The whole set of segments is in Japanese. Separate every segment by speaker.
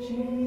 Speaker 1: Jesus.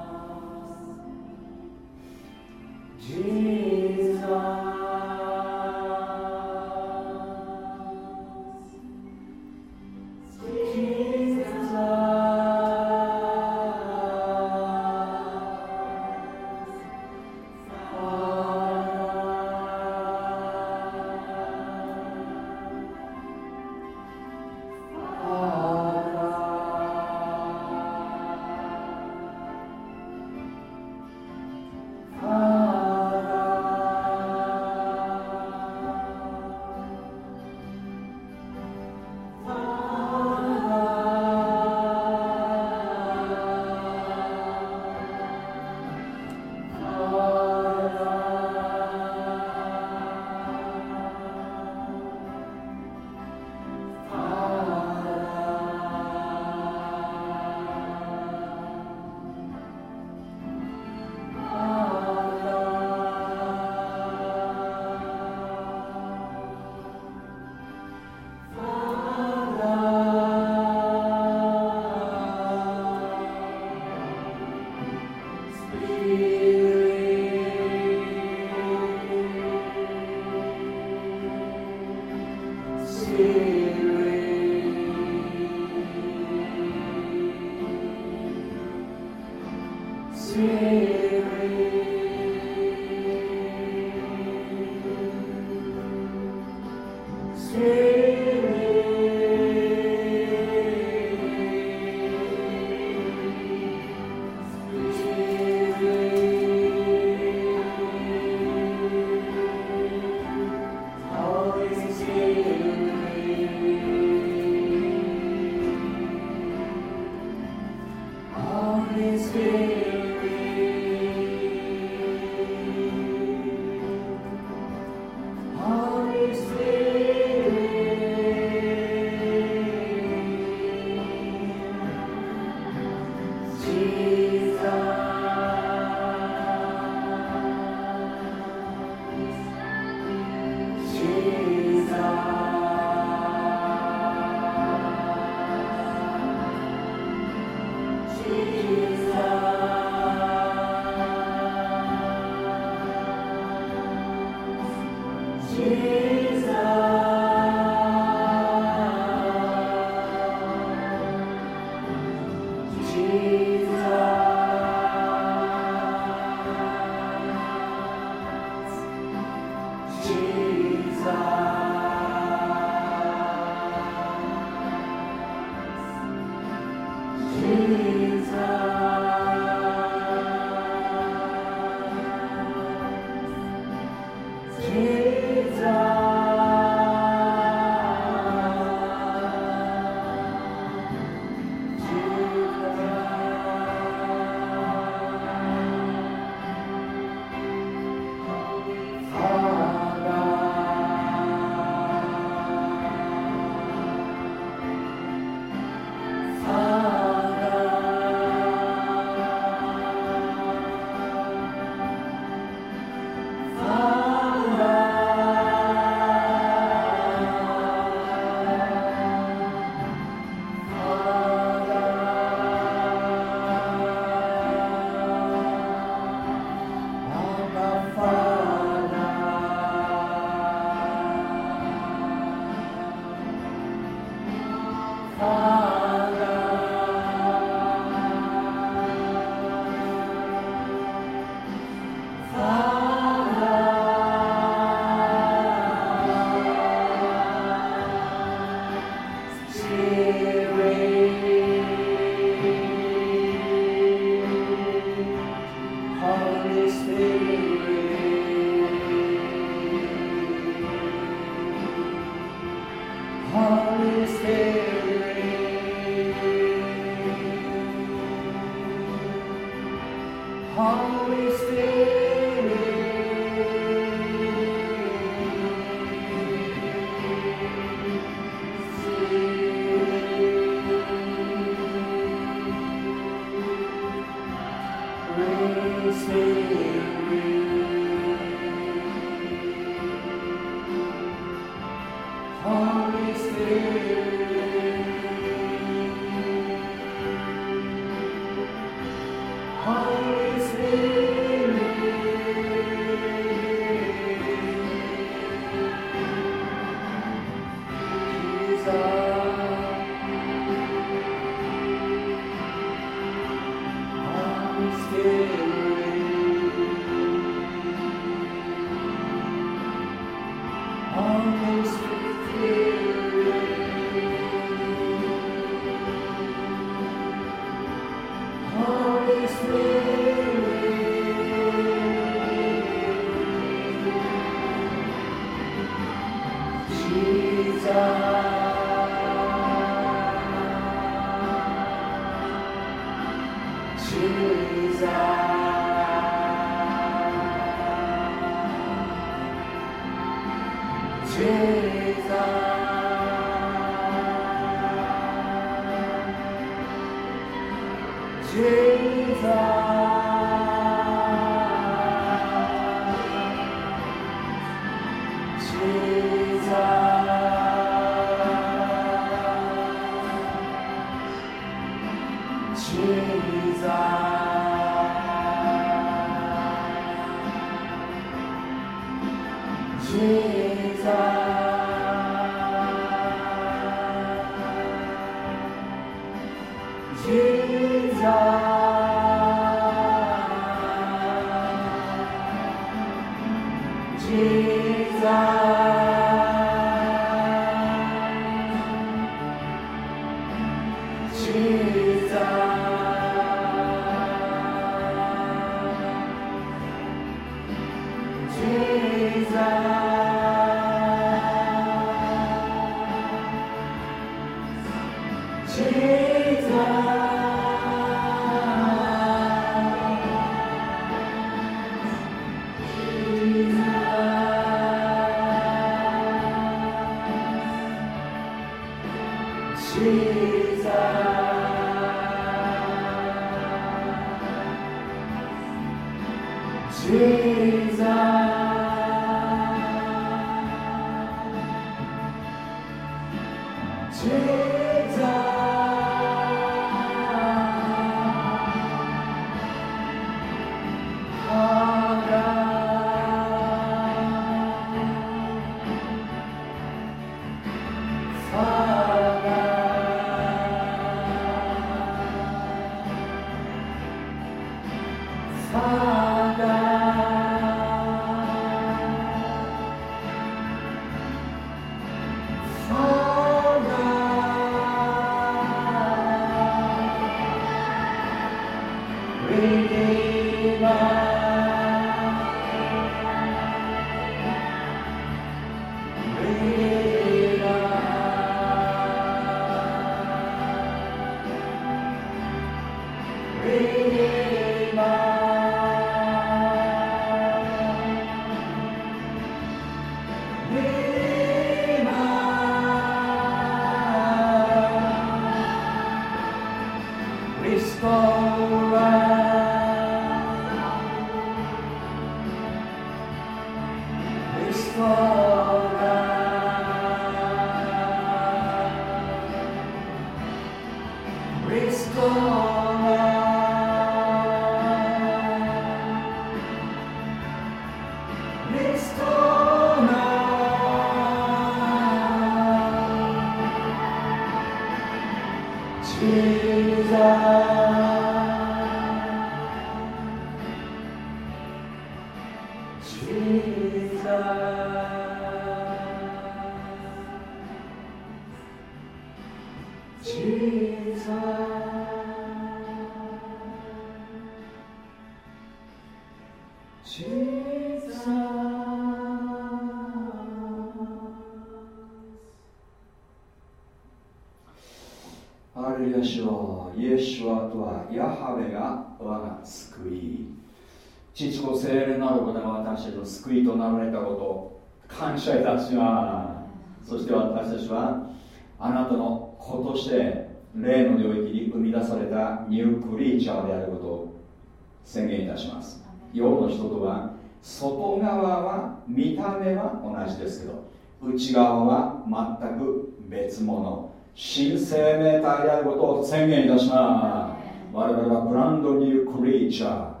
Speaker 1: ることを宣言いたします。我々はブランドニュークリーチャー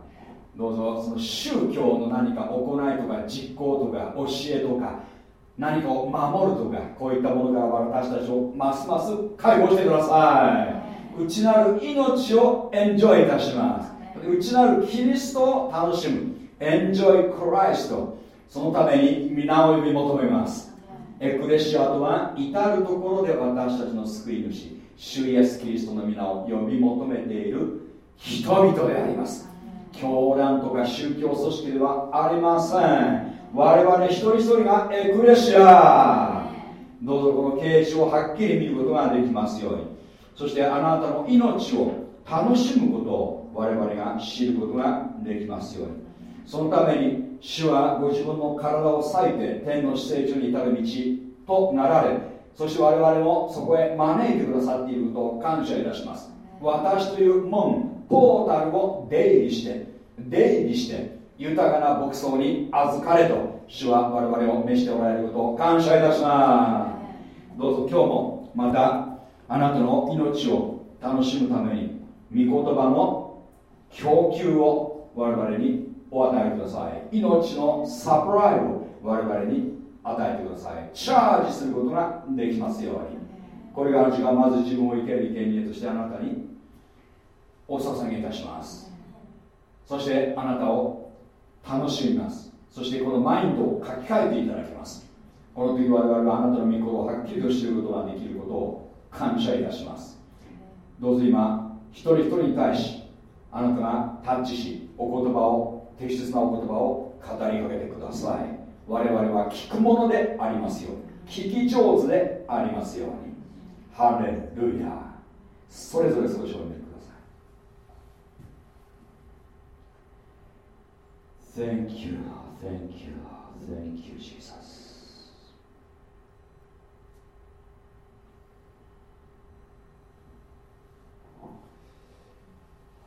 Speaker 1: どうぞその宗教の何か行いとか実行とか教えとか何かを守るとかこういったものから私たちをますます解放してください。内なる命をエンジョイいたします。内なるキリストを楽しむ。エンジョイクライスト。そのために皆を呼び求めます。エクレシアとは至る所で私たちの救い主。主イエス・キリストの皆を呼び求めている人々であります。教団とか宗教組織ではありません。我々一人一人がエクレシア。どうぞこの啓示をはっきり見ることができますように。そしてあなたの命を楽しむことを我々が知ることができますように。そのために主はご自分の体を裂いて天の至聖所に至る道となられそして我々もそこへ招いてくださっていることを感謝いたします。私という門ポータルを出入りして出入りして豊かな牧草に預かれと主は我々を召しておられることを感謝いたします。どうぞ今日もまたあなたの命を楽しむために御言葉の供給を我々にお与えください。命のサプライを我々に与えてください。チャージすることができますように。これから時間まず自分を生ける生贄としてあなたにお捧げいたします。そしてあなたを楽しみます。そしてこのマインドを書き換えていただきます。この時我々はあなたの御心をはっきりと知ることができることを感謝いたします。どうぞ今一人一人に対しあなたがタッチしお言葉を適切なお言葉を語りかけてください我々は聞くものでありますように。聞き上手でありますように。ハレルヤ。それぞれ少しお読み Thank you, thank you, thank you, Jesus.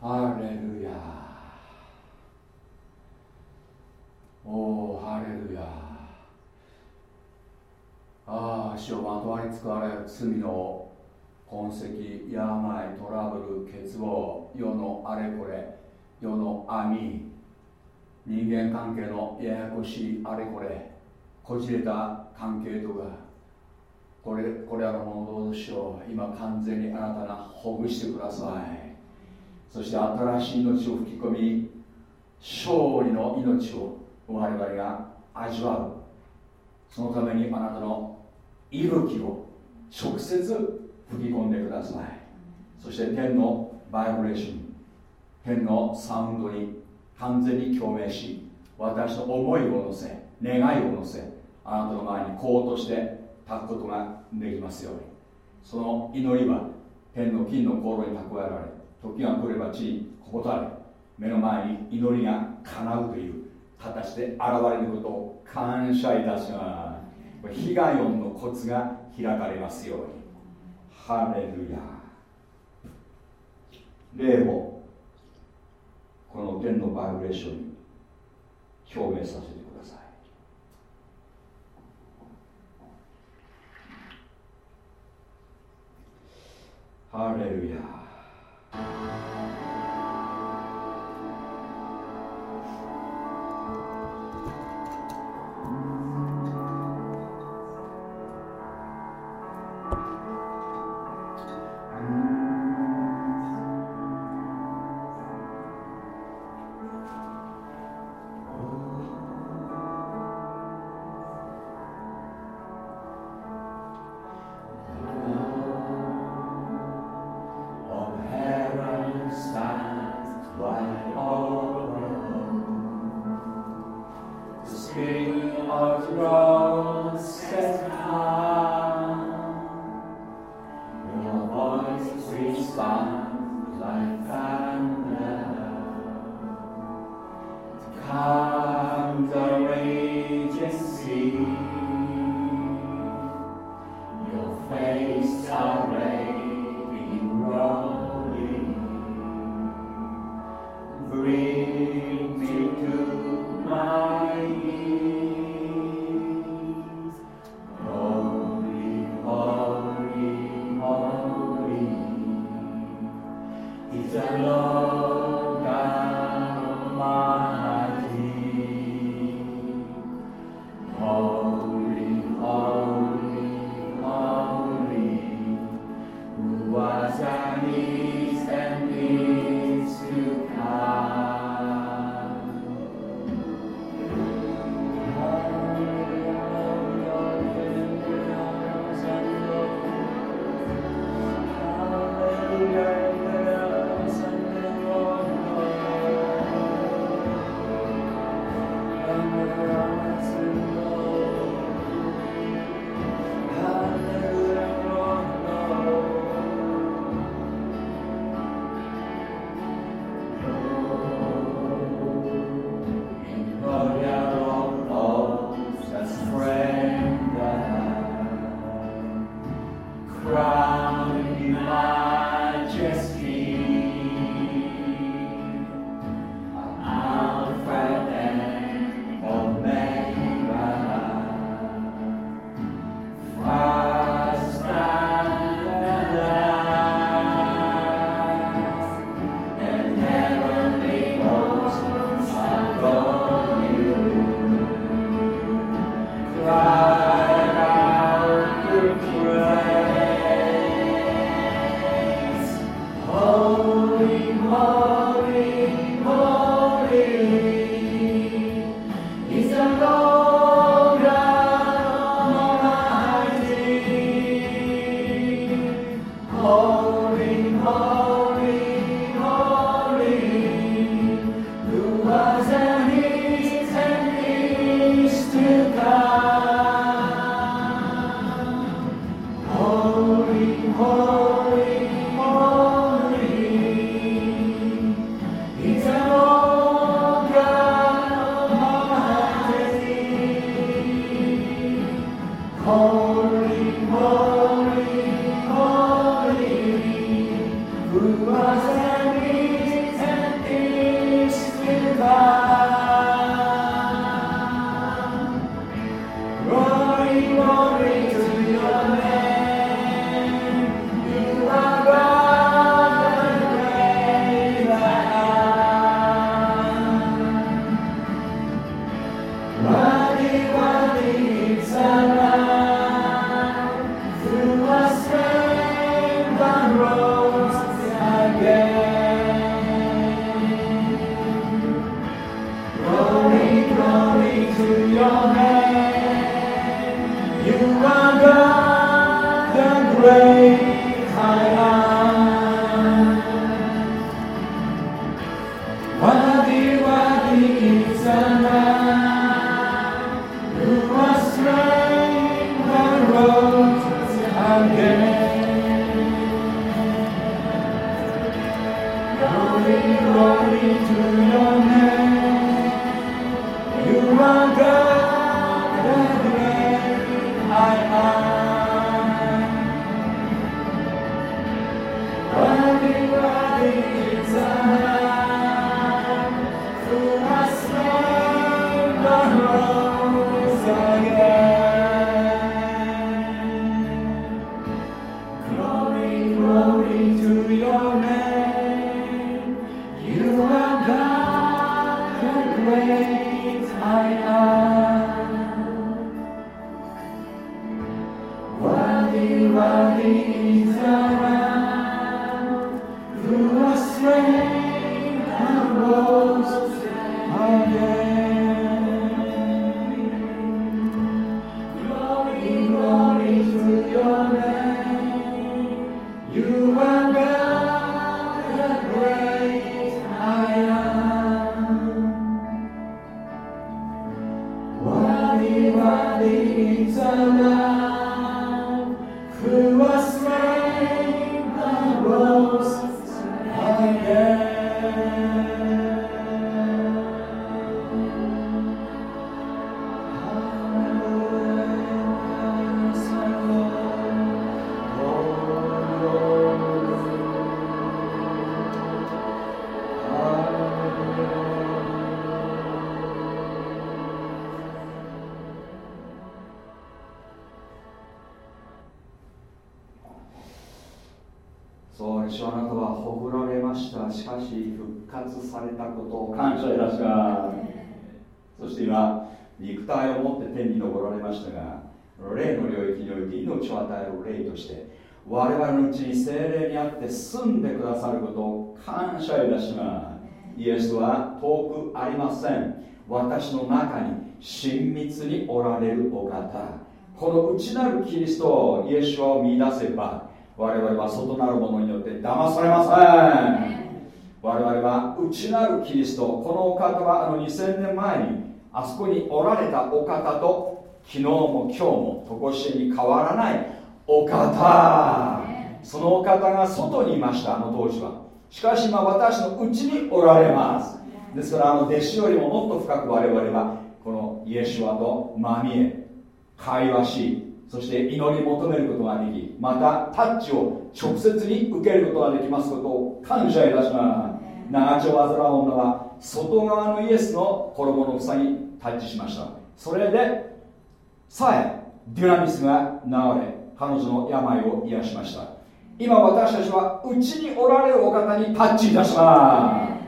Speaker 1: ハレルヤ。おおハレルヤ。ああ主をまとわりつくあらゆる罪の痕跡病トラブル欠乏世のあれこれ世の網人間関係のややこしいあれこれこじれた関係とかこれこれらのものどうしよう。今完全にあなたがほぐしてください。そして新しい命を吹き込み勝利の命を我々が味わう。そのためにあなたの息吹を直接吹き込んでください。そして天のバイブレーション天のサウンドに完全に共鳴し私の思いを乗せ願いを乗せあなたの前にこうとして立くことができますように。その祈りは天の金の航路に蓄えられ時が来れば地にここたれ目の前に祈りが叶うという形で現れることを感謝いたします。ヒガヨンのコツが開かれますように。ハレルヤ。霊をこの天のバイブレーションに表明させてください。ハレルヤ。私の中に親密におられるお方。この内なるキリストイエシュアを見出せば我々は外なるものによって騙されません。我々は内なるキリスト。このお方はあの2000年前にあそこにおられたお方と昨日も今日も常しえに変わらないお方。そのお方が外にいましたあの当時は。しかし今私の内におられますですからあの弟子よりももっと深く我々はこのイエシュアとマミエ会話しそして祈り求めることができまたタッチを直接に受けることができますことを感謝いたします長丁患う女は外側のイエスの衣の房にタッチしましたそれでさえデュナミスが流れ彼女の病を癒しました今私たちは内におられるお方にタッチいたします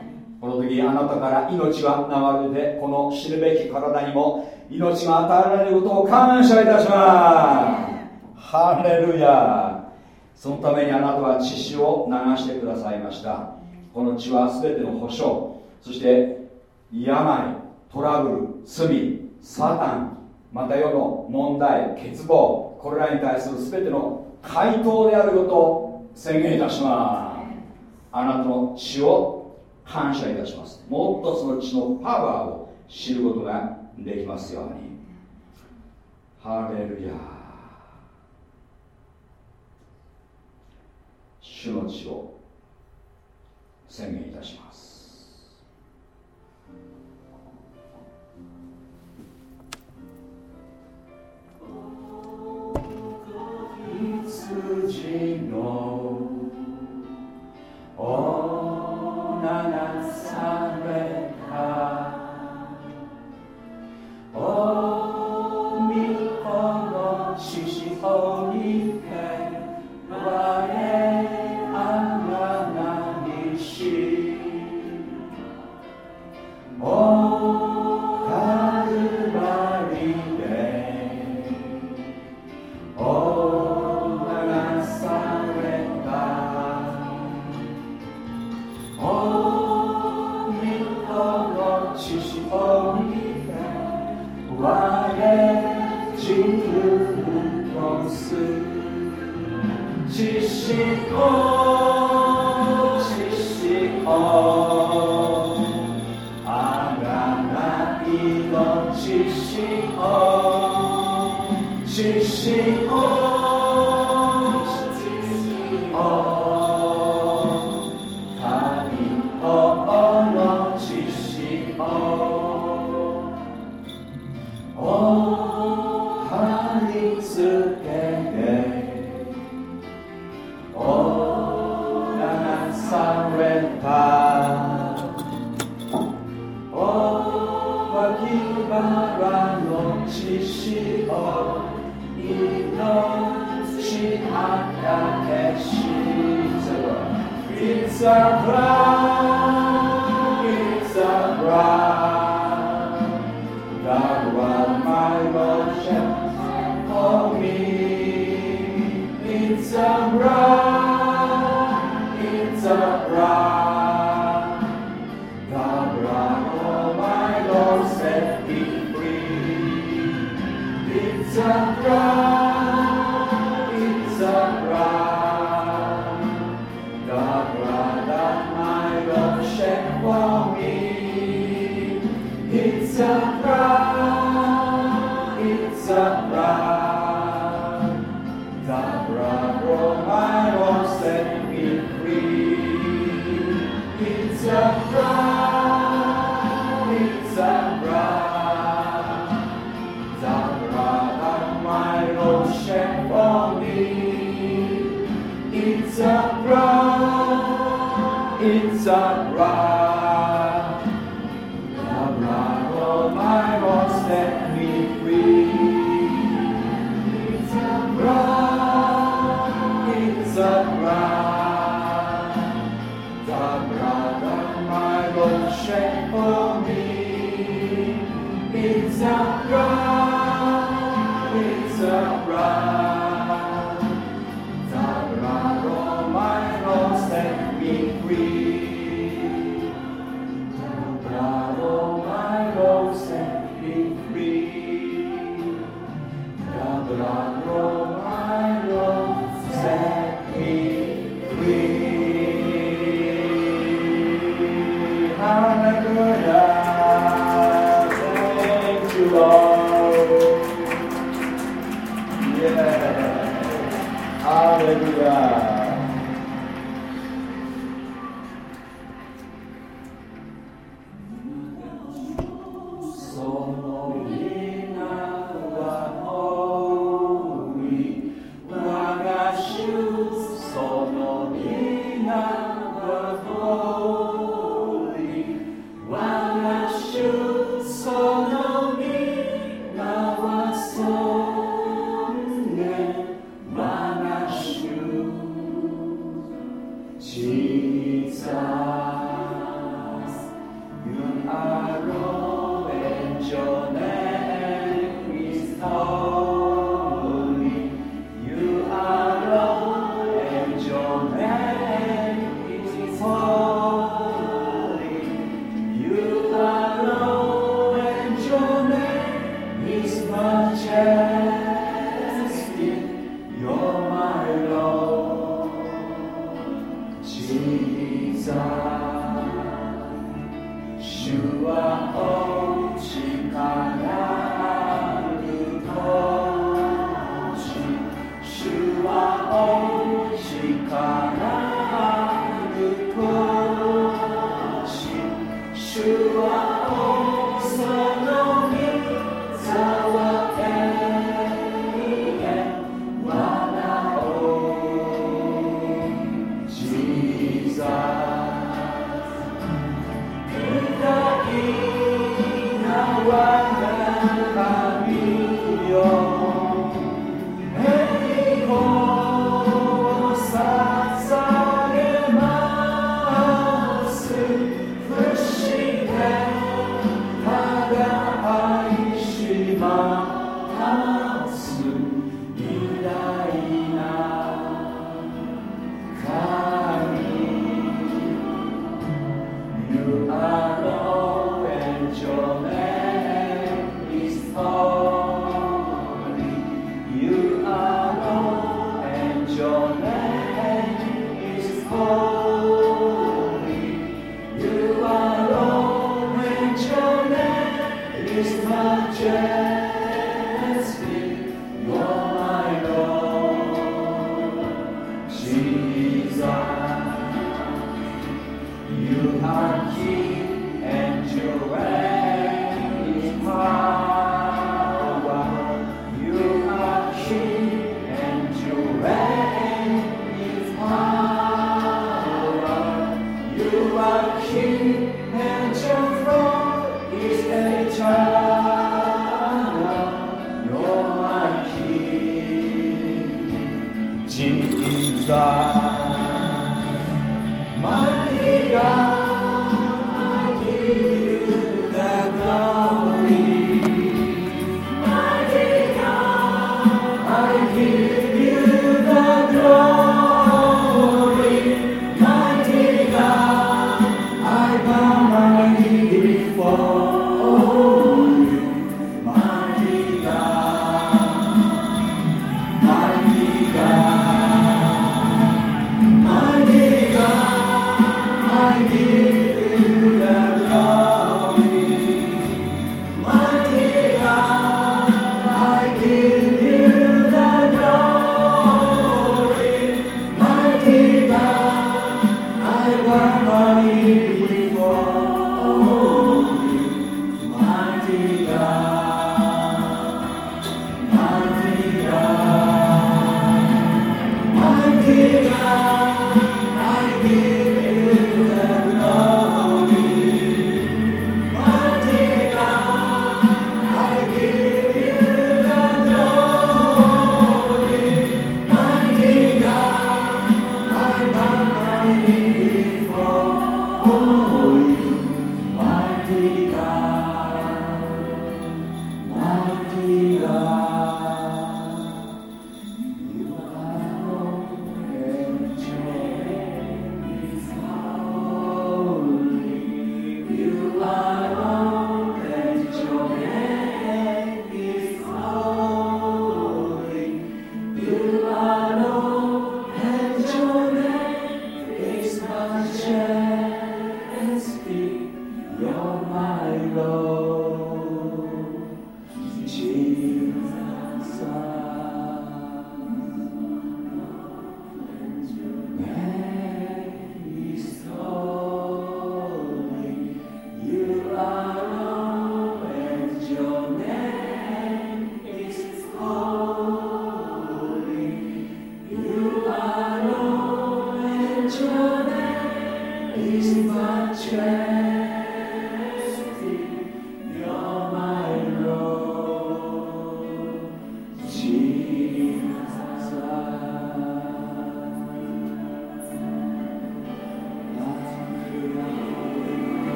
Speaker 1: この時あなたから命が流れてこの死ぬべき体にも命が与えられることを感謝いたします。ハレルヤ。そのためにあなたは血潮を流してくださいました。この血は全ての保証そして病トラブル罪サタンまた世の問題欠乏これらに対する全ての回答であることを宣言いたします。あなたの血を感謝いたします。もっとその血のパワーを知ることができますように。ハレルヤ主の血を宣言いたします。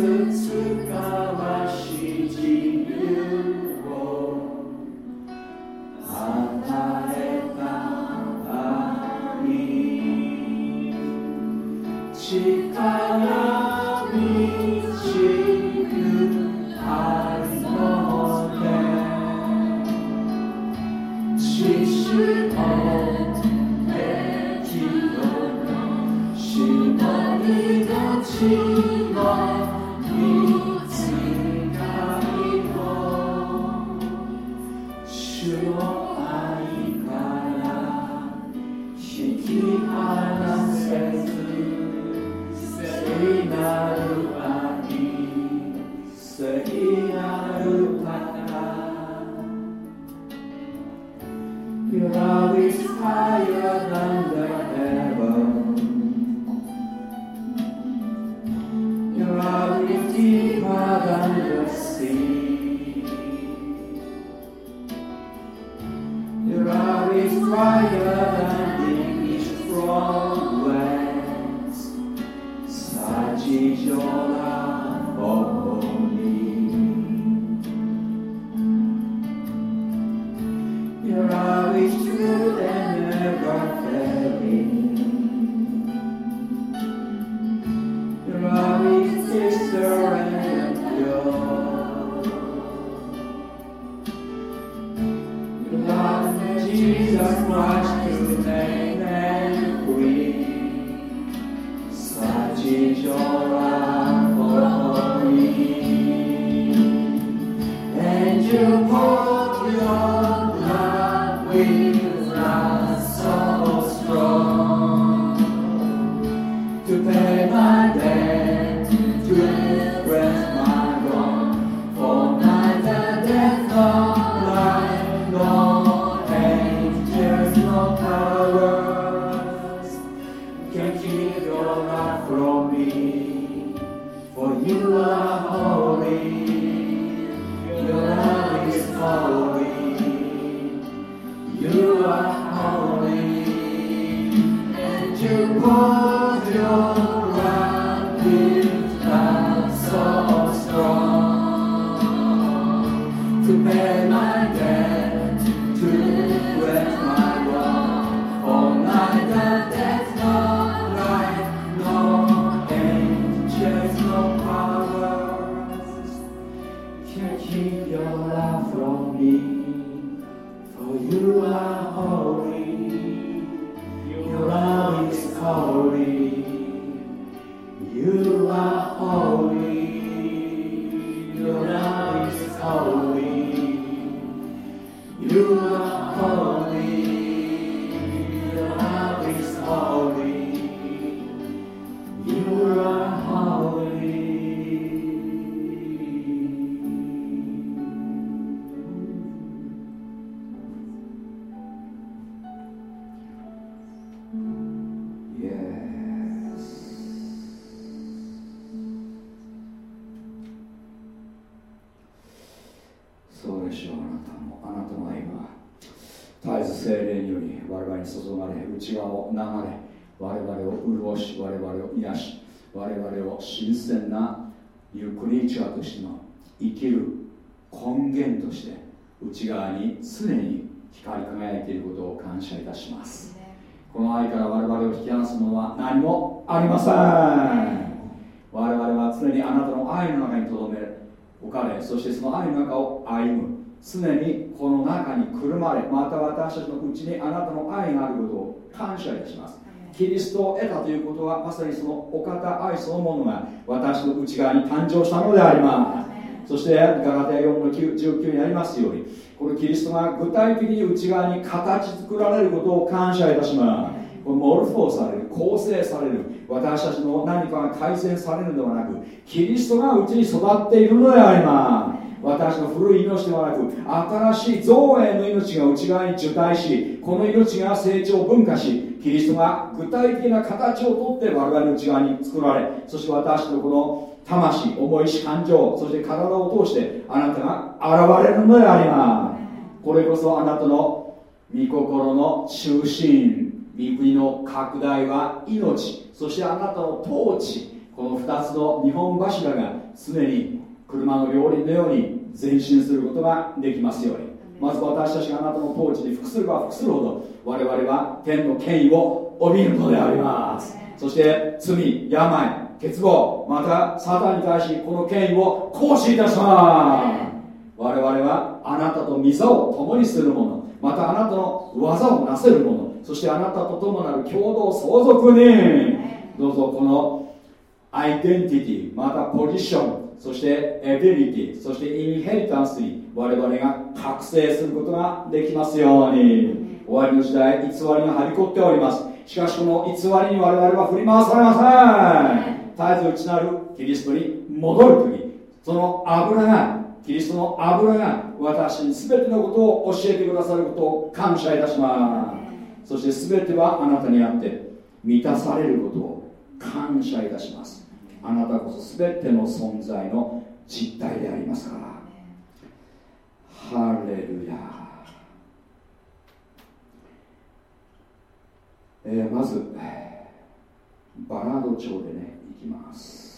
Speaker 1: santificá-la. なニュークリーチャーとしての生きる根源として内側に常に光り輝いていることを感謝いたします。この愛から我々を引き離すものは何もありません。我々は常にあなたの愛の中にとどめ置かれそしてその愛の中を歩む。常にこの中にくるまれまた私たちのうちにあなたの愛があることを感謝いたします。キリストを得たということはまさにそのお方愛そのものが私の内側に誕生したのであります。そしてガラテヤ4の9 19にありますようにこのキリストが具体的に内側に形作られることを感謝いたします。モルフォーされる構成される私たちの何かが改善されるのではなくキリストがうちに育っているのであります私の古い命ではなく新しい造営の命が内側に受胎しこの命が成長分化しキリストが具体的な形をとって我々の内側に作られそして私のこの魂思いし感情そして体を通してあなたが現れるのであります。これこそあなたの御心の中心御国の拡大は命そしてあなたの統治この2つの日本柱が常に車の両輪のように前進することができますように。まず私たちがあなたの統治に服すれば服するほど我々は天の権威を帯びるのであります。そして罪病欠乏またサタンに対しこの権威を行使いたします。我々はあなたと御座を共にするものまたあなたの技をなせるものそしてあなたと共なる共同相続にどうぞこのアイデンティティまたポジションそしてエビリティそしてインヘリタンスに我々が覚醒することができますように。終わりの時代偽りがはりこっております。しかしこの偽りに我々は振り回されません。絶えず内なるキリストに戻る時。その油がキリストの油が私に全てのことを教えてくださることを感謝いたします。そして全てはあなたにあって満たされることを感謝いたしますあなたこそ全ての存在の実体でありますから。ハレルヤ。えー、まずバラード調でねいきます。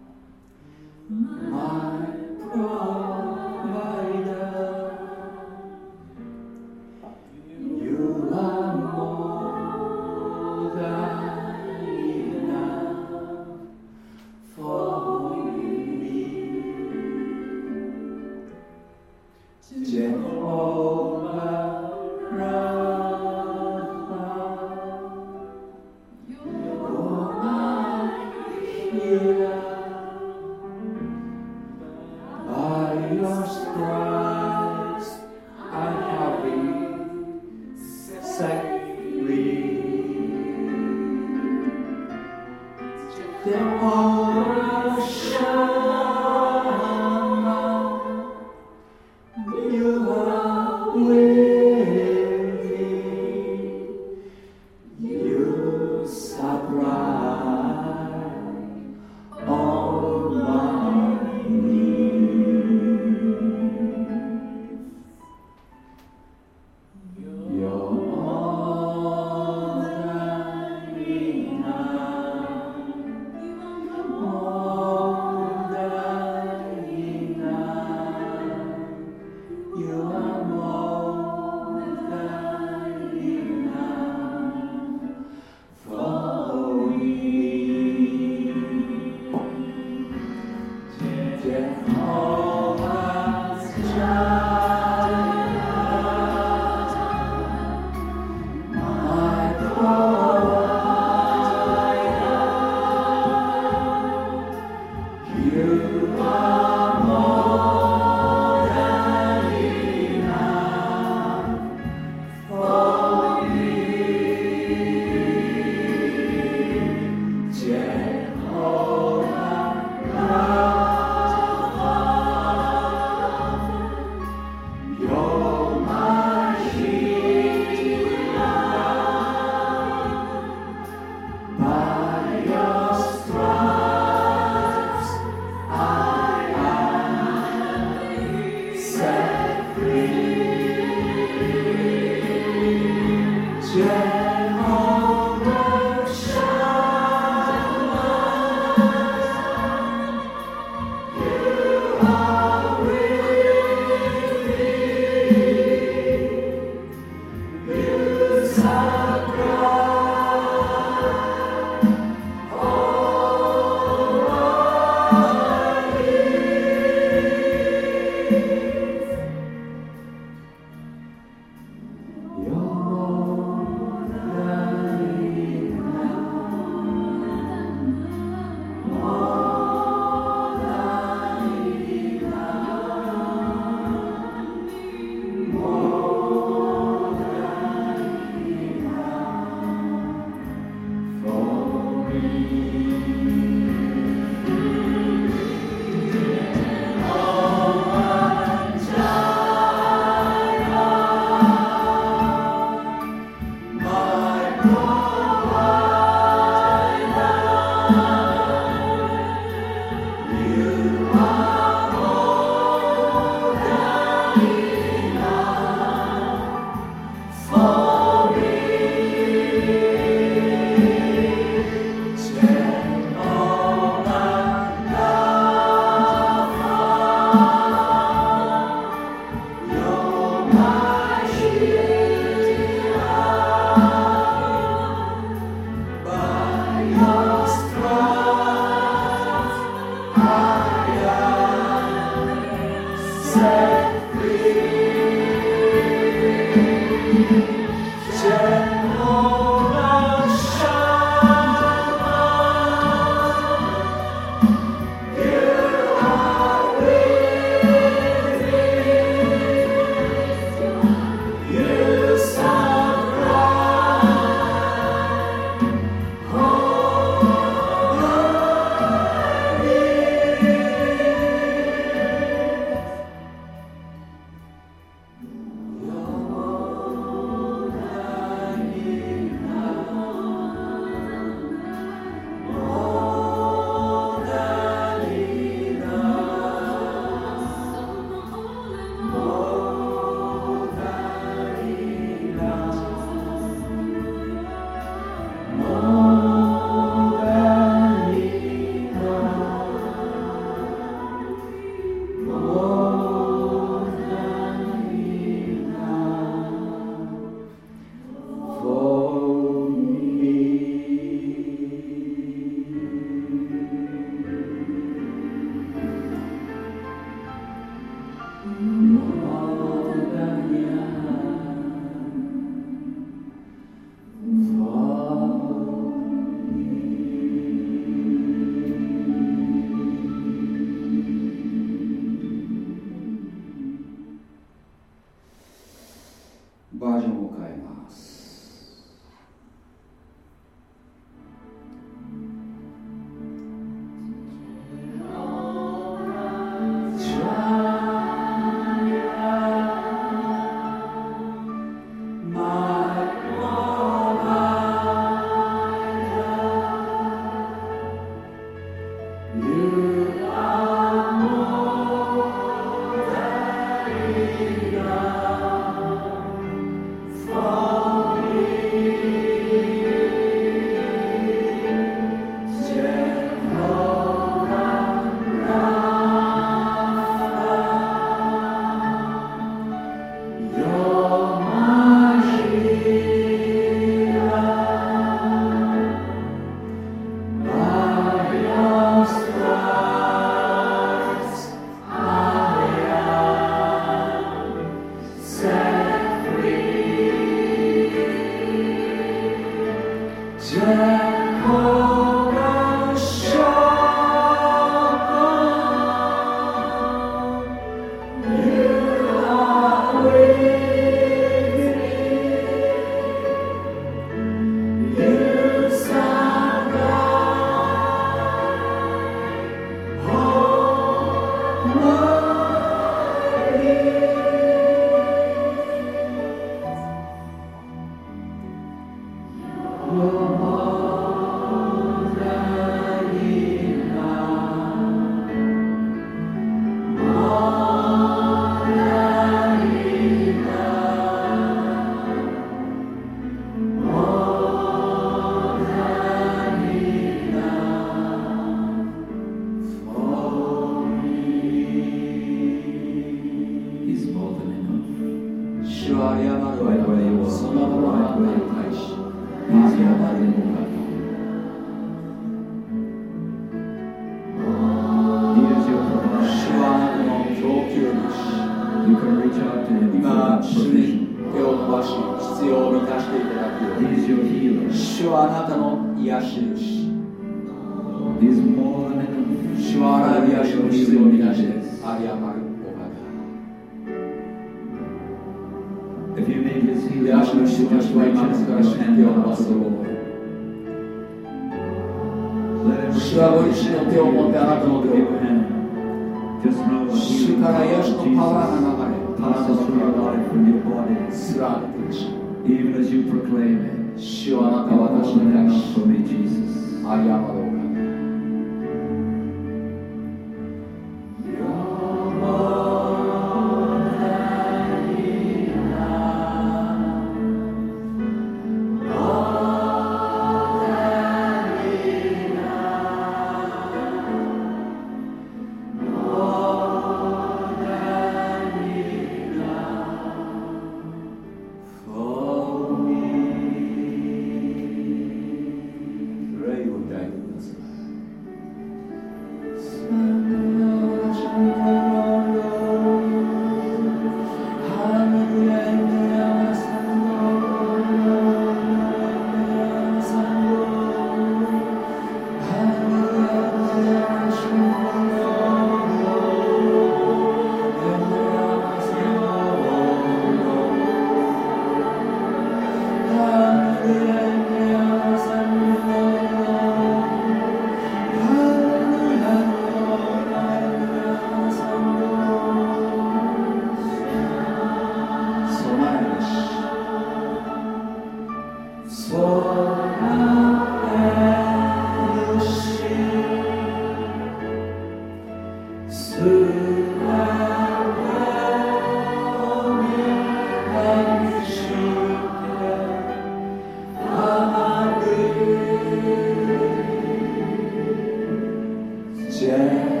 Speaker 2: Yeah.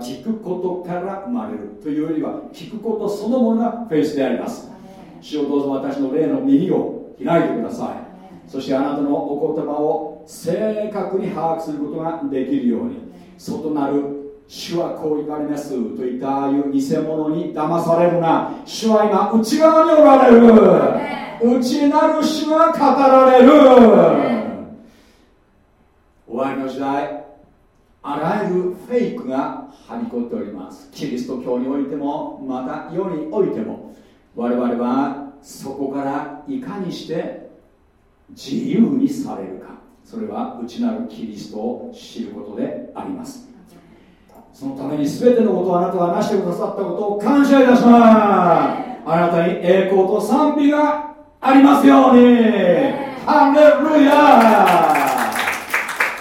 Speaker 1: 聞くことそのものがフェイスであります。主をどうぞ私の霊の耳を開いてください。そしてあなたのお言葉を正確に把握することができるように外なる主はこう言われますといったああいう偽物に騙されるな。主は今内側におられる。内なる主が語られる。終わりの時代あらゆるフェイクがはびこっております。キリスト教においてもまた世においても我々はそこからいかにして自由にされるか。それは内なるキリストを知ることであります。そのために全てのことをあなたがなしてくださったことを感謝いたします。あなたに栄光と賛美がありますように。ハレルヤ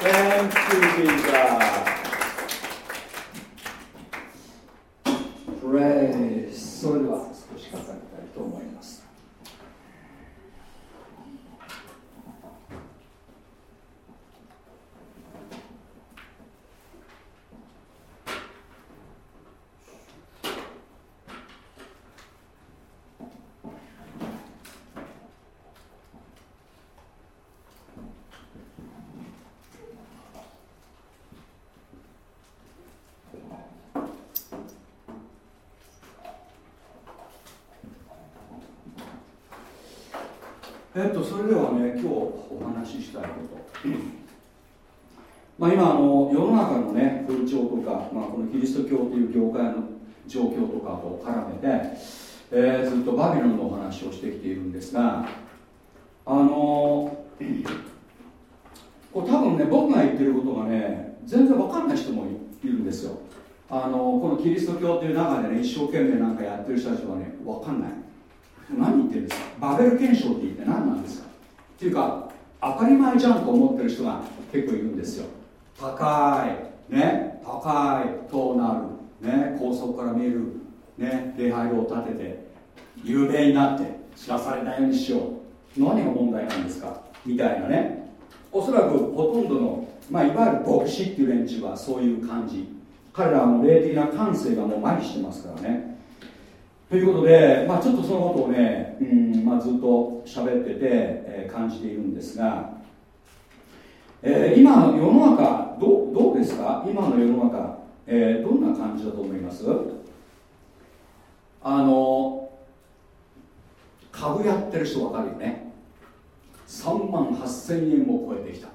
Speaker 1: Thank you, Jesus. Praise それでは少し語りたいと思いますえっと、それではね、今日お話ししたいこと。まあ、今あの、世の中のね、風潮とか、まあ、このキリスト教という業界の状況とかと絡めて、えー、ずっとバビロンのお話をしてきているんですが、あのこれ多分ね、僕が言ってることがね、全然わかんない人もいるんですよ。あのこのキリスト教という中でね、一生懸命なんかやってる人たちはね、わかんない。何言ってるんですか？バベル憲章って言って何なんですか？っていうか当たり前じゃんと思ってる人が結構いるんですよ。高い。ね？高い。塔なる。ね？高速から見える。ね？礼拝を建てて。有名になって知らされないようにしよう。何が問題なんですか？みたいなね。おそらくほとんどの、まあ、いわゆる牧師っていう連中はそういう感じ。彼らはもう霊的な感性がもう麻痺してますからね。ということで、まあ、ちょっとそのことをね、うんまあ、ずっと喋ってて、えー、感じているんですが、えー、今の世の中どどうですか？今の世の中、えー、どんな感じだと思います？あの株やってる人分かるよね。3万8000円を超えてきた。わ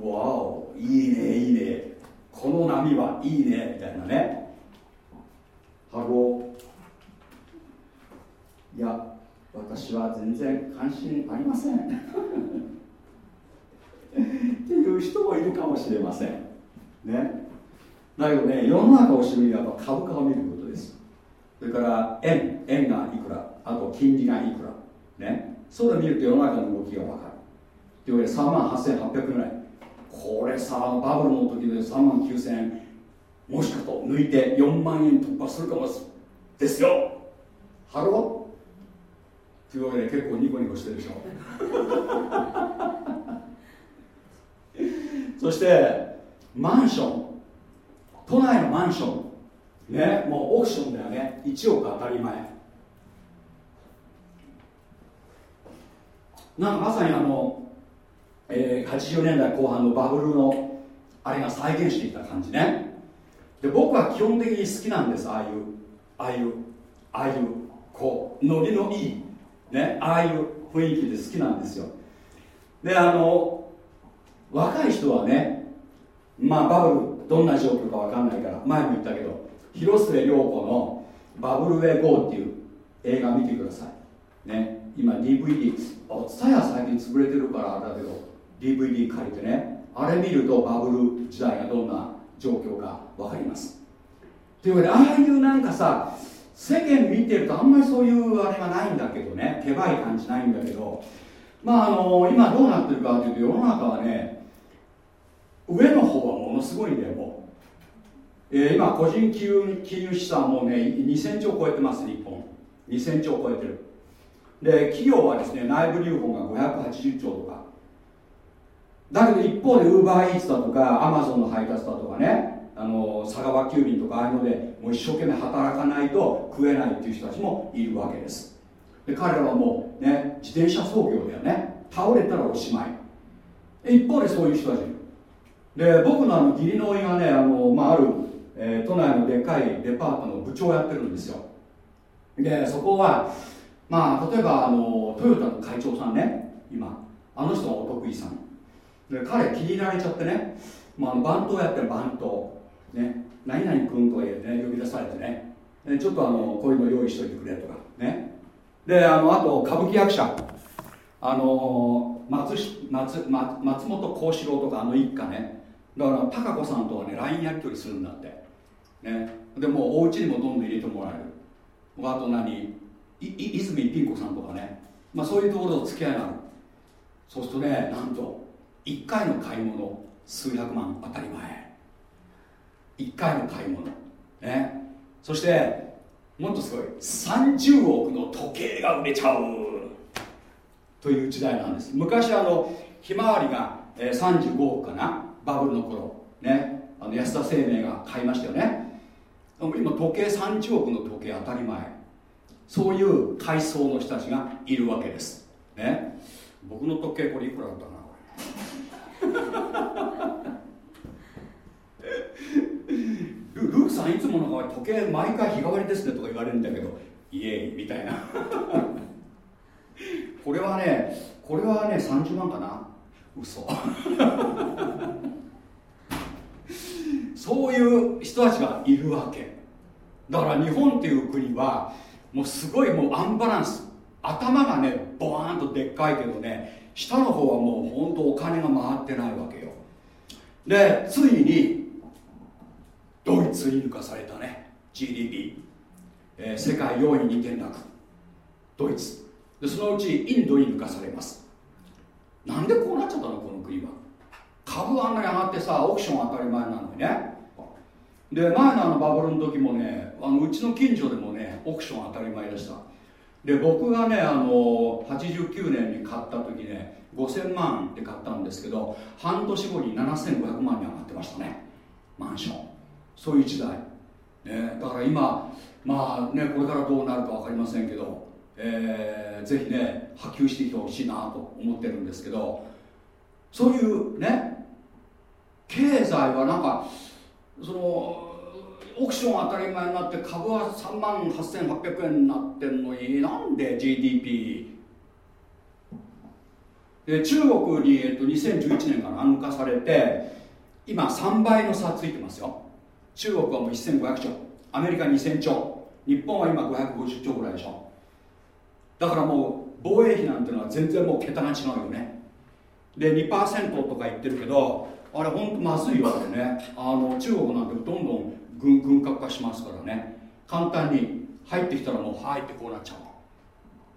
Speaker 1: おいいねいいね。この波はいいねみたいなね。ハロいや私は全然関心ありません。っていう人もいるかもしれません。ね。だけどね世の中を知るには株価を見ることです。それから円円がいくら。あと金利がいくら。ね。そうで見ると世の中の動きが分かる。というわけで3万8800ぐらい。これさバブルの時で3万9000円。もしかすると抜いて4万円突破するかもですよ。ハローというわけで結構ニコニコしてるでしょ。そしてマンション。都内のマンション。ね。もうオークションではね。1億当たり前。なんかまさにあの、えー、80年代後半のバブルのあれが再現していた感じね。で僕は基本的に好きなんですああいうああいうああいうこうノリのいいねああいう雰囲気で好きなんですよ。であの若い人はねまあバブルどんな状況か分かんないから前も言ったけど広末涼子の「バブルウェイゴー」っていう映画見てください。ね。今 DVD あツタヤ最近潰れてるからあれだけど DVD 借りてねあれ見るとバブル時代がどんな状況か分かります。というわけでああいうなんかさ世間見てるとあんまりそういうあれがないんだけどねけばい感じないんだけどまああの今どうなってるかというと世の中はね上の方はものすごいんだよもう、えー、今個人金融金融資産もね2000兆超えてます日本。2000兆超えてる。で企業はですね内部留保が580兆とか。だけど一方でウーバーイーツだとかアマゾンの配達だとかねあの佐川急便とかああいうのでもう一生懸命働かないと食えないっていう人たちもいるわけです。で彼らはもうね自転車操業だよね。倒れたらおしまい。一方でそういう人たち。で僕のあの義理の甥がねあの、まあ、ある、えー、都内のでかいデパートの部長をやってるんですよ。でそこはまあ例えばあのトヨタの会長さんね。今。あの人がお得意さん。で彼気に入られちゃってね、まあ、番頭やってる番頭。ね。何々君とか言ってね呼び出されてね。ちょっとあのこういうの用意しといてくれとか。ね。であのあと歌舞伎役者。あの松松松本幸四郎とかあの一家ね。だから貴子さんとはね LINE やり取りするんだって。ね。でもうお家にもどんどん入れてもらえる。あと何？泉ね、まあ、そういうところと付き合いがあるそうするとねなんと1回の買い物数百万当たり前。1回の買い物。ね。そしてもっとすごい30億の時計が売れちゃう。という時代なんです。昔あのひまわりが、えー、35億かなバブルの頃。ね。あの安田生命が買いましたよね。今時計30億の時計当たり前。そういう階層の人たちがいるわけです。ね。僕の時計これいくらだったかなルルークさんいつもの時計毎回日替わりですねとか言われるんだけどイエーイみたいな。これはねこれはね30万かな。嘘。そういう人たちがいるわけ。だから日本っていう国はもうすごいもうアンバランス。頭がねボーンとでっかいけどね下の方はもう本当お金が回ってないわけよ。でついにドイツに抜かされたね GDP、えー、世界4位に転落。ドイツ。でそのうちインドに抜かされます。なんでこうなっちゃったのこの国は。株あんなに上がってさオークション当たり前なのにね。で前のあのバブルの時もねあのうちの近所でもねオークション当たり前でした。で僕がねあの89年に買った時ね5000万で買ったんですけど半年後に7500万に上がってましたね。マンション。そういう時代、ね、だから今まあねこれからどうなるか分かりませんけど、えー、ぜひね波及してきてほしいなと思ってるんですけどそういうね経済はなんかそのオークション当たり前になって株は3万8800円になってんのになんで GDP で中国に、えっと、2011年から暗化されて今3倍の差ついてますよ。中国はもう1500兆。アメリカ2000兆。日本は今550兆ぐらいでしょ。だからもう防衛費なんていうのは全然もう桁が違うよね。で2%とか言ってるけどあれ本当まずいわけね。あの中国なんてどんどん軍軍拡化しますからね。簡単に入ってきたらもうはいってこうなっちゃう。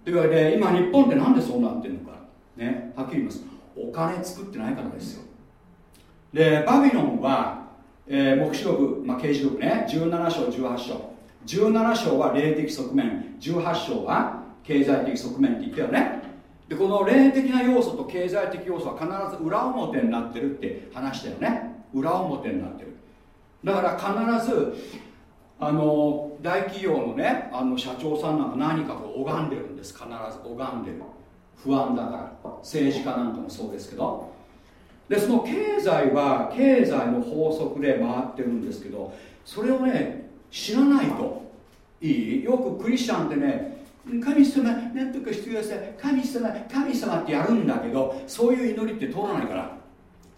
Speaker 1: というわけで今日本ってなんでそうなってるのか。ねはっきり言います。お金作ってないからですよ。でバビロンはえー、目視録、まあ、刑事録ね。17章18章。17章は霊的側面。18章は経済的側面って言ったよね。でこの霊的な要素と経済的要素は必ず裏表になってるって話したよね。裏表になってる。だから必ずあの大企業のねあの社長さんなんか何かこう拝んでるんです。必ず拝んでる。不安だから。政治家なんかもそうですけど。でその経済は経済の法則で回ってるんですけどそれをね知らないと。いい？よくクリスチャンってね神様何とかしてください神様神様ってやるんだけどそういう祈りって通らないから。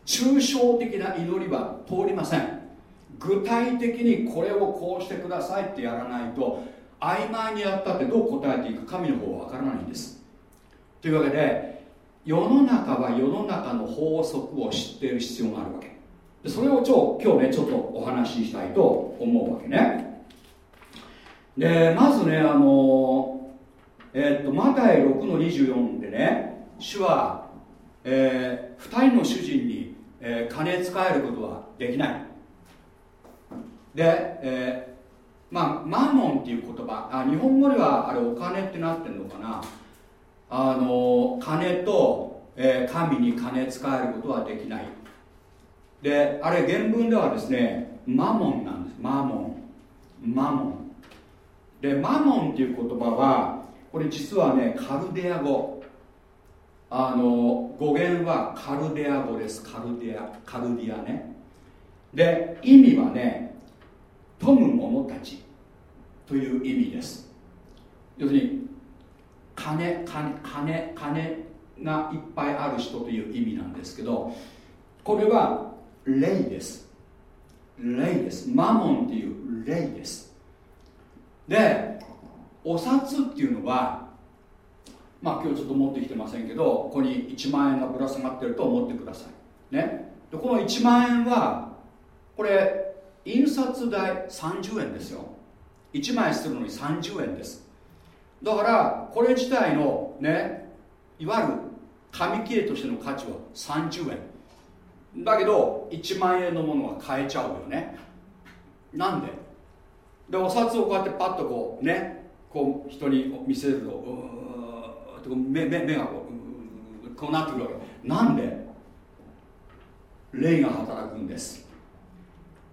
Speaker 1: 抽象的な祈りは通りません。具体的にこれをこうしてくださいってやらないと曖昧にやったってどう答えていいか神の方は分からないんです。というわけで世の中は世の中の法則を知っている必要があるわけ。でそれをちょ今日ねちょっとお話ししたいと思うわけね。でまずねあのえー、っとマタイ6の24でね主は、えー、2人の主人に、えー、金使えることはできない。で、えー、まあマモンっていう言葉あ日本語ではあれお金ってなってるのかな。あの金と、えー、神に金使えることはできない。であれ原文ではですねマモンなんです。マモン。マモン。でマモンっていう言葉はこれ実はねカルデア語。あの語源はカルデア語です。カルデアカルディアね。で意味はね富む者たちという意味です。要するに金金金金がいっぱいある人という意味なんですけどこれは霊です。霊です。マモンっていう霊です。でお札っていうのはまあ今日ちょっと持ってきてませんけどここに1万円がぶら下がってると思ってください。ね。でこの1万円はこれ印刷代30円ですよ。1枚するのに30円です。だからこれ自体のねいわゆる紙切れとしての価値は30円。だけど1万円のものは買えちゃうよね。なんで？でお札をこうやってパッとこうねこう人に見せるとうー目目目がこうこうなってくるわけ。なんで？霊が働くんです。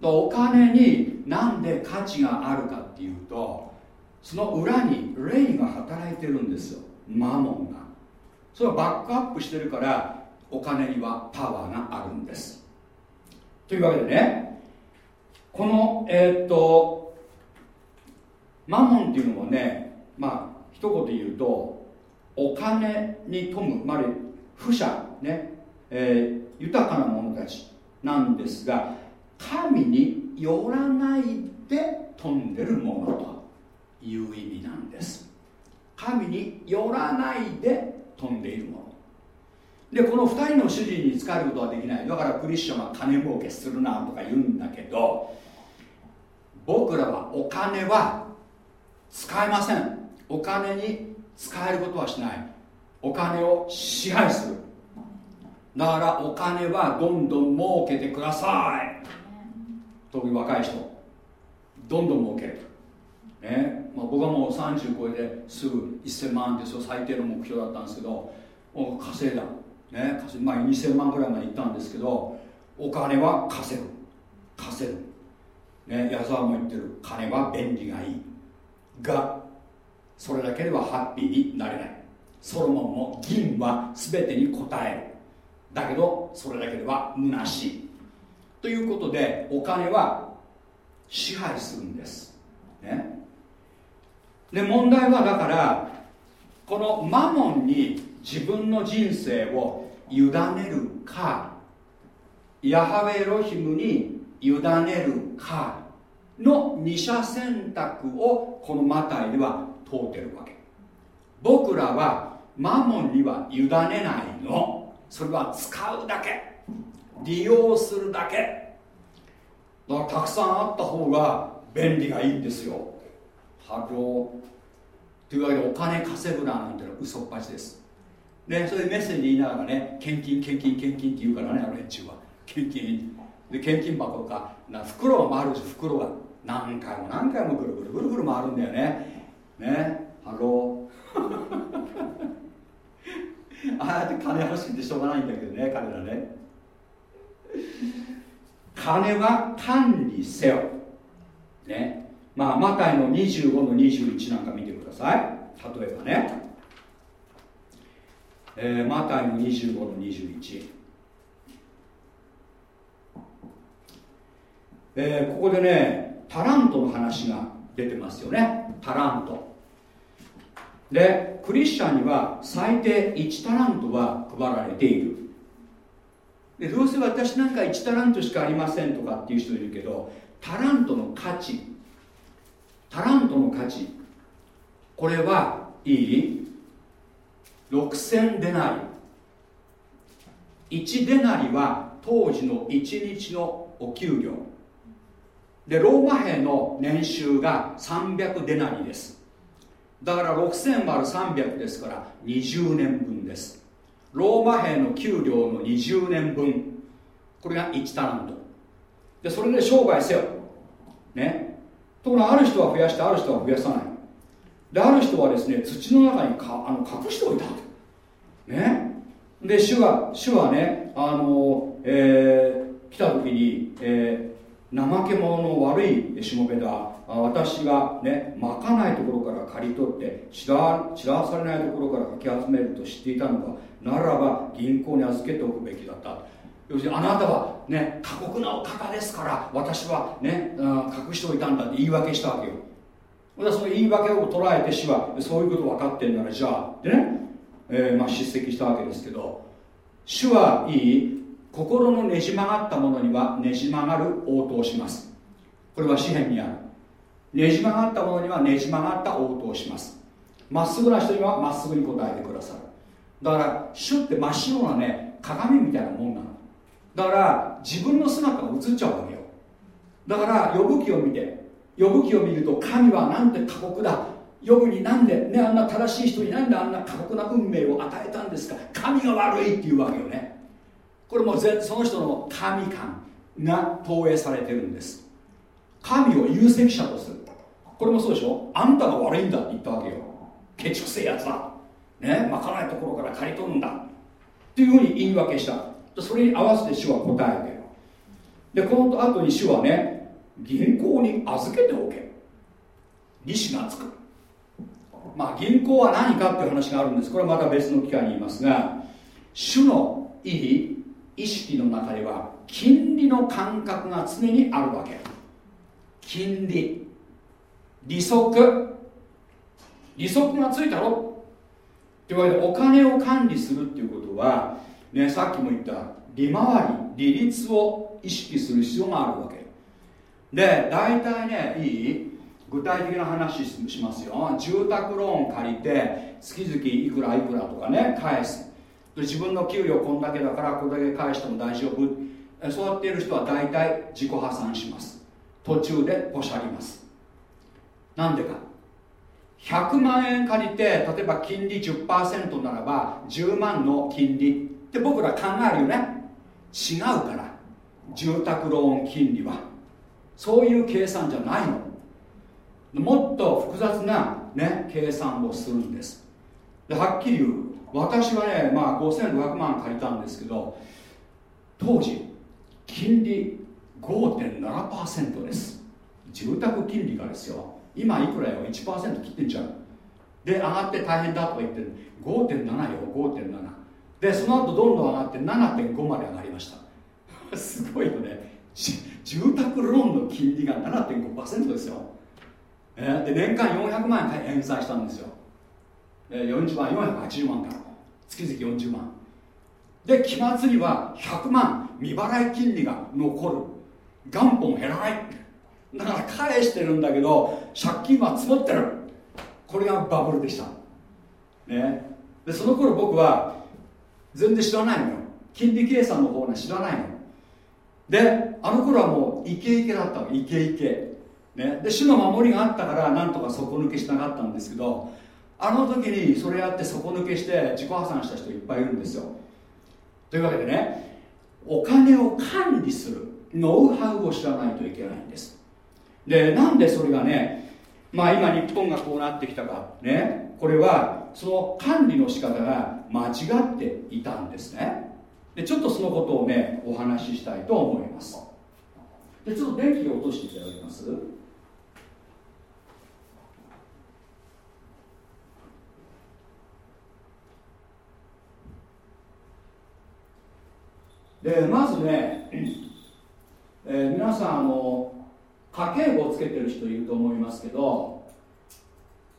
Speaker 1: お金になんで価値があるかっていうとその裏に霊が働いてるんですよ。マモンが。それはバックアップしてるからお金にはパワーがあるんです。というわけでねこのえー、っとマモンっていうのはねまあ一言言うとお金に富むまり富者ね、えー、豊かな者たちなんですが神によらないで飛んでるものという意味なんです。神によらないで飛んでいるもの。でこの2人の主人に仕えることはできない。だからクリスチャンは金儲けするなとか言うんだけど僕らはお金は使えません。お金に使えることはしない。お金を支配する。だからお金はどんどん儲けてください。特に若い人どんどん儲ける、ね。まあ、僕はもう30超えてすぐ1000万ってそれ最低の目標だったんですけどもう稼いだ、ね、稼いまあ、2000万ぐらいまでいったんですけどお金は稼ぐ。稼ぐ、ね、矢沢も言ってる。金は便利がいい。がそれだけではハッピーになれない。ソロモンも銀は全てに応える。だけどそれだけでは虚しい。ということでお金は支配するんです、ね、で問題はだからこのマモンに自分の人生を委ねるかヤハウェエロヒムに委ねるかの二者選択をこのマタイでは通ってるわけ。僕らはマモンには委ねないの。それは使うだけ。利用するだけ。だからたくさんあった方が便利がいいんですよ。ハローというわけでお金稼ぐななんてのは嘘っぱちです。ねそれでメッセージ言いながらね献金献金献金って言うからねあの連中は。献金。で献金箱とか。な袋が回るし袋が何回も何回もぐるぐるぐるぐる回るんだよね。ね Hello。ああやって金欲しくてしょうがないんだけどね彼らね。金は管理せよ。ね。まあマタイの25の21なんか見てください。例えばね。えー、マタイの25の21、えー、ここでねタラントの話が出てますよね。タラント。でクリスチャンには最低1タラントは配られている。でどうせ私なんか1タラントしかありませんとかっていう人いるけどタラントの価値タラントの価値これはいい？6000デナリ。1デナリは当時の1日のお給料。でローマ兵の年収が300デナリです。だから6000割る300ですから20年分です。ローマ兵の給料の20年分。これが1タラントでそれで商売せよ。ね。ところがある人は増やしてある人は増やさない。である人はですね土の中にかあの隠しておいたね。で主は主はねあの、えー、来た時に、えー、怠け者の悪いしもべだ。私がねまかないところから刈り取って散ら散らされないところからかき集めると知っていたのか。ならば銀行に預けておくべきだった。要するにあなたはね過酷なお方ですから私はね隠しておいたんだって言い訳したわけよ。その言い訳を捉えて主はそういうこと分かってんならじゃあでね、えー、まあ、叱責したわけですけど主はいい心のねじ曲がったものにはねじ曲がる応答します。これは詩篇にある。ねじ曲がったものにはねじ曲がった応答します。まっすぐな人にはまっすぐに答えてくださるだから主って真っ白なね鏡みたいなもんなの。だから自分の姿が映っちゃうわけよ。だから呼ぶ気を見て呼ぶ気を見ると神はなんて過酷だ。呼ぶになんで、ね、あんな正しい人になんであんな過酷な運命を与えたんですか。神が悪いっていうわけよね。これもその人の神感が投影されてるんです。神を有責者とする。これもそうでしょ。あんたが悪いんだって言ったわけよ。ケチくせえやつだ。ねまかないところから刈り取るんだ。っていうふうに言い訳した。それに合わせて主は答えてる。でこの後に主はね銀行に預けておけ。利子がつく。まあ銀行は何かっていう話があるんです。これはまた別の機会に言いますが主のいい意識の中では金利の感覚が常にあるわけ。金利。利息。利息がついたろ。って言われてお金を管理するっていうことは、ね、さっきも言った利回り利率を意識する必要があるわけ。で大体ねいい？具体的な話しますよ。住宅ローン借りて月々いくらいくらとかね返す。で自分の給料こんだけだからこれだけ返しても大丈夫。そうやっている人は大体自己破産します。途中でポシャります。なんでか。100万円借りて例えば金利10%ならば10万の金利。って僕ら考えるよね。違うから。住宅ローン金利は。そういう計算じゃないの。もっと複雑な、ね、計算をするんです。ではっきり言う。私はね、まあ、5600万借りたんですけど当時金利5.7%です。住宅金利がですよ。今いくらよ？1%切ってんじゃん。で上がって大変だとか言って5.7よ5.7でその後どんどん上がって7.5まで上がりました。すごいよね。住宅ローンの金利が7.5%ですよ、えー、で年間400万円返済したんですよ。40万480万だ月々40万。で期末には100万未払い金利が残る。元本減らない。だから返してるんだけど借金は積もってる。これがバブルでした。ね。でその頃僕は全然知らないのよ。金利計算の方が知らないの。であの頃はもうイケイケだったの。イケイケ。ね、で主の守りがあったからなんとか底抜けしなかったんですけどあの時にそれやって底抜けして自己破産した人いっぱいいるんですよ。というわけでねお金を管理するノウハウを知らないといけないんです。でなんでそれがねまあ今日本がこうなってきたか。ね。これはその管理の仕方が間違っていたんですね。でちょっとそのことをねお話ししたいと思います。でちょっと電気を落としていただきます？でまずね、えー、皆さんあの家計簿をつけてる人いると思いますけど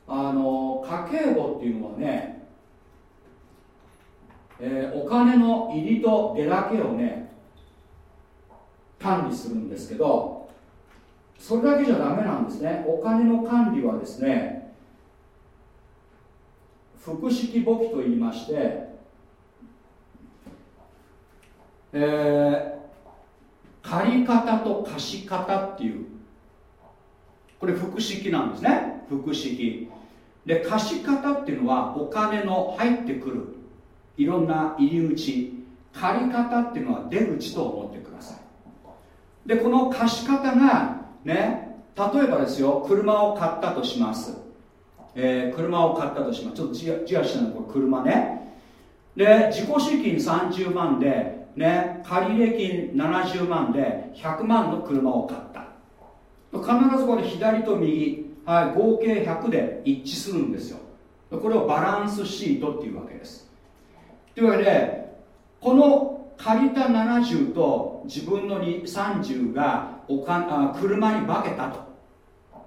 Speaker 1: あの家計簿っていうのはね、えー、お金の入りと出だけをね管理するんですけどそれだけじゃダメなんですね。お金の管理はですね複式簿記と言いましてえー、借り方と貸し方っていうこれ複式なんですね。複式で貸方っていうのはお金の入ってくるいろんな入り口。借り方っていうのは出口と思ってください。でこの貸方がね例えばですよ車を買ったとします、えー、車を買ったとします。ちょっと違うしないこれ車ね。で自己資金30万でね、借入金70万で100万の車を買った。必ずこれ左と右、はい、合計100で一致するんですよ。これをバランスシートっていうわけです。というわけでこの借りた70と自分の30がおかあ車に化けたと。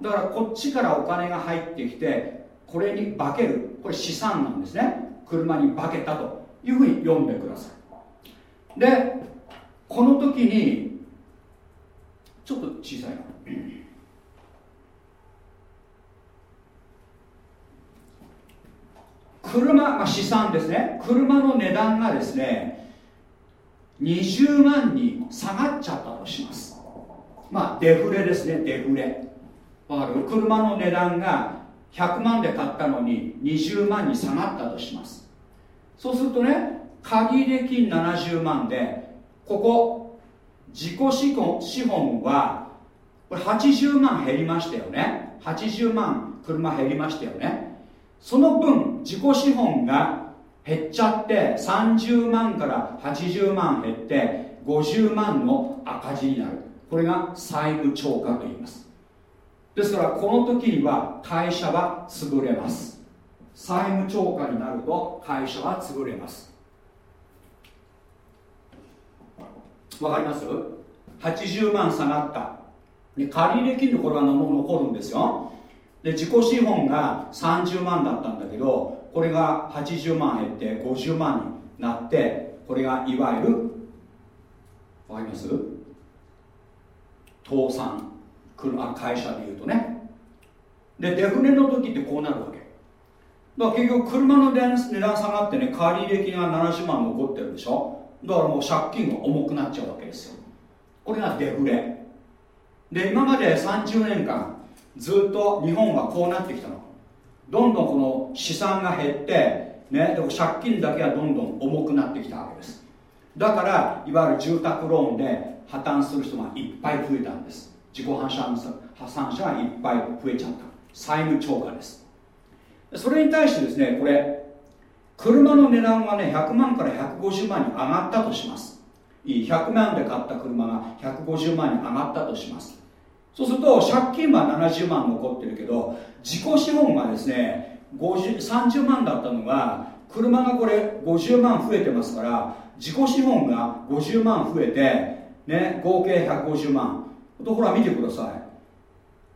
Speaker 1: だからこっちからお金が入ってきてこれに化ける。これ資産なんですね。車に化けたというふうに読んでください。でこの時にちょっと小さいな。車、まあ、資産ですね。車の値段がですね20万に下がっちゃったとします。まあデフレですね。デフレ。わかる？車の値段が100万で買ったのに20万に下がったとします。そうするとね借入金70万でここ自己資本資本はこれ80万減りましたよね。80万車減りましたよね。その分自己資本が減っちゃって30万から80万減って50万の赤字になる。これが債務超過と言います。ですからこの時には会社は潰れます。債務超過になると会社は潰れます。わかります ?80 万下がった。で借入金のこれは残るんですよ。で自己資本が30万だったんだけどこれが80万減って50万になってこれがいわゆるわかります？倒産。会社でいうとね。でデフレの時ってこうなるわけ。だから結局車の値段下がってね借入金が70万残ってるでしょ。だからもう借金が重くなっちゃうわけですよ。これがデフレ。で今まで30年間ずっと日本はこうなってきたの。どんどんこの資産が減ってねでも借金だけはどんどん重くなってきたわけです。だからいわゆる住宅ローンで破綻する人がいっぱい増えたんです。自己破産破産者がいっぱい増えちゃった。債務超過です。それに対してですねこれ車の値段はね100万から150万に上がったとします。100万で買った車が150万に上がったとします。そうすると借金は70万残ってるけど自己資本がですね30万だったのが車がこれ50万増えてますから自己資本が50万増えて、ね、合計150万。とほら見てください。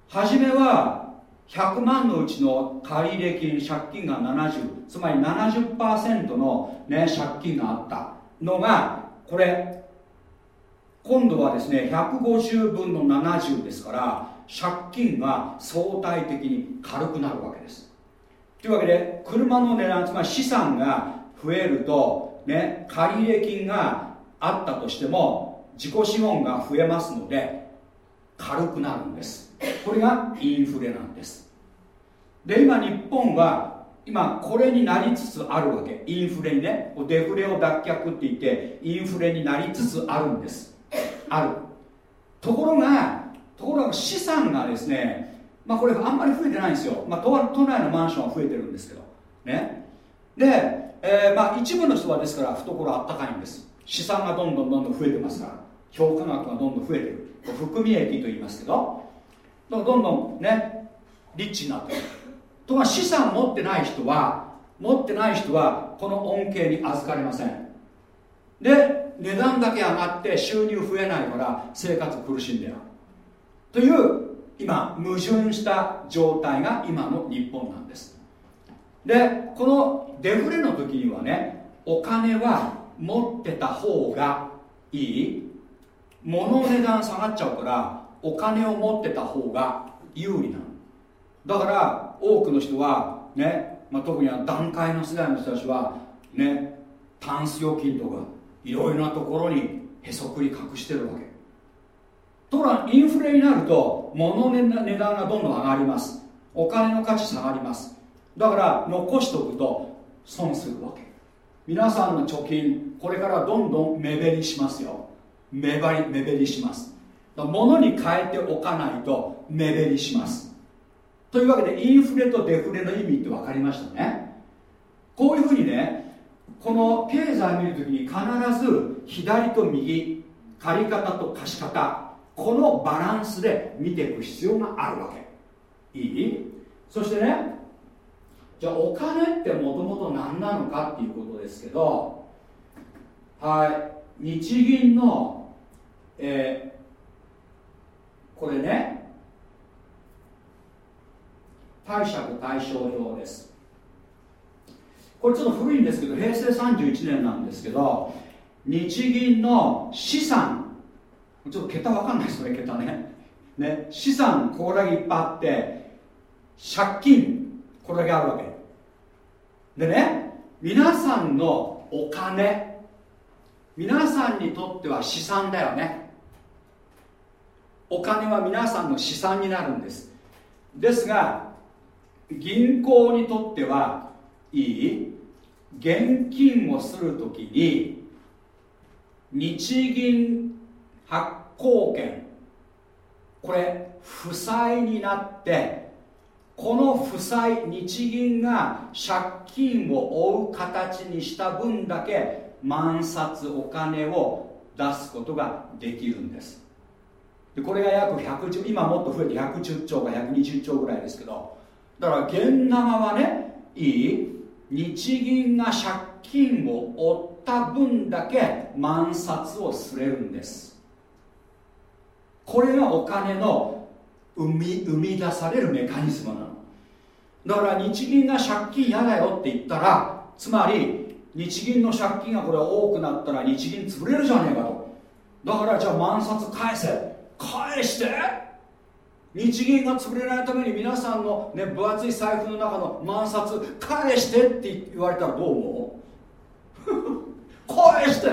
Speaker 1: 初めは100万のうちの借入金借金が70つまり70%の、ね、借金があったのがこれ今度はですね150分の70ですから借金が相対的に軽くなるわけです。というわけで車の値段つまり資産が増えると、ね、借入金があったとしても自己資本が増えますので軽くなるんです。これがインフレなんです。で今日本は今これになりつつあるわけ。インフレにねデフレを脱却って言ってインフレになりつつあるんです。ある。ところがところが資産がですねまあこれあんまり増えてないんですよ、まあ、都都内のマンションは増えてるんですけど。ね。で、えー、まあ一部の人はですから懐あったかいんです。資産がどんどんどんどん増えてますから。評価額がどんどん増えてる。含み益と言いますけど。どんどんねリッチになってる。とか資産持ってない人は持ってない人はこの恩恵に預かりません。で値段だけ上がって収入増えないから生活苦しんでる。という今矛盾した状態が今の日本なんです。でこのデフレの時にはねお金は持ってた方がいい。物の値段下がっちゃうからお金を持ってた方が有利なの。だから多くの人はね、まあ、特には段階の世代の人たちはねタンス預金とかいろいろなところにへそくり隠してるわけ。ところがインフレになると物の値段がどんどん上がります。お金の価値下がります。だから残しておくと損するわけ。皆さんの貯金これからどんどん目減りしますよ。目張り目減りします。物に変えておかないと目減りします。というわけでインフレとデフレの意味って分かりましたね。こういうふうにねこの経済を見るときに必ず左と右借り方と貸方このバランスで見ていく必要があるわけ。いい？そしてねじゃあお金ってもともと何なのかっていうことですけどはい日銀の、えー、これね貸借対照表です。これちょっと古いんですけど平成31年なんですけど日銀の資産ちょっと桁わかんないですね桁ね。ね資産これだけいっぱいあって借金これだけあるわけ。でね皆さんのお金皆さんにとっては資産だよね。お金は皆さんの資産になるんです。ですが銀行にとってはいい？現金をするときに日銀発行権これ負債になってこの負債日銀が借金を負う形にした分だけ万札お金を出すことができるんです。でこれが約110今もっと増えて110兆か120兆ぐらいですけどだから現生はねいい日銀が借金を負った分だけ万札をすれるんです。これがお金の生み生み出されるメカニズムなの。だから日銀が借金嫌だよって言ったらつまり日銀の借金がこれ多くなったら日銀潰れるじゃねえかと。だからじゃあ万札返せ。返して日銀が潰れないために皆さんの、ね、分厚い財布の中の万札返してって言われたらどう思う？返して？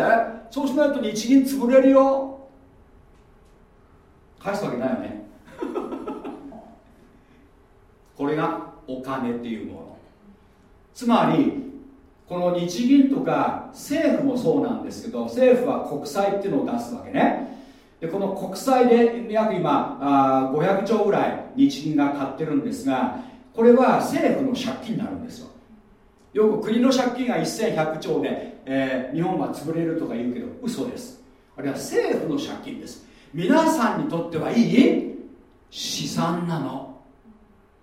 Speaker 1: そうしないと日銀潰れるよ。返すわけないよね。これがお金っていうもの。つまりこの日銀とか政府もそうなんですけど政府は国債っていうのを出すわけね。でこの国債で約今あ500兆ぐらい日銀が買ってるんですがこれは政府の借金になるんですよ。よく国の借金が1100兆で、えー、日本は潰れるとか言うけど嘘です。あれは政府の借金です。皆さんにとってはいい資産なの。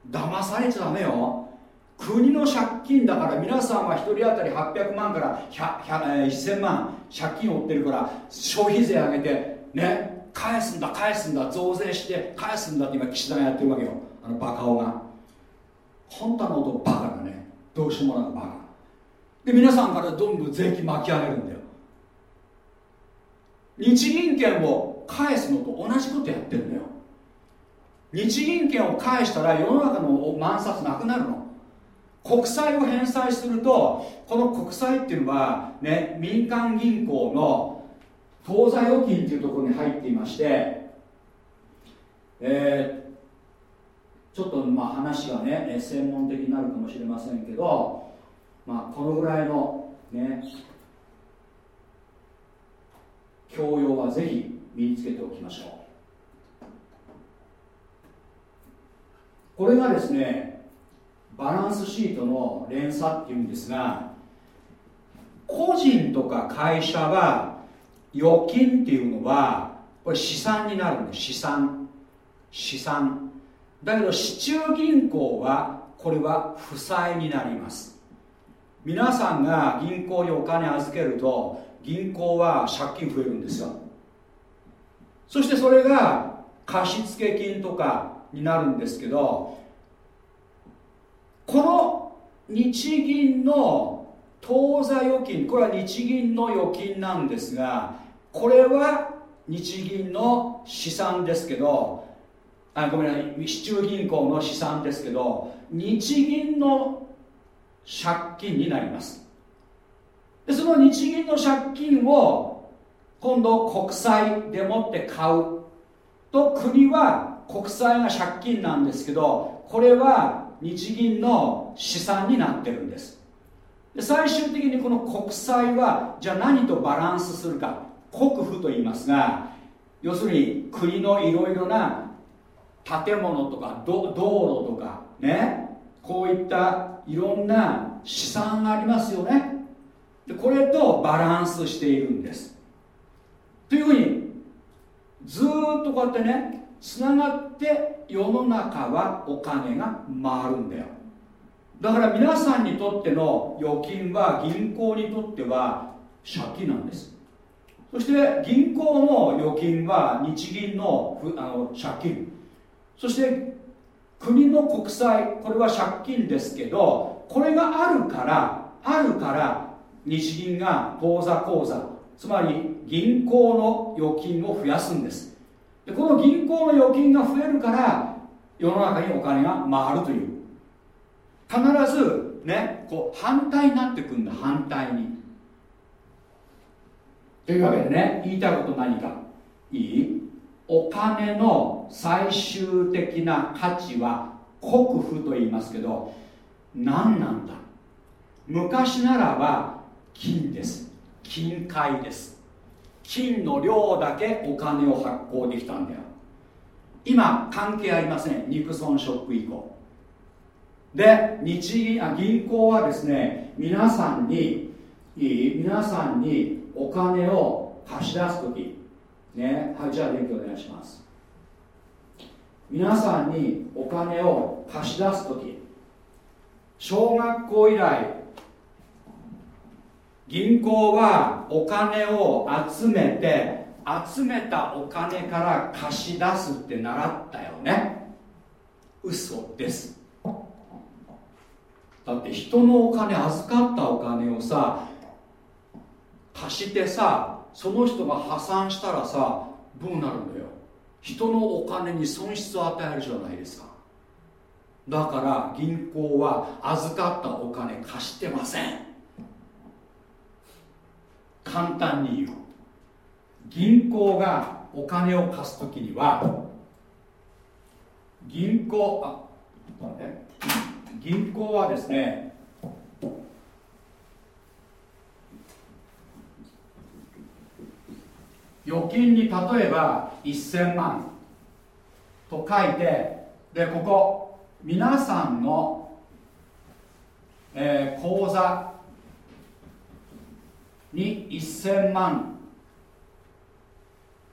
Speaker 1: 騙されちゃダメよ。国の借金だから皆さんは1人当たり800万から1000万借金を負ってるから消費税上げてね返すんだ返すんだ増税して返すんだって今岸田がやってるわけよ。あのバカ男が。本当の音バカだね。どうしようもなくバカ。で皆さんからどんどん税金巻き上げるんだよ。日銀券を返すのと同じことやってるんだよ。日銀券を返したら世の中の万札なくなるの。国債を返済するとこの国債っていうのはね民間銀行の当座預金というところに入っていまして、えー、ちょっとまあ話がね専門的になるかもしれませんけど、まあ、このぐらいのね教養はぜひ身につけておきましょう。これがですねバランスシートの連鎖っていうんですが個人とか会社は預金っていうのはこれ資産になるんです資産。資産。だけど市中銀行はこれは負債になります。皆さんが銀行にお金預けると銀行は借金増えるんですよ。そしてそれが貸付金とかになるんですけどこの日銀の当座預金これは日銀の預金なんですがこれは日銀の資産ですけどあごめんなさい市中銀行の資産ですけど日銀の借金になります。でその日銀の借金を今度国債でもって買うと国は国債が借金なんですけどこれは日銀の資産になってるんです。で最終的にこの国債はじゃあ何とバランスするか。国府と言いますが要するに国のいろいろな建物とか道路とかねこういったいろんな資産がありますよね。でこれとバランスしているんです。というふうにずっとこうやってねつながって世の中はお金が回るんだよ。だから皆さんにとっての預金は銀行にとっては借金なんです。そして銀行の預金は日銀のあの借金。そして国の国債これは借金ですけどこれがあるからあるから日銀が当座口座つまり銀行の預金を増やすんです。でこの銀行の預金が増えるから世の中にお金が回るという。必ずねこう反対になってくんだ反対に。というわけでね言いたいこと何か？いい？お金の最終的な価値は国富と言いますけど何なんだ？昔ならば金です。金塊です。金の量だけお金を発行できたんだよ。今関係ありません。ニクソンショック以降。で日銀あ銀行はですね皆さんにいい？皆さんにお金を貸し出す時。ね。はいじゃあ勉強お願いします。皆さんにお金を貸し出す時。小学校以来銀行はお金を集めて集めたお金から貸し出すって習ったよね。嘘です。だって人のお金預かったお金をさ貸してさその人が破産したらさどうなるんだよ。人のお金に損失を与えるじゃないですか。だから銀行は預かったお金貸してません。簡単に言う。銀行がお金を貸す時には銀行あ銀行はですね預金に例えば1000万と書いてでここ皆さんの、えー、口座に1000万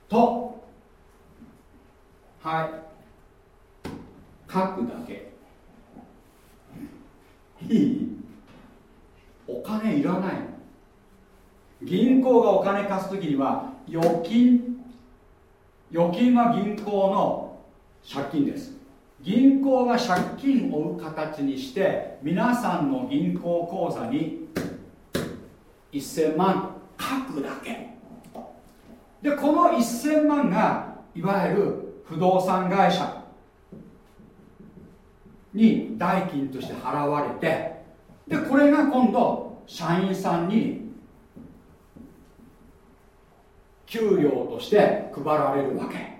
Speaker 1: とはい書くだけ。いい？お金いらない。銀行がお金貸す時には預金預金は銀行の借金です。銀行が借金を負う形にして皆さんの銀行口座に1000万書くだけ。でこの1000万がいわゆる不動産会社に代金として払われてでこれが今度社員さんに給料として配られるわけ。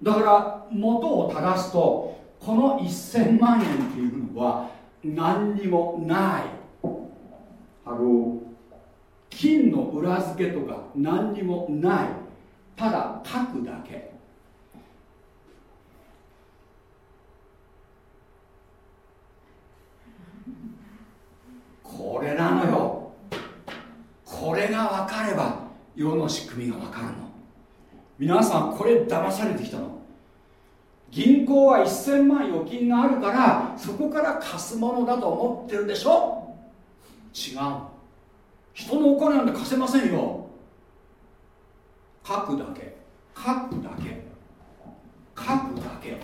Speaker 1: だから元を正すとこの1000万円っていうのは何にもない。あの金の裏付けとか何にもない。ただ書くだけ。これなのよ。これが分かれば世の仕組みが分かるの。皆さんこれ騙されてきたの。銀行は1000万預金があるからそこから貸すものだと思ってるでしょ。違う。人のお金なんて貸せませんよ。書くだけ。書くだけ。書くだけ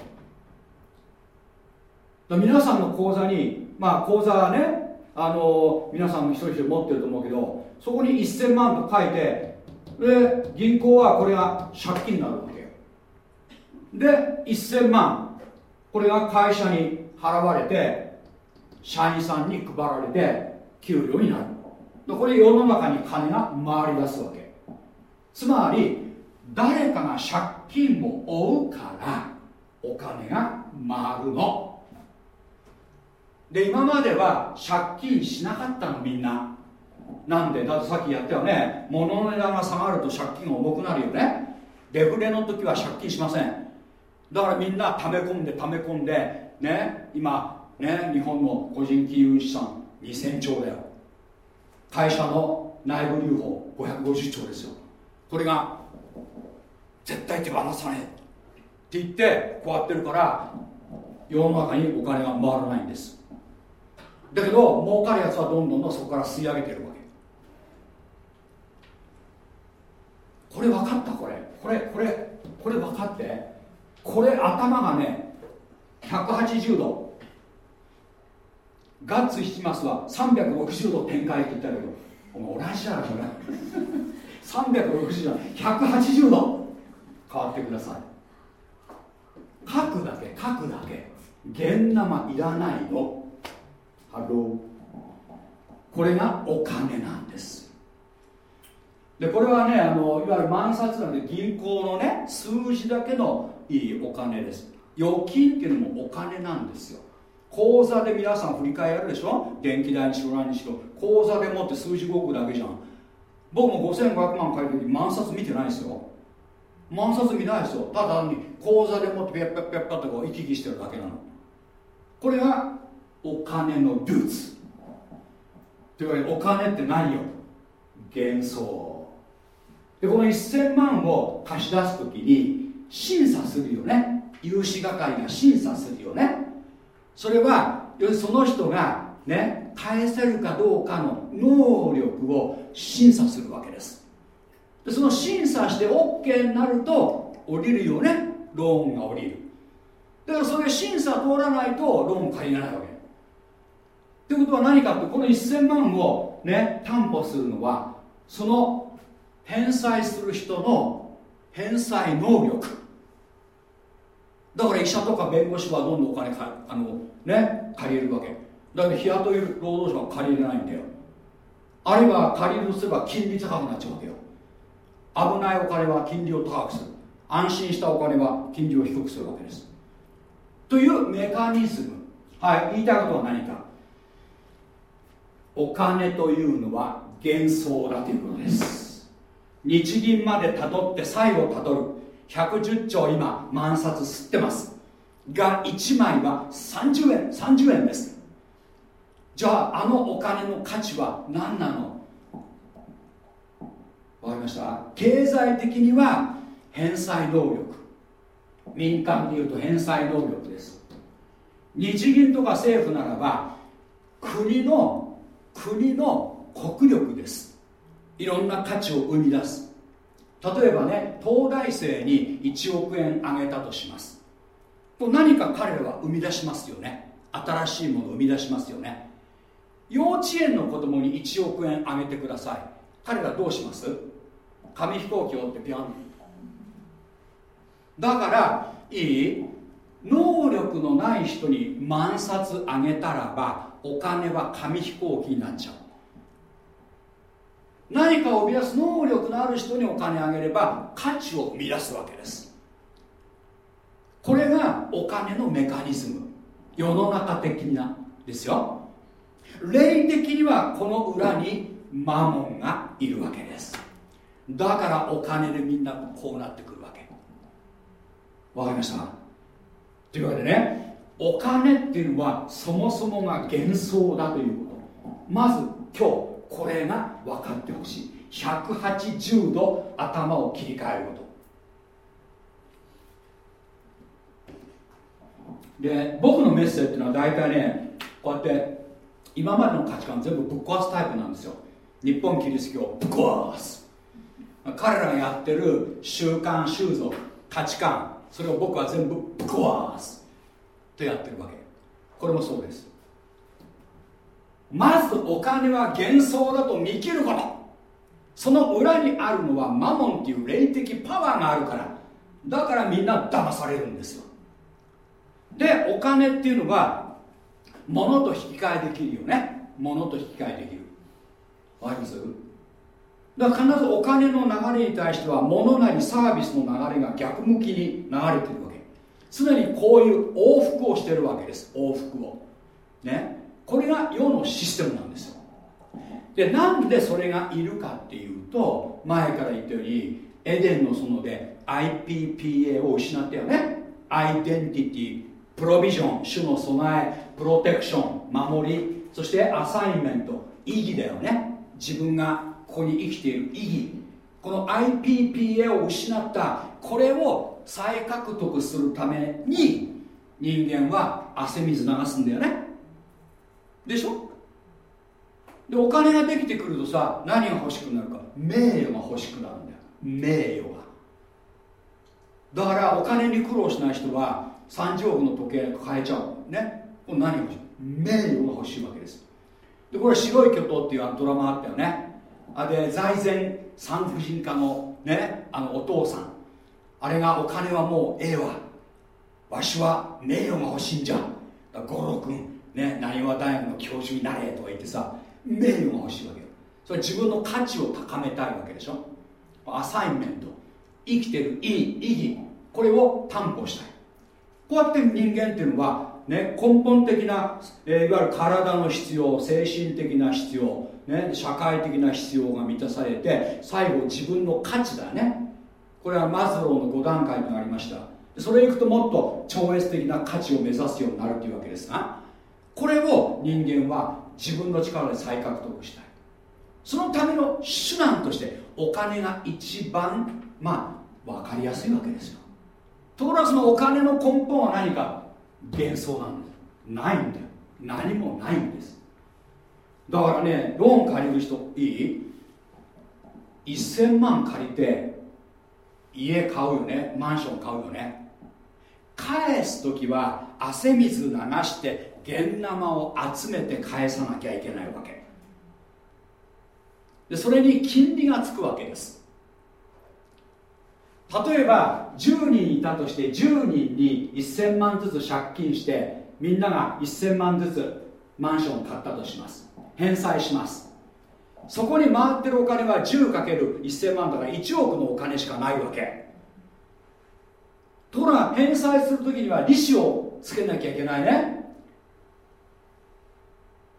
Speaker 1: 皆さんの口座にまあ口座はねあの皆さんも一人一人持ってると思うけどそこに1000万と書いてで銀行はこれが借金になるわけよ。で1000万。これが会社に払われて社員さんに配られて給料になるでこれ世の中に金が回り出すわけ。つまり誰かが借金を負うからお金が回るの。で今までは借金しなかったのみんな。なんでだってさっきやったよね。物の値段が下がると借金が重くなるよね。デフレの時は借金しません。だからみんな溜め込んで溜め込んでね今ね日本の個人金融資産2000兆だよ。会社の内部留保550兆ですよ。これが絶対手放さねえって言ってこうやってるから世の中にお金が回らないんです。だけど儲かるやつはどんどんどんそこから吸い上げてるわけこれ分かったこれ。これこれこれ分かって。これ頭がね180度。ガッツ引きますは360度展開って言ったけど。お前同じだろこれ。360度。180度。変わってください。書くだけ書くだけ。現ナマいらないの。ハローこれがお金なんです。でこれはねあのいわゆる万札なんで銀行のね数字だけのいいお金です。預金っていうのもお金なんですよ。口座で皆さん振り返るでしょ？電気代にしろ何にしろ。口座でもって数字動くだけじゃん。僕も5500万借りる時万札見てないですよ。万札見ないですよ。ただに口座でもってペッペッペッペッとこう行き来してるだけなのこれがお金のルーツというわけでお金って何よ幻想でこの1000万を貸し出す時に審査するよね。融資係が審査するよね。それはその人がね返せるかどうかの能力を審査するわけです。でその審査して OK になると降りるよね。ローンが降りる。だからそれ審査通らないとローン借りれないわけ。ということは何かってこの1000万をね担保するのはその返済する人の返済能力。だから医者とか弁護士はどんどんお金かあの、ね、借りれるわけ。だけど日雇い労働者は借りれないんだよ。あるいは借りるとすれば金利高くなっちゃうわけよ。危ないお金は金利を高くする。安心したお金は金利を低くするわけです。というメカニズム。はい言いたいことは何か。お金というのは幻想だということです。日銀までたどって最後たどる110兆今万札吸ってます。が1枚は30円30円です。じゃああのお金の価値は何なの？わかりました？経済的には返済能力。民間でいうと返済能力です。日銀とか政府ならば国の国の国力です。いろんな価値を生み出す。例えばね東大生に1億円あげたとします。と何か彼らは生み出しますよね。新しいものを生み出しますよね。幼稚園の子供に1億円あげてください。彼らどうします？紙飛行機をってピャン。だからいい？能力のない人に万冊あげたらばお金は紙飛行機になっちゃう。何かを生み出す能力のある人にお金あげれば価値を生み出すわけです。これがお金のメカニズム世の中的なですよ。霊的にはこの裏にマモンがいるわけです。だからお金でみんなこうなってくるわけ。わかりました？というわけでねお金っていうのはそもそもが幻想だということ。まず今日これが分かってほしい。180度頭を切り替えること。で僕のメッセージっていうのは大体ねこうやって今までの価値観全部ぶっ壊すタイプなんですよ。日本キリスト教ぶっ壊す。彼らがやってる習慣習俗価値観それを僕は全部ぶっ壊す。とやってるわけ。これもそうです。まずお金は幻想だと見切ること。その裏にあるのはマモンっていう霊的パワーがあるから。だからみんな騙されるんですよ。でお金っていうのは物と引き換えできるよね。物と引き換えできる。わかります？だから必ずお金の流れに対しては物なりサービスの流れが逆向きに流れてるわけ。常にこういう往復をしてるわけです。往復を。ね。これが世のシステムなんですよ。でなんでそれがいるかっていうと前から言ったようにエデンの園で IPPA を失ったよね。アイデンティティプロビジョン主の備えプロテクション守りそしてアサインメント意義だよね。自分がここに生きている意義。この IPPA を失ったこれを再獲得するために人間は汗水流すんだよね。でしょ？でお金ができてくるとさ何が欲しくなるか？名誉が欲しくなるんだよ。名誉が。だからお金に苦労しない人は30億の時計変えちゃうね？これ何が欲しい？名誉が欲しいわけです。でこれ白い巨頭っていうドラマあったよね。あで財前産婦人科のね？あのお父さん。あれがお金はもうええわ。わしは名誉が欲しいんじゃ。五郎君ねなにわ大学の教授になれとか言ってさ名誉が欲しいわけよ。それ自分の価値を高めたいわけでしょ。アサインメント。生きてる意義意義これを担保したい。こうやって人間っていうのは、ね、根本的な、えー、いわゆる体の必要精神的な必要、ね、社会的な必要が満たされて最後自分の価値だね。これはマズローの5段階にありました。それいくともっと超越的な価値を目指すようになるというわけですがこれを人間は自分の力で再獲得したい。そのための手段としてお金が一番まあ分かりやすいわけですよ。ところがそのお金の根本は何か。幻想なんです。ないんだよ。何もないんです。だからねローン借りる人いい？1000万借りて家買うよね。マンション買うよね。返す時は汗水流して現生を集めて返さなきゃいけないわけ。でそれに金利がつくわけです。例えば10人いたとして10人に1000万ずつ借金してみんなが1000万ずつマンションを買ったとします。返済します。そこに回ってるお金は 10×1000 万だから1億のお金しかないわけ。ところが返済するときには利子をつけなきゃいけないね。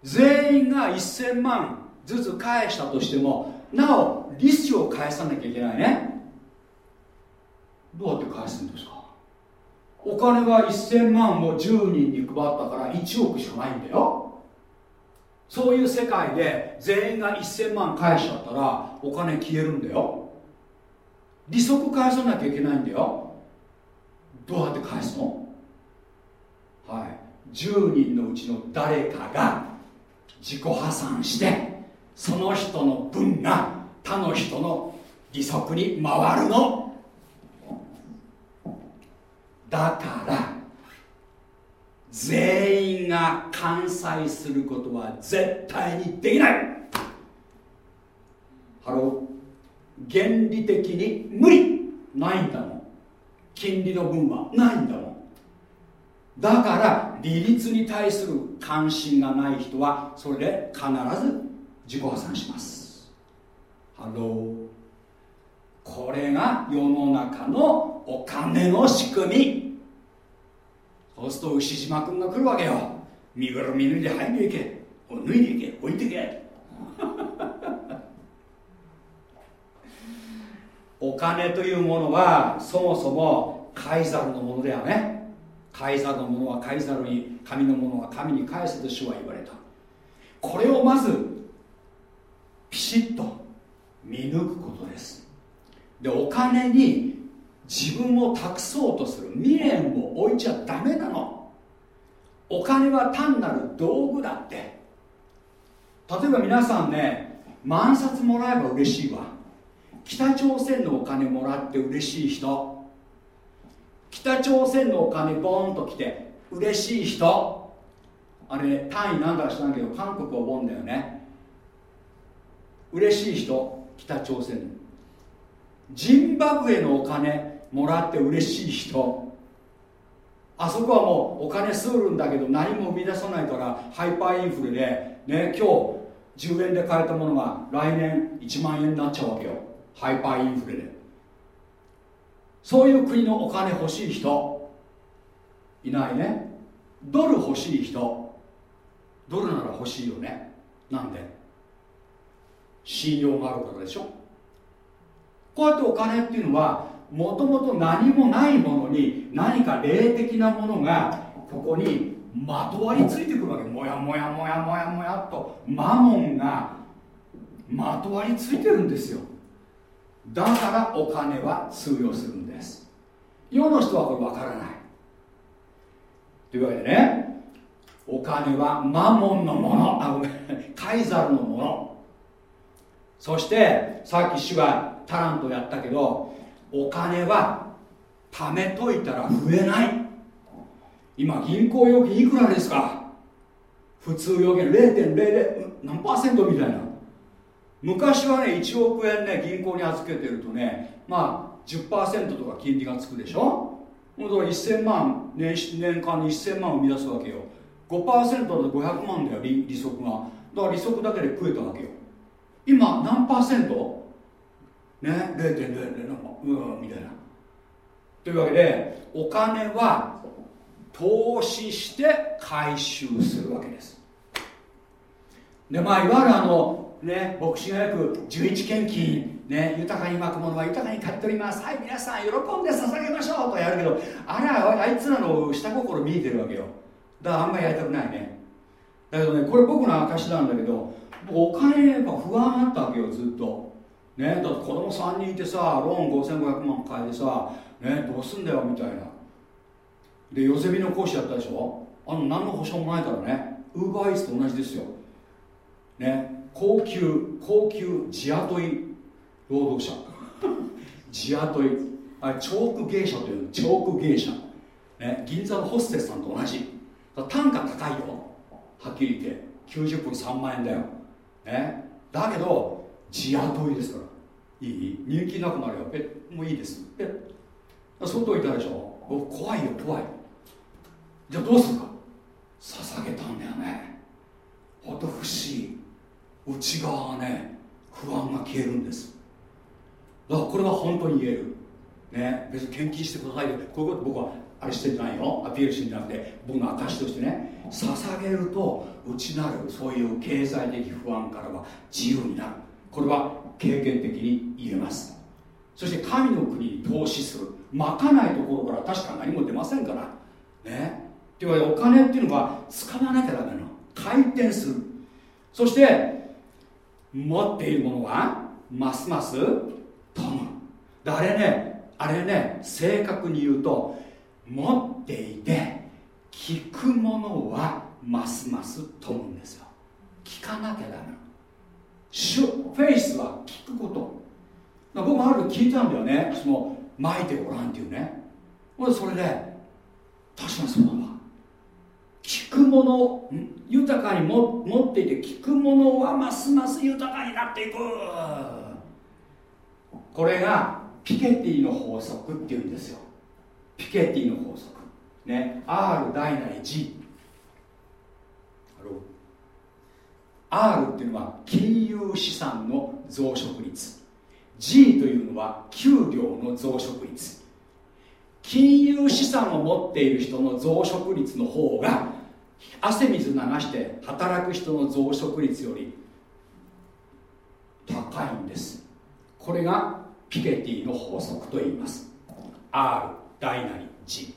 Speaker 1: 全員が1000万ずつ返したとしてもなお利子を返さなきゃいけないね。どうやって返すんですか？お金は1000万を10人に配ったから1億しかないんだよ。そういう世界で全員が1000万返しちゃったらお金消えるんだよ。利息返さなきゃいけないんだよ。どうやって返すの？はい。10人のうちの誰かが自己破産してその人の分が他の人の利息に回るの。だから全員が完済することは絶対にできない。 Hello。原理的に無理。ないんだもん。金利の分はないんだもん。だから利率に対する関心がない人はそれで必ず自己破産します。ハローこれが世の中のお金の仕組み。そうすると牛島君が来るわけよ。身ぐるみ脱いで入んでいけ。脱いでいけ。置いてけ。お金というものはそもそもカイザルのものだよね。カイザルのものはカイザルに神のものは神に返せと主は言われた。これをまずピシッと見抜くことです。でお金に自分を託そうとする未練を置いちゃダメなの。お金は単なる道具だって。例えば皆さんね万札もらえば嬉しいわ。北朝鮮のお金もらって嬉しい人。北朝鮮のお金ボーンと来て嬉しい人。あれ単位なんだか知らんけど韓国はボンだよね。嬉しい人北朝鮮ジンバブエのお金もらって嬉しい人。あそこはもうお金するんだけど何も生み出さないからハイパーインフレで、ね、今日10円で買えたものが来年1万円になっちゃうわけよ。ハイパーインフレで。そういう国のお金欲しい人いないね。ドル欲しい人ドルなら欲しいよね。なんで？信用があるからでしょ。こうやってお金っていうのはもともと何もないものに何か霊的なものがここにまとわりついてくるわけ。もやもやもやもやもやとマモンがまとわりついてるんですよ。だからお金は通用するんです。世の人はこれわからない。というわけでねお金はマモンのものあごめんカイザルのもの。そしてさっき主がタラントやったけどお金は貯めといたら増えない。今銀行預金いくらですか？普通預金0.00何パーセントみたいな。昔はね1億円ね銀行に預けてるとねまあ10%とか金利がつくでしょ？だから1000万年年間に1000万生み出すわけよ。5%だと500万だよ利利息が。だから利息だけで食えたわけよ。今何パーセント？ね0.00なんかうんみたいな。というわけでお金は投資して回収するわけです。でまあいわゆるあのね牧師がよく11献金ね豊かに巻くものは豊かに買っております。はい皆さん喜んで捧げましょうとやるけどあらあいつらの下心見えてるわけよ。だからあんまりやりたくないね。だけどねこれ僕の証なんだけどお金やっぱ不安あったわけよずっと。ねだって子供3人いてさローン5500万買えてさねどうすんだよみたいな。でヨゼミの講師やったでしょ？あの何の保証もないからね。ウーバーイーツと同じですよ。ね。高級高級地雇い労働者。地雇い。あれチョーク芸者というチョーク芸者、ね、銀座のホステスさんと同じ。単価高いよ。はっきり言って。90分3万円だよ、ね、だけど地雇いですから。いい？人気なくなるよ。えもういいです。え外いたでしょ。怖いよ怖い。じゃあどうするか。捧げたんだよね。ほんと不思議。内側がね不安が消えるんです。だからこれは本当に言える。ね別に献金してくださいよ。こういうこと僕はあれしてんじゃないよ。アピールしてんじゃなくて僕の証としてね。捧げると内なるそういう経済的不安からは自由になる。これは経験的に言えます。そして神の国に投資する。まかないところから確か何も出ませんから。ね。っていうわけでお金っていうのは使わなきゃダメなの。回転する。そして持っているものはますます富むあれねあれね正確に言うと持っていて聞くものはますます富むんですよ。聞かなきゃダメ。フェイスは聞くこと。僕もある時聞いたんだよね。その巻いてごらんっていうね。それで確かにそうだ聞くもの豊かにも持っていて聞くものはますます豊かになっていく。これがピケティの法則っていうんですよ。ピケティの法則。ね。R 大なり G R っていうのは金融資産の増殖率。G というのは給料の増殖率。金融資産を持っている人の増殖率の方が汗水流して働く人の増殖率より高いんです。これがピケティの法則と言います。R 大なり G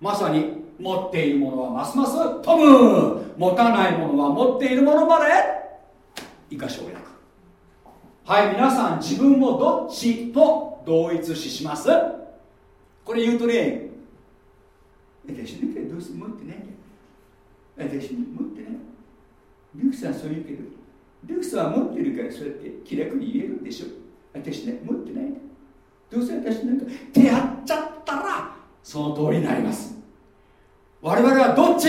Speaker 1: まさに持っているものはますます富む持たないものは持っているものまで生かしをく。はい皆さん自分をどっちと同一視します？これ言うとね私なんかどうせ持ってないんだ私持ってないルークさんそう言うけどルークさんは持ってるからそうやって気楽に言えるんでしょ私ね持ってない。どうせ私なんか手やっちゃったらその通りになります。我々はどっち？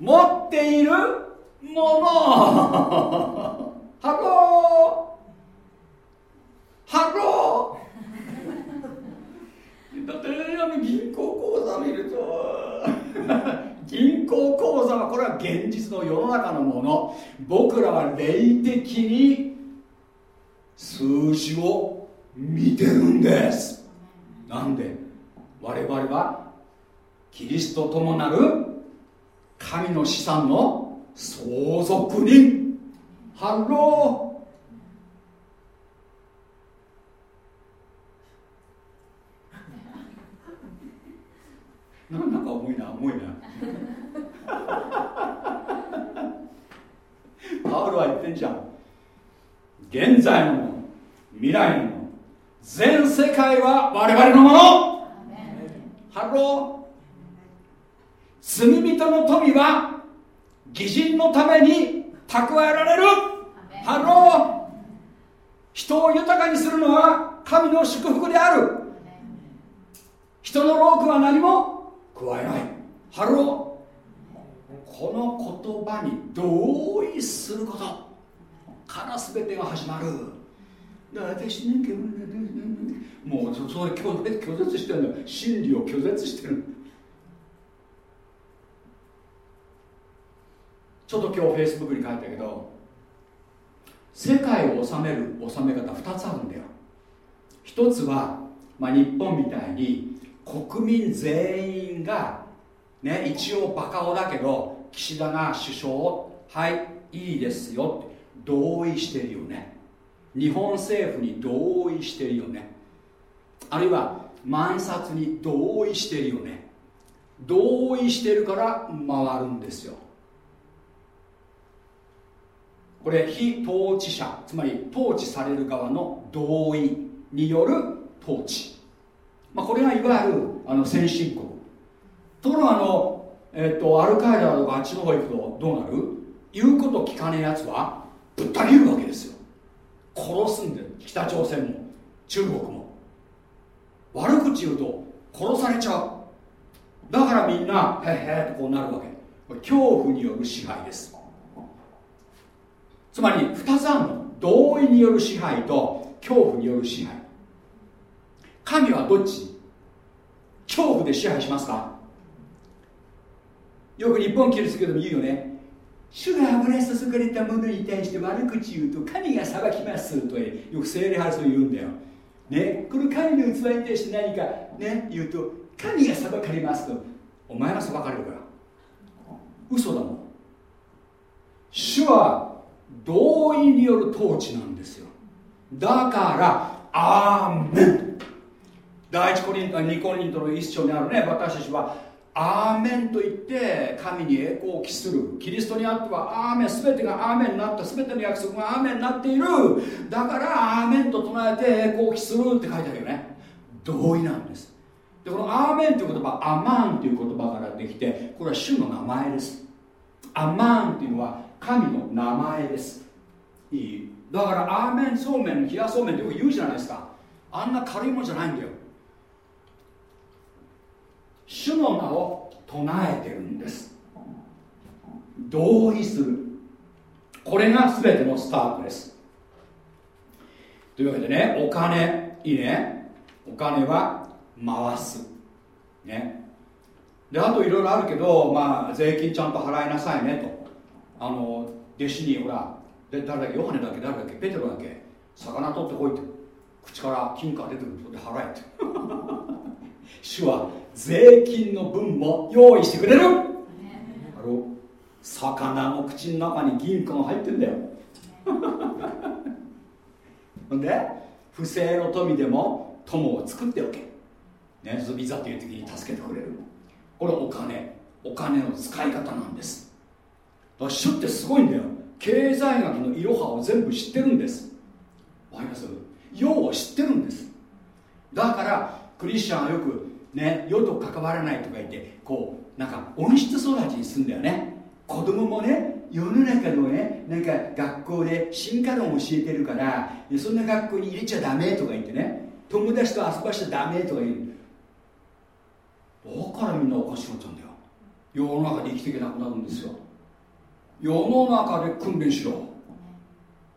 Speaker 1: 持っているもの。Hello Hello。だってあの銀行口座見ると銀行口座はこれは現実の世の中のもの。僕らは霊的に数字を見てるんです。なんで我々はキリストと共なる神の資産の相続人。 Hello。なんか重いな重いな パウロは言ってんじゃん。現在のもの未来のもの全世界は我々のもの。 Hello。罪人の富は義人のために蓄えられる。 Hello。人を豊かにするのは神の祝福である。人の労苦は何も加えない。 Hello。この言葉に同意すること。から全てが始まる。私なんかもうそそれ拒絶拒絶してるの。真理を拒絶してる。ちょっと今日フェイスブックに書いたけど世界を治める治め方2つあるんだよ。一つは、まあ、日本みたいに国民全員がね一応バカ男だけど岸田が首相はいいいですよって同意してるよね。日本政府に同意してるよね。あるいは満札に同意してるよね。同意してるから回るんですよ。これ非統治者つまり統治される側の同意による統治、まあ、これがいわゆるあの先進国。ところがあの、えっとアルカイダとかあっちの方行くとどうなる？言うこと聞かねえやつはぶった切るわけですよ。殺すんで北朝鮮も。中国も。悪口言うと殺されちゃう。だからみんなへへってこうなるわけ。恐怖による支配です。つまり2つあるの。同意による支配と恐怖による支配。神はどっち？恐怖で支配しますか？よく日本キリスト教でも言うよね。主が油注がれたものに対して悪口言うと神が裁きますとよく聖霊派そう言うんだよ、ね、この神の器に対して何か、ね、言うと神が裁かれますとお前が裁かれるか？ら嘘だもん。主は同意による統治なんですよ。だからアーメン。第一コリント2コリントの一章にあるね私たちはアーメンと言って神に栄光を期する。キリストにあってはアーメン全てがアーメンになった。全ての約束がアーメンになっている。だからアーメンと唱えて栄光を期するって書いてあるよね。同意なんです。でこのアーメンという言葉アマンという言葉からできてこれは主の名前です。アマンというのは神の名前です。いい。だからアーメンそうめん冷やそうめんって言うじゃないですか。あんな軽いもんじゃないんだよ。主の名を唱えてるんです。同意する。これが全てのスタートです。というわけでねお金。いいね。お金は回す。ね。であといろいろあるけどまあ税金ちゃんと払いなさいねと。あの弟子にほらで誰だっけ？ヨハネだっけ？誰だっけ？ペテロだっけ？魚取ってこいって。口から金貨出てくるそれで払えって。主は税金の分も用意してくれる。あの魚の口の中に銀貨が入ってんだよ。ほんで不正の富でも友を作っておけ。ねビザっていう時に助けてくれる。これお金。お金の使い方なんです。だから主ってすごいんだよ。経済学のいろはを全部知ってるんです。わかります？世を知ってるんです。だからクリスチャンはよくね世と関わらないとか言ってこうなんか温室育ちにするんだよね。子供もね世の中のねなんか学校で進化論を教えてるからそんな学校に入れちゃダメとか言ってね友達と遊ばしちゃダメとか言う。だからみんなおかしくなっちゃうんだよ。世の中で生きていけなくなるんですよ。世の中で訓練しろ。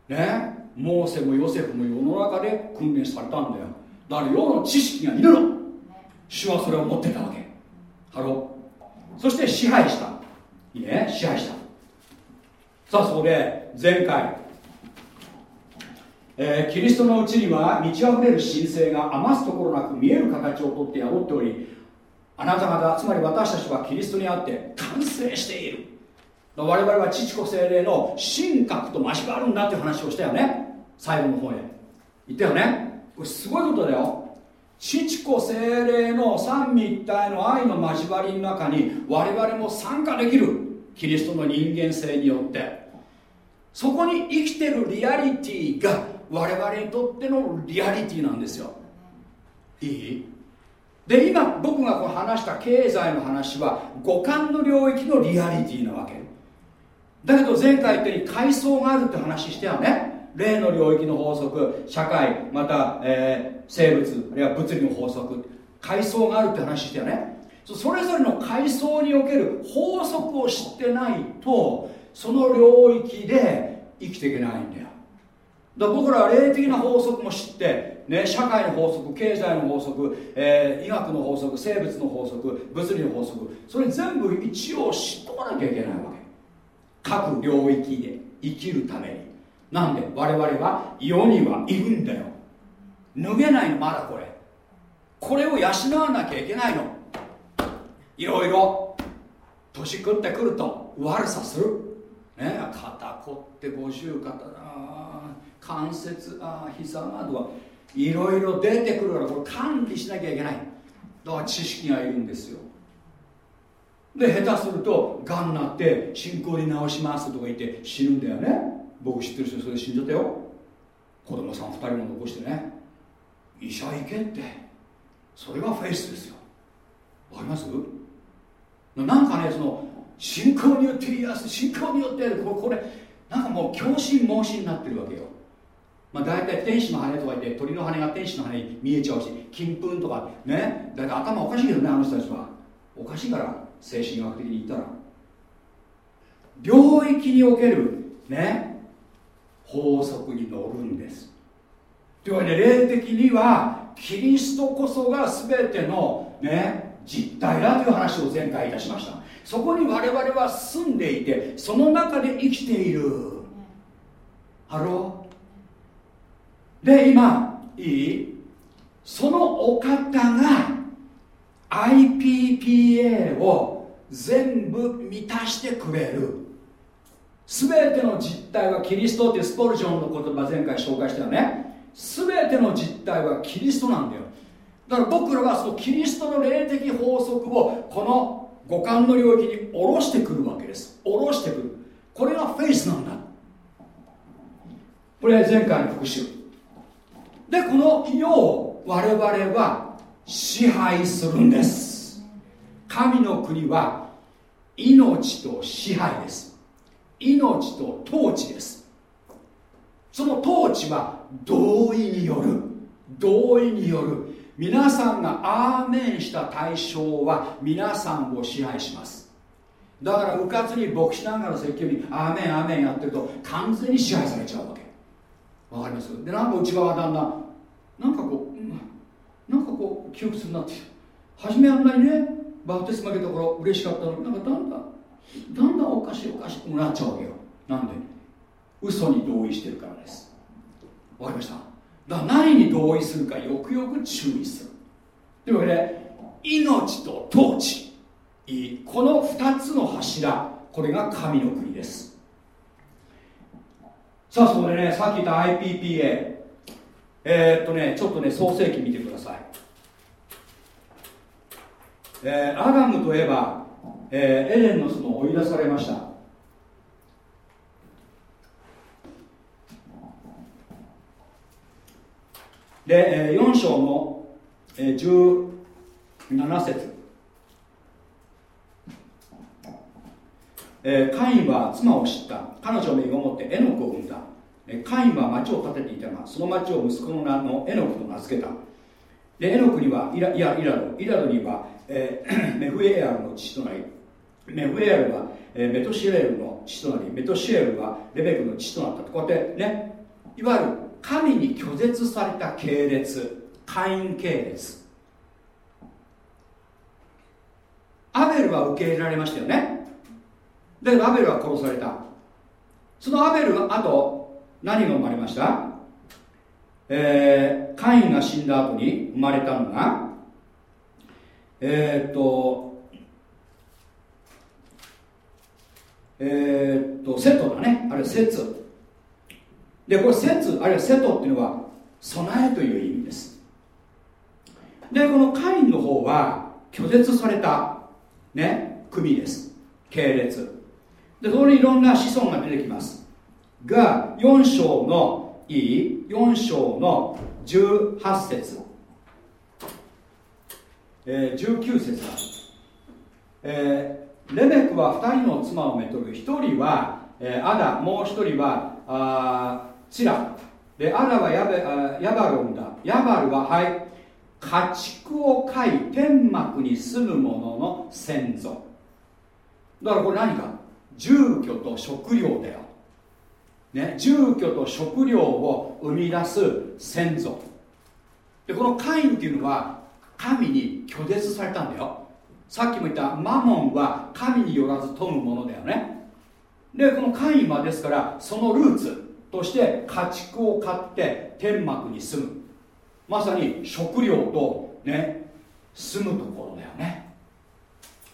Speaker 1: ね。モーセもヨセフも世の中で訓練されたんだよ。だから世の知識がいるの。主はそれを持ってたわけ。ハロそして支配した。いいね。支配した。さあそこで前回、えー、キリストのうちには満ち溢れる神聖が余すところなく見える形をとって宿っておりあなた方つまり私たちはキリストにあって完成している。我々は父子精霊の神格と交わるんだっていう話をしたよね。最後の方へ言ったよね。これすごいことだよ。父子精霊の三位一体の愛の交わりの中に我々も参加できる。キリストの人間性によって。そこに生きてるリアリティが我々にとってのリアリティなんですよ。いい？で今僕がこう話した経済の話は五感の領域のリアリティなわけ。だけど前回言ったように階層があるって話してはね。霊の領域の法則社会また、えー、生物あるいは物理の法則階層があるって話してよね。それぞれの階層における法則を知ってないとその領域で生きていけないんだよ。だ僕らは霊的な法則も知って、ね、社会の法則経済の法則、えー、医学の法則生物の法則物理の法則それ全部一応知っとかなきゃいけないわけ。各領域で生きるために。なんで我々は世にはいるんだよ。脱げないのまだこれ。これを養わなきゃいけないの。いろいろ年食ってくると悪さする。ね肩こって五十肩だ関節あ膝などはいろいろ出てくるからこれ管理しなきゃいけない。だから知識がいるんですよ。で下手するとがんになって進行に治しますとか言って死ぬんだよね。僕知ってる人それ死んじゃったよ。子供さん2人も残してね。医者行けって。それがフェイスですよ。わかります？なんかねその信仰によって癒す信仰によってこれこれなんかもう強心猛心になってるわけよ。まあ大体天使の羽とか言って鳥の羽が天使の羽に見えちゃうし金粉とかね。だいたい頭おかしいけどねあの人たちは。おかしいから精神学的に言ったら。領域におけるね。法則に乗るんです。というわけで霊的にはキリストこそが全てのね実体だという話を前回いたしました。そこに我々は住んでいてその中で生きている。 Hello？で今いい？そのお方が IPPA を全部満たしてくれる。全ての実体はキリストってスポルジョンの言葉前回紹介したよね。全ての実態はキリストなんだよ。だから僕らはそのキリストの霊的法則をこの五感の領域に下ろしてくるわけです。下ろしてくる。これがフェイスなんだ。これは前回の復習。でこの世を我々は支配するんです。神の国は命と支配です。命と統治です。その統治は同意による。同意による。皆さんがアーメンした対象は皆さんを支配します。だからうかつに牧師なんかの説教にアーメンアーメンやってると完全に支配されちゃうわけ。わかります？でなんか内側はだんだんなんかこうなんかこう記憶するなって初めあんなにねバプテスマ受けた頃嬉しかったのになんかだんだんだんだんおかしいおかしくなっちゃうわけよなんで？嘘に同意してるからです。わかりました。だから何に同意するかよくよく注意する。というわけで命と統治。この2つの柱。これが神の国です。さあそこでねさっき言った IPPA えー、っとねちょっとね創世記見てください。えー、アダムといえば、えー、エレンの園を追い出されました。で、えー、4章の、えー、17節、えー、カインは妻を知った。彼女の身をもってエノクを産んだ。カインは町を建てていたがその町を息子の名のエノクと名付けた。でエノクにはイライライラド。イラドには、えー、メフエアルの父となりメフエアルは、え、メトシエルの父となりメトシエルはレベクの父となったこうやってねいわゆる神に拒絶された系列カイン系列。アベルは受け入れられましたよね。だけどアベルは殺された。そのアベルの後何が生まれました？えー、カインが死んだ後に生まれたのがえー、っとえー、っとセットだね。あるいは節でこれ節あるいはセトっていうのは備えという意味です。でこのカインの方は拒絶されたね組です。系列。でそこにいろんな子孫が出てきます。が4章のいい4章の18節。えー、19節え、レベクは2人の妻をめとる。1人は、えー、アダもう1人はあチラ。でアダはヤベあヤバルを生んだ。ヤバルははい家畜を飼い天幕に住む者の先祖。だからこれ何か？住居と食料だよ、ね、住居と食料を生み出す先祖。でこのカインっていうのは神に拒絶されたんだよ。さっきも言ったマモンは神によらず富むものだよね。でこのカインはですからそのルーツとして家畜を買って天幕に住む。まさに食料とね住むところだよね。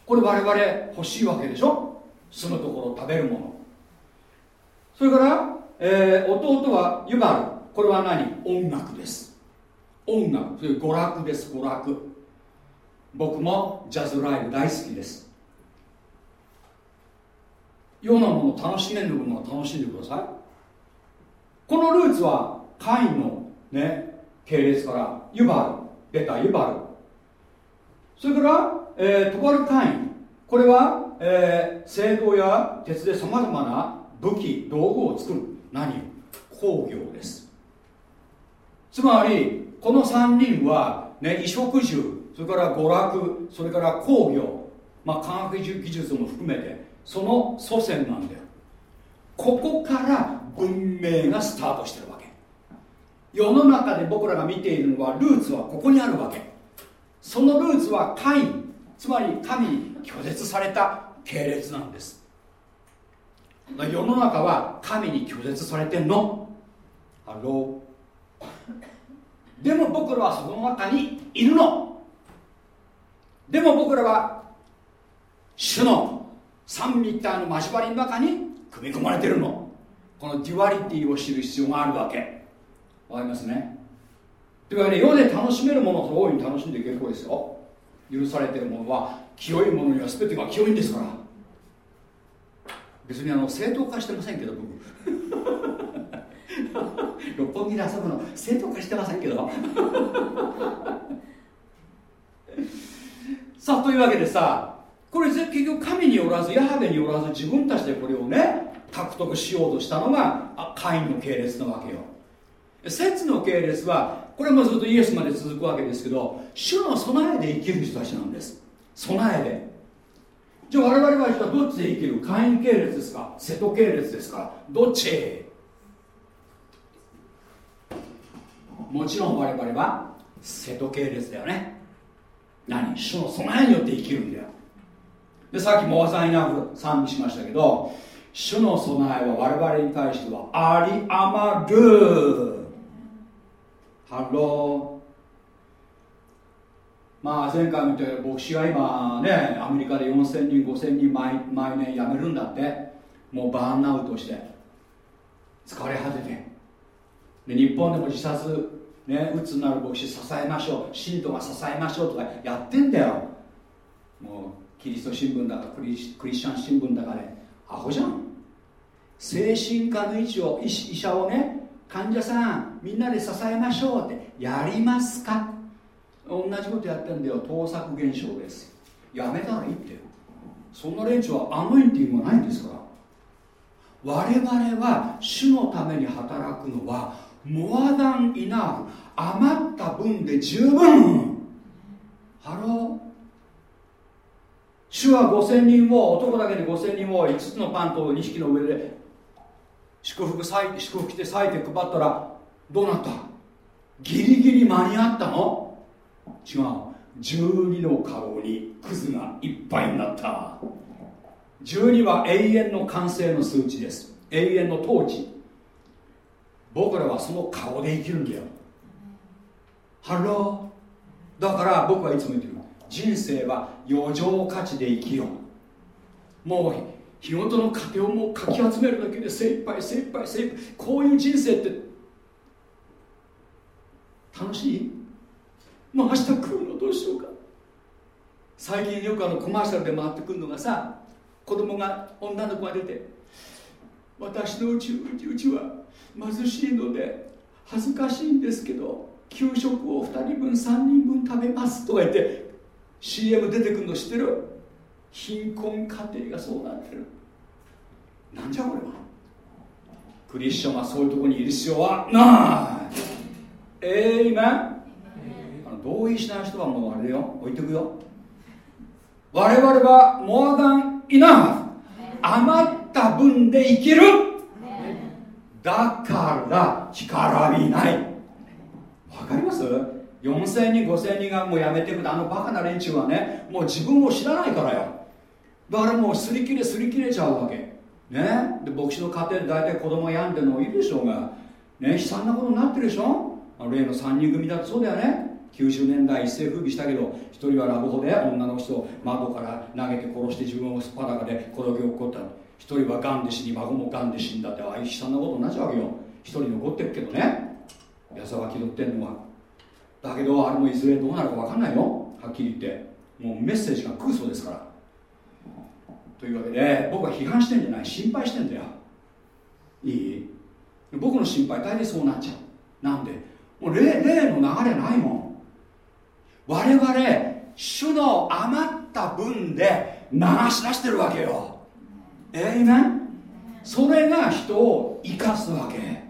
Speaker 1: これ我々欲しいわけでしょ？住むところ食べるもの。それから、えー、弟はユバル。これは何？音楽です。音楽。という娯楽です娯楽。僕もジャズライブ大好きです。世のものを楽しめるものは楽しんでください。このルーツはカインのね系列からユバル出たユバル。それから、えー、トバルカイン。これはえー、青銅や鉄でさまざまな武器道具を作る何？工業です。つまりこの3人は、ね、衣食住それから娯楽それから工業、まあ、科学技術も含めてその祖先なんだよ。ここから文明がスタートしてるわけ。世の中で僕らが見ているのはルーツはここにあるわけ。そのルーツはカインつまり神に拒絶された系列なんです。世の中は神に拒絶されてんの。 Hello。でも僕らはその中にいるの。でも僕らは主の三位一体の交わりの中に組み込まれてるの。この duality を知る必要があるわけ。わかりますね？というわけで世で楽しめるものと大いに楽しんで結構ですよ。許されてるものは清いものには全てが清いんですから。別にあの正当化してませんけど僕。六本木で遊ぶの正当化してませんけど。さあというわけでさこれ結局神によらずヤハウェによらず自分たちでこれをね獲得しようとしたのがカインの系列なわけよ。説の系列はこれもずっとイエスまで続くわけですけど主の備えで生きる人たちなんです。備えで。じゃあ我々はじゃあどっちで生きる？会員系列ですか？瀬戸系列ですか？どっち？もちろん我々は瀬戸系列だよね。何？主の備えによって生きるんだよ。でさっきモアザイナフ賛美しましたけど主の備えは我々に対してはあり余る。ハローまあ前回見て牧師は今ねアメリカで4000人5000人毎毎年辞めるんだって。もうバーンアウトして疲れ果てて。で日本でも自殺ねうつになる牧師支えましょう信徒が支えましょうとかやってんだよ。もうキリスト新聞だかクリスチャン新聞だかねアホじゃん。精神科の位置を医者をね患者さんみんなで支えましょうってやりますか。同じことやってんだよ。盗作現象です。やめたらいいって。そんな連中はアノインティングがないんですから。我々は主のために働くのはモアダンイナーフ余った分で十分。Hello。主は5000人を男だけで5000人を5つのパンと2匹の魚で祝福祝福して割いて配ったらどうなった？ギリギリ間に合ったの？違う。12の籠にクズがいっぱいになった。12は永遠の完成の数値です。永遠の統治。僕らはその顔で生きるんだよ。ハローだから僕はいつも言ってる人生は余剰価値で生きよう。もう日ごとの糧をもうかき集めるだけで精一杯精一杯精一杯。こういう人生って楽しい？もう明日来るのどうしようか？最近よくあのコマーシャルで回ってくるのがさ子供が女の子が出て私のうちうちは貧しいので恥ずかしいんですけど給食を2人分3人分食べますとか言って CM 出てくるの知ってる？貧困家庭がそうなってる。なんじゃこれは？クリスチャンはそういうところにいる必要はない。えいめ同意しない人はもうあれよ。置いてくよ。我々はモアダンイナー余った分で生きる。だから干からびない。わかります？4000人5000人がもうやめてくる。あのバカな連中はねもう自分を知らないからよ。だからもうすり切れすり切れちゃうわけ。ね？で牧師の家庭で大体子供病んでるのいるでしょうが。ね？悲惨なことになってるでしょ？あの例の3人組だってそうだよね。90年代一世風靡したけど1人はラブホで女の人を窓から投げて殺して自分をすっぱだかで孤独を起こった。1人はがんで死に孫もがんで死んだってああいう悲惨なことになっちゃうわけよ。1人残ってるけどね。矢沢気取ってんのは。だけどあれもいずれどうなるか分かんないよ。はっきり言って。もうメッセージが空想ですから。というわけで僕は批判してんじゃない。心配してんだよ。いい？僕の心配大体そうなっちゃう。なんで？もう例例の流れないもん。我々主の余った分で流し出してるわけよ。えいめそれが人を生かすわけ。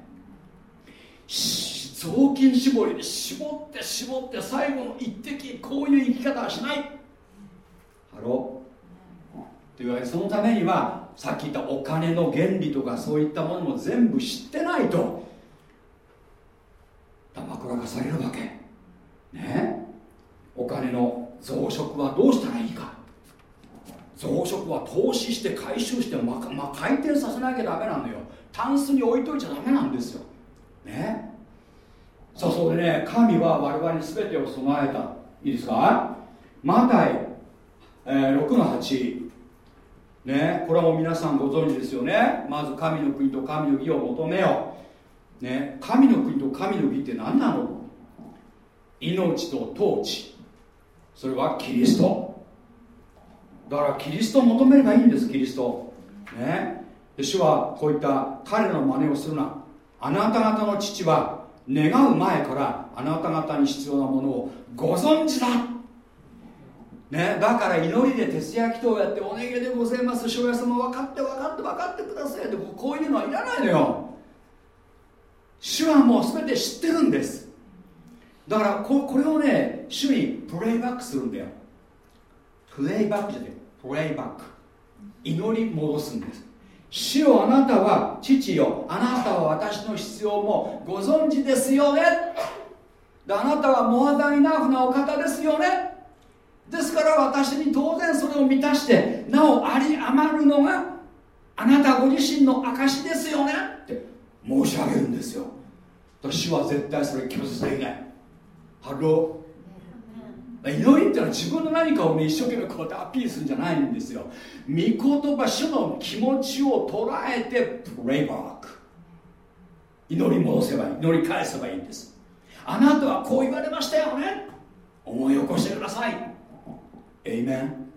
Speaker 1: 雑巾絞りで絞って絞って最後の一滴こういう生き方はしない。 Hello。というわけでそのためにはさっき言ったお金の原理とかそういったものも全部知ってないとたぶらかされるわけ。ね。お金の増殖はどうしたらいいか。増殖は投資して回収して、まま、回転させなきゃダメなのよ。タンスに置いといちゃダメなんですよ。ね。さあそうでね神は我々に全てを備えた。いいですか？マタイ、えー、6の8ねこれはもう皆さんご存知ですよね。まず神の国と神の義を求めよう。ね神の国と神の義って何なの？命と統治。それはキリスト。だからキリストを求めればいいんですキリスト。ね。主はこういった彼の真似をするな。あなた方の父は願う前からあなた方に必要なものをご存知だ。ね、だから祈りで徹夜祈祷をやってお願いでございます。庄屋様分かって分かって分かってください。ってこういうのはいらないのよ。主はもう全て知ってるんです。だからここれをね主にプレイバックするんだよ。プレイバックじゃなくてプレイバック。祈り戻すんです。主よあなたは父よ。あなたは私の必要も。ご存知ですよね。であなたはモアダイナフなお方ですよね。ですから私に当然それを満たしてなおあり余るのがあなたご自身の証ですよね。って申し上げるんですよ。主は絶対それ拒絶できない。ハロー祈りっていうのは自分の何かをね一生懸命こうやってアピールするんじゃないんですよ。御言葉主の気持ちを捉えてプレイバック祈り戻せばいい。祈り返せばいいんです。あなたはこう言われましたよね。思い起こしてください。エイメン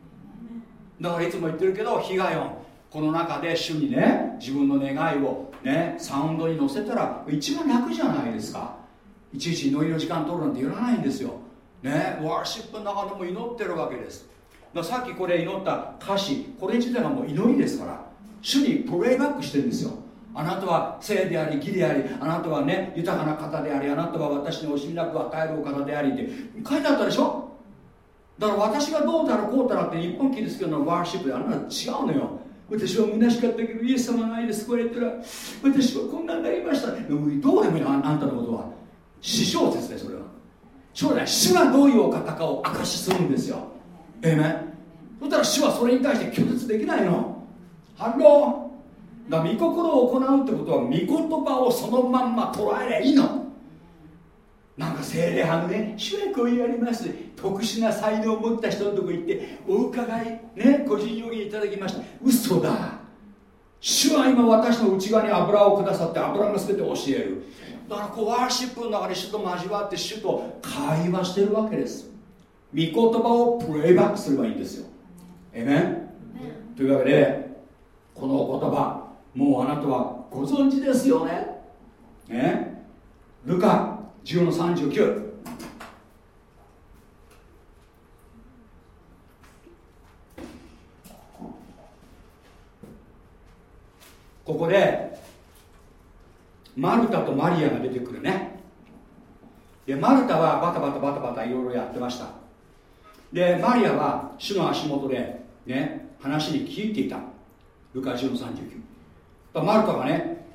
Speaker 1: だからいつも言ってるけど被害をこの中で主にね自分の願いをねサウンドに乗せたら一番楽じゃないですか。いちいち祈りの時間取るなんて言わないんですよ。ねワーシップの中でも祈ってるわけです。ださっきこれ祈った歌詞これ自体がもう祈りですから主にプレイバックしてるんですよ。あなたは聖であり義でありあなたはね豊かな方でありあなたは私に惜しみなく与えるお方でありって書いてあったでしょ？だから私がどうだらこうだらって日本キリスト教のワーシップであんなの違うのよ。私は虚しかったけどイエス様の愛で救われたら私はこんなになりました。どうでもいいのあんたのことは。私小説でそれは。将来主がどういうお方かを証しするんですよ。ええねそしたら主はそれに対して拒絶できないの。反論だから御心を行うってことは御言葉をそのまんま捉えりゃいいの。なんか精霊派のね主役をやります。特殊な才能を持った人のとこ行ってお伺いね個人予言いただきました。嘘だ。主は今私の内側に油をくださって油が全て教える。だからこうワーシップの中で主と交わって主と会話してるわけです。御言葉をプレイバックすればいいんですよ。えめん。というわけでこの言葉もうあなたはご存知ですよね。ね？ルカ10の39ここでマルタとマリアが出てくるね。でマルタはバタバタバタバタいろいろやってました。でマリアは主の足元でね話に聞いていた。ルカ10の39マルタがね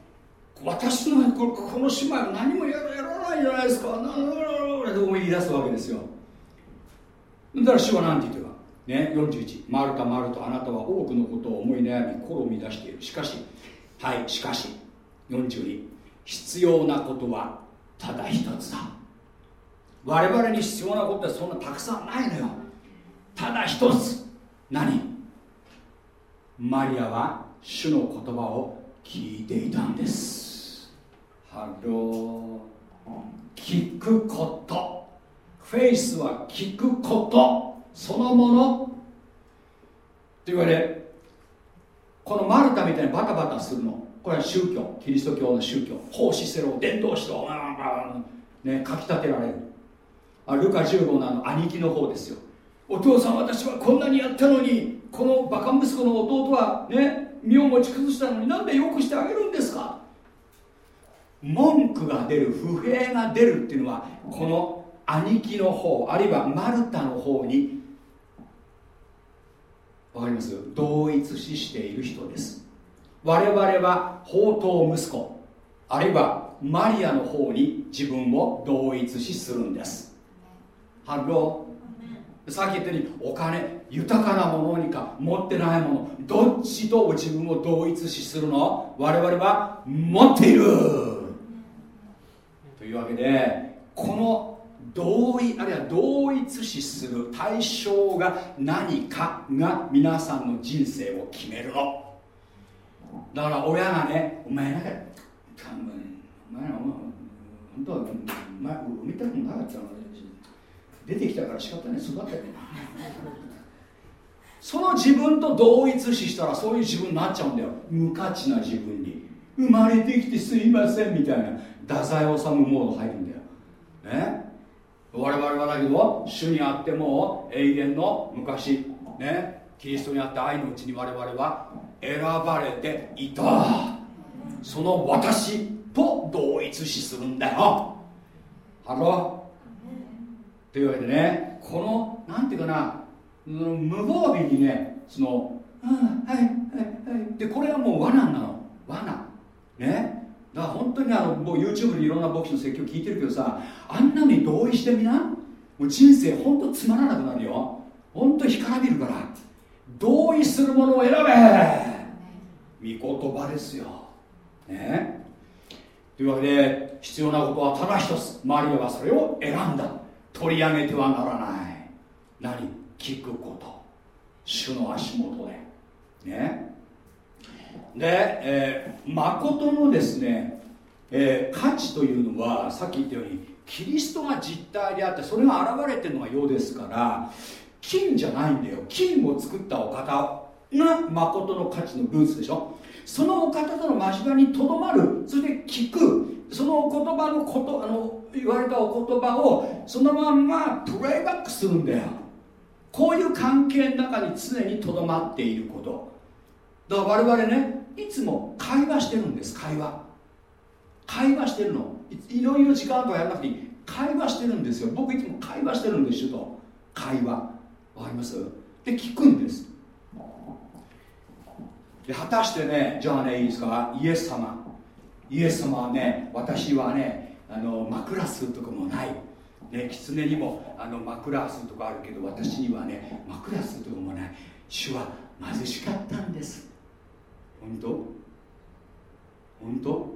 Speaker 1: 私のこの姉妹は何もやらないじゃないですか。って言い出すわけですよ。だから主は何て言ってるか。ね41マルタマルタあなたは多くのことを思い悩み心を乱している。しかしはいしかし42必要なことはただ一つだ。我々に必要なことはそんなたくさんないのよ。ただ一つ。何？マリアは主の言葉を聞いていたんです。 Hello。聞くこと。フェイスは聞くこと。そのもの。というわけでこのマルタみたいにバタバタするのこれは宗教キリスト教の宗教奉仕しろ伝道しろねかきたてられるあルカ15のあの兄貴の方ですよお父さん私はこんなにやったのにこのバカ息子の弟はね身を持ち崩したのになんでよくしてあげるんですか文句が出る不平が出るっていうのはこの兄貴の方あるいはマルタの方にわかります同一視している人です我々は宝刀息子あるいはマリアの方に自分を同一視するんです。 Hello。さっき言ったようにお金豊かなものにか持ってないものどっちと自分を同一視するの？我々は持っている。というわけでこの同意あるいは同一視する対象が何かが皆さんの人生を決めるのだから親がねお前なんかお前本当はお前産みたくなかったの出てきたから仕方ね育ったよねその自分と同一視したらそういう自分になっちゃうんだよ無価値な自分に生まれてきてすいませんみたいな太宰治モード入るんだよね我々はだけど主にあっても永遠の昔ねキリストにあって愛のうちに我々は選ばれていた。その私と同一視するんだよ。 Hello。というわけでねこのなんていうかな無防備にねその「はいはいはい」でこれはもう罠なの。罠。ね。だから本当にあのもう YouTube にいろんな牧師の説教聞いてるけどさあんなのに同意してみな。もう人生本当つまらなくなるよ。本当干からびるから。同意するものを選べ。言葉ですよ。ね。というわけで必要なことはただ一つ。マリアはそれを選んだ。取り上げてはならない。何？聞くこと。主の足元で。ね。で、えー、誠のですね、えー、価値というのはさっき言ったようにキリストが実体であってそれが現れてるのがようですから金じゃないんだよ。金を作ったお方が誠の価値のルーツでしょ。そのお方との交わりにとどまる。そして聞く。その言葉のことあの言われたお言葉をそのまんまプレイバックするんだよ。こういう関係の中に常にとどまっていること。だから我々ねいつも会話してるんです会話。会話してるの。いろいろ時間とかやらなくていい。会話してるんですよ。僕いつも会話してるんですよと。会話。わかります？で聞くんです。で果たしてねじゃあねいいですか？イエス様。イエス様はね私はねあの枕するとこもない。ね狐にもあの枕するとこあるけど私にはね枕するとこもない。主は貧しかったんです。本当？本当？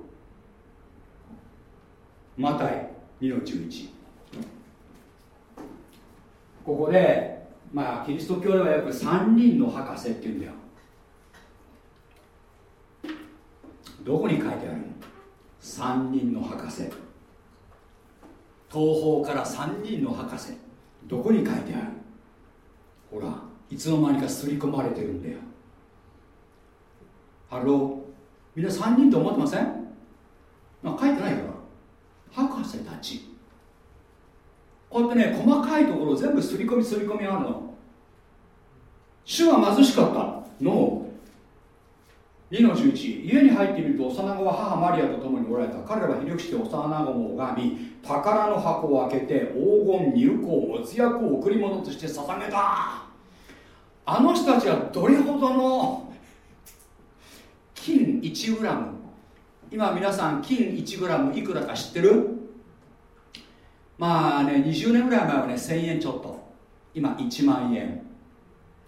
Speaker 1: マタイ2の11ここでまあキリスト教ではよく3人の博士っていうんだよ。どこに書いてある？の3人の博士。東方から3人の博士。どこに書いてある？ほらいつの間にか刷り込まれてるんだよ。ハローみんな3人と思ってません？まあ書いてないから博士たち。こうやってね細かいところ全部刷り込み刷り込みあるの。主は貧しかった。の2の11家に入ってみると幼子は母マリアと共におられた。彼らはひれ伏して幼子を拝み宝の箱を開けて黄金乳香没薬を贈り物として捧げた。あの人たちはどれほどの金 1g 今皆さん金 1g いくらか知ってる？まあね20年ぐらい前はね1000円ちょっと。今1万円。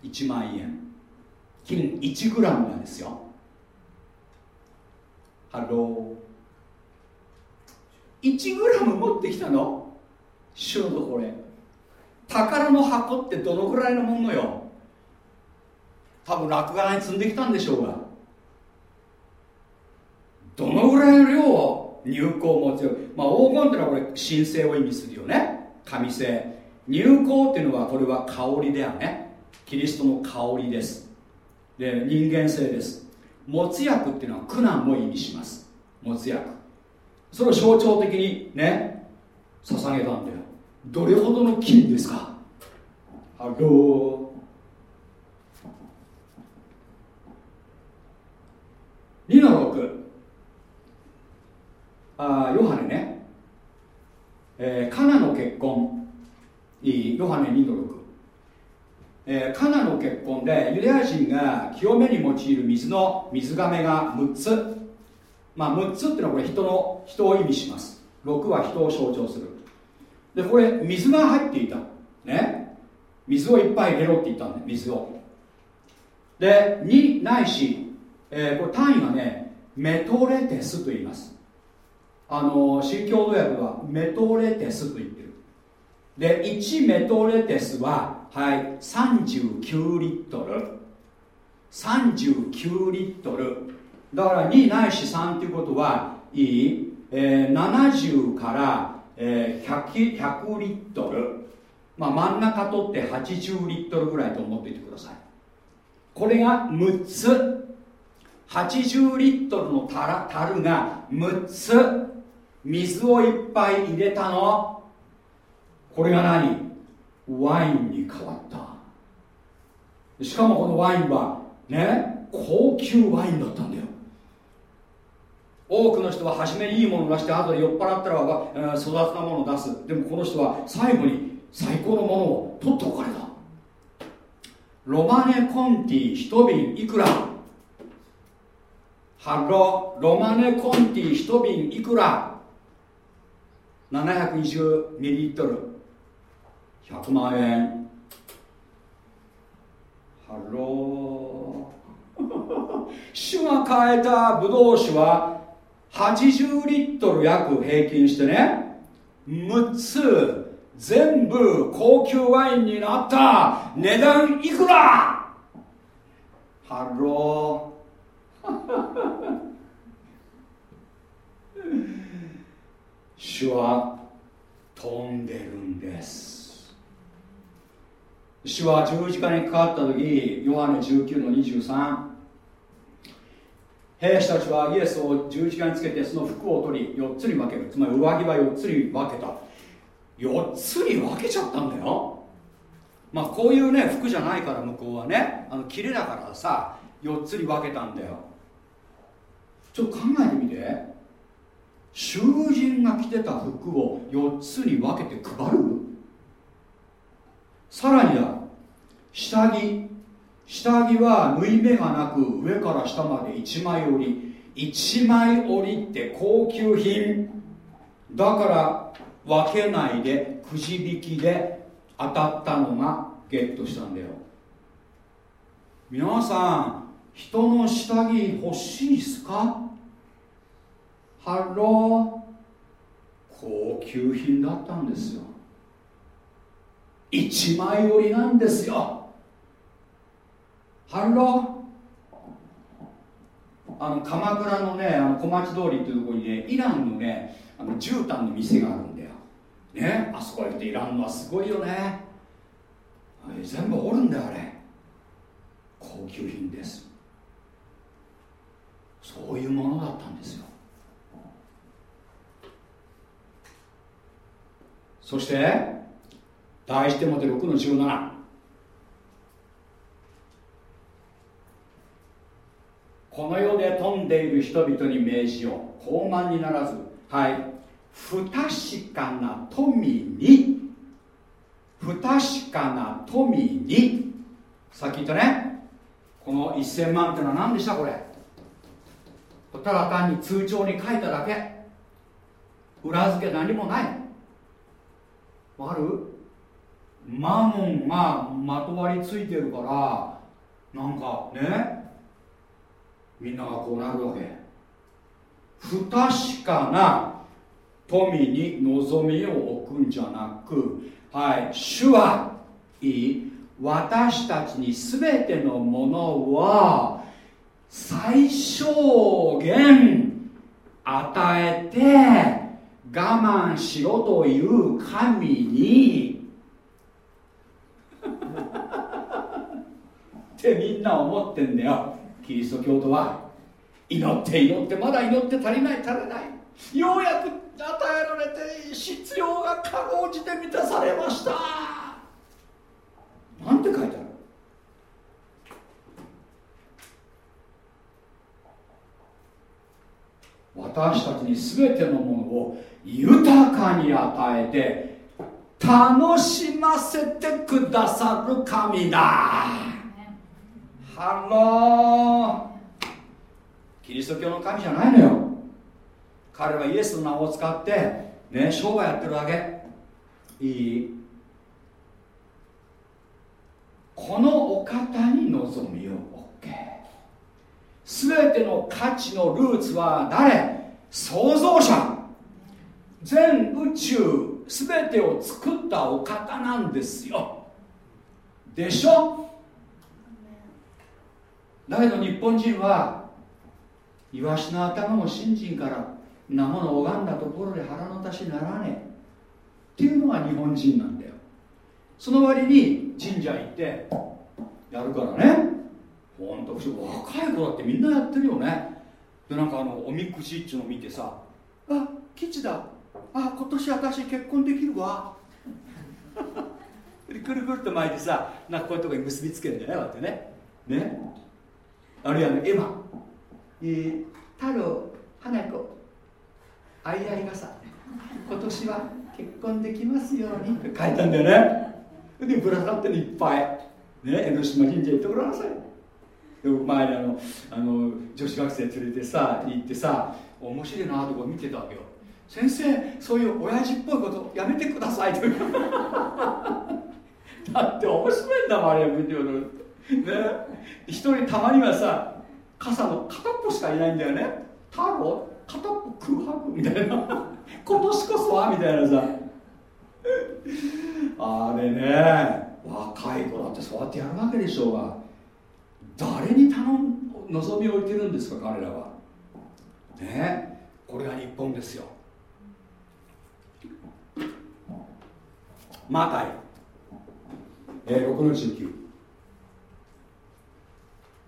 Speaker 1: 1万円。金 1g なんですよ。ハロー 1g 持ってきたの？主のところへ宝の箱ってどのぐらいのものよ？多分落語に積んできたんでしょうが。どのぐらいの量を？入香持ちまあ黄金っていうのはこれ神聖を意味するよね。神聖。入香っていうのはこれは香りだよね。キリストの香りです。で人間性です。没薬っていうのは苦難も意味します。没薬それを象徴的にね捧げたんだよ。どれほどの金ですか？ハロー2の6あヨハネね、えー、カナの結婚。いい？ヨハネ2の6えー、カナの結婚でユダヤ人が清めに用いる水の水がめが6つ。まあ6つっていうのはこれ人の人を意味します。6は人を象徴する。でこれ水が入っていた。ね。水をいっぱい入れろって言ったんだよ水を。で2ないし、えー、これ単位がねメトレテスと言います。あの新共同訳はメトレテスと言ってる。で1メトレテスははい39リットル。39リットル。だから2ないし3っていうことはいい、えー、70から、えー、100, 100リットル。まあ真ん中取って80リットルぐらいと思っていてください。これが6つ。80リットルの樽が6つ。水をいっぱい入れたの。これが何？ワインに変わった。しかもこのワインはね高級ワインだったんだよ。多くの人は初めにいいもの出して後で酔っ払ったら、えー、粗雑なものを出す。でもこの人は最後に最高のものを取っておかれた。ロマネ・コンティ一瓶いくら？ハロロマネ・コンティ一瓶いくら？720ミリリットル。100万円。 Hello。主が変えたブドウ酒は80リットル約平均してね6つ全部高級ワインになった。値段いくら？Hello。主は飛んでるんです。主は十字架にかかった時ヨハネ19の23兵士たちはイエスを十字架につけてその服を取り4つに分ける。つまり上着は4つに分けた。4つに分けちゃったんだよ。まあこういうね服じゃないから向こうはね。あの切れだからさ4つに分けたんだよ。ちょっと考えてみて。囚人が着てた服を4つに分けて配る？さらにだ下着。下着は縫い目がなく上から下まで1枚折り1枚折りって高級品。だから分けないでくじ引きで当たったのがゲットしたんだよ。皆さん人の下着欲しいっすか？ Hello。高級品だったんですよ。一枚織りなんですよ。ハローあの鎌倉のねあの小町通りっていうところにねイランのねあの絨毯の店があるんだよ。ね？あそこ行ってイランのはすごいよね。全部折るんだよあれ。高級品です。そういうものだったんですよ。そして第一手モて6の17この世で富んでいる人々に命じよう高慢にならずはい不確かな富に不確かな富にさっき言ったねこの1000万ってのは何でしたこれ。ただ単に通帳に書いただけ。裏付け何もない。わかる？マモンがまとわりついてるからなんかねみんながこうなるわけ。不確かな富に望みを置くんじゃなくはい主はいい私たちに全てのものは最小限与えて我慢しろという神にってみんな思ってんだよ。キリスト教徒は祈って祈ってまだ祈って足りない足りない。ようやく与えられて必要がかろうじて満たされました。なんて書いてある？私たちに全てのものを豊かに与えて楽しませてくださる神だ。 Hello。キリスト教の神じゃないのよ。彼はイエスの名を使ってね商売やってるだけ。いい？このお方に望みを置け。全ての価値のルーツは誰？創造者。全宇宙全てを作ったお方なんですよ。でしょ？だけど日本人はイワシの頭も新人からなもの拝んだところで腹の足しならねえ。っていうのが日本人なんだよ。その割に神社行ってやるからね。ほんと若い子だってみんなやってるよね。でなんかあのおみくじっちゅうの見てさあ吉だあ今年私結婚できるわ。くるくるっと巻いてさなんかこういうとこに結びつけるんだよねこうやってね。ね。あるいはねエマ、えー、太郎花子。相合い傘。今年は結婚できますように。って書いたんだよね。でぶら下がってるいっぱい。ね江ノ島神社行ってごらんなさい。で前にあのあの女子学生連れてさ行ってさ面白いなとか見てたわけよ。先生そういう親父っぽいことやめてください。って だって面白いんだもんあれ見てるね一人たまにはさ傘の片っぽしかいないんだよね。太郎片っぽ空白みたいな。今年こそはみたいなさ。あれね若い子だってそうやってやるわけでしょうが。誰に頼む望みを置いてるんですか彼らは。ね。これが日本ですよ。マタイ。えー、6の19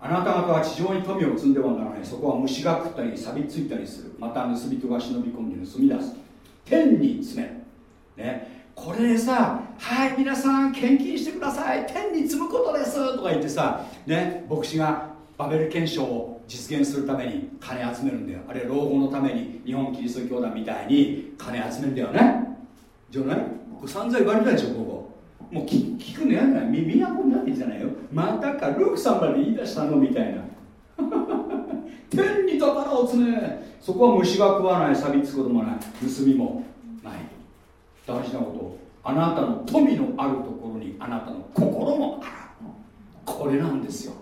Speaker 1: あなた方は地上に富を積んではならないそこは虫が食ったり錆びついたりする。また盗人が忍び込んで盗み出す。天に詰め。るね。これでさ「はい皆さん献金してください。天に積むことです」とか言ってさね牧師がバベル憲章を実現するために金集めるんだよ。あるいは老後のために日本キリスト教団みたいに金集めるんだよね。じゃない？これ散々言われたでしょここもう聞聞くのやない都になってんじゃないよ。またかルークさんまで言い出したの？みたいな。天に宝を詰めそこは虫が食わない錆びつくこともない。盗みもない。大事なこと。あなたの富のあるところにあなたの心もある。これなんですよ。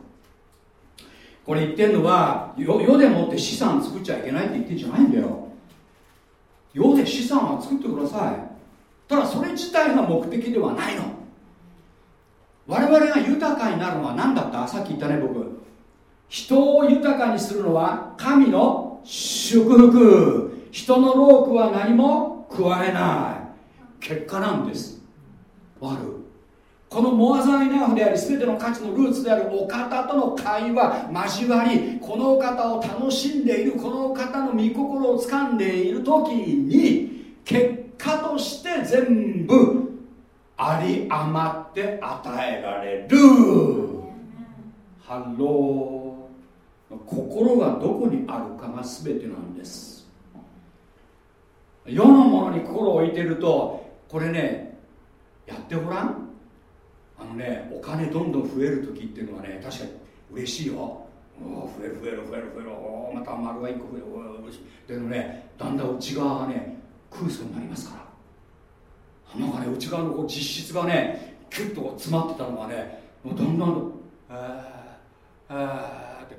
Speaker 1: これ言ってんのは世でもって資産作っちゃいけないって言ってんじゃないんだよ。世で資産は作ってください。ただそれ自体が目的ではないの。我々が豊かになるのは何だった？さっき言ったね僕。人を豊かにするのは神の祝福。人の労苦は何も加えない。結果なんです。悪この more than enough であり全ての価値のルーツであるお方との会話交わりこのお方を楽しんでいるこのお方の御心を掴んでいる時に結果として全部あり余って与えられる。 Hello。心がどこにあるかが全てなんです。世のものに心を置いてるとこれねやってごらん。あのねお金どんどん増える時っていうのはね確かに嬉しいよ。増える増える増える増える。また丸が1個増える。お嬉し。いでもねだんだん内側がね空想になりますから。なんかね内側のこう実質がねキュッと詰まってたのがねもうだんだんえー、えーって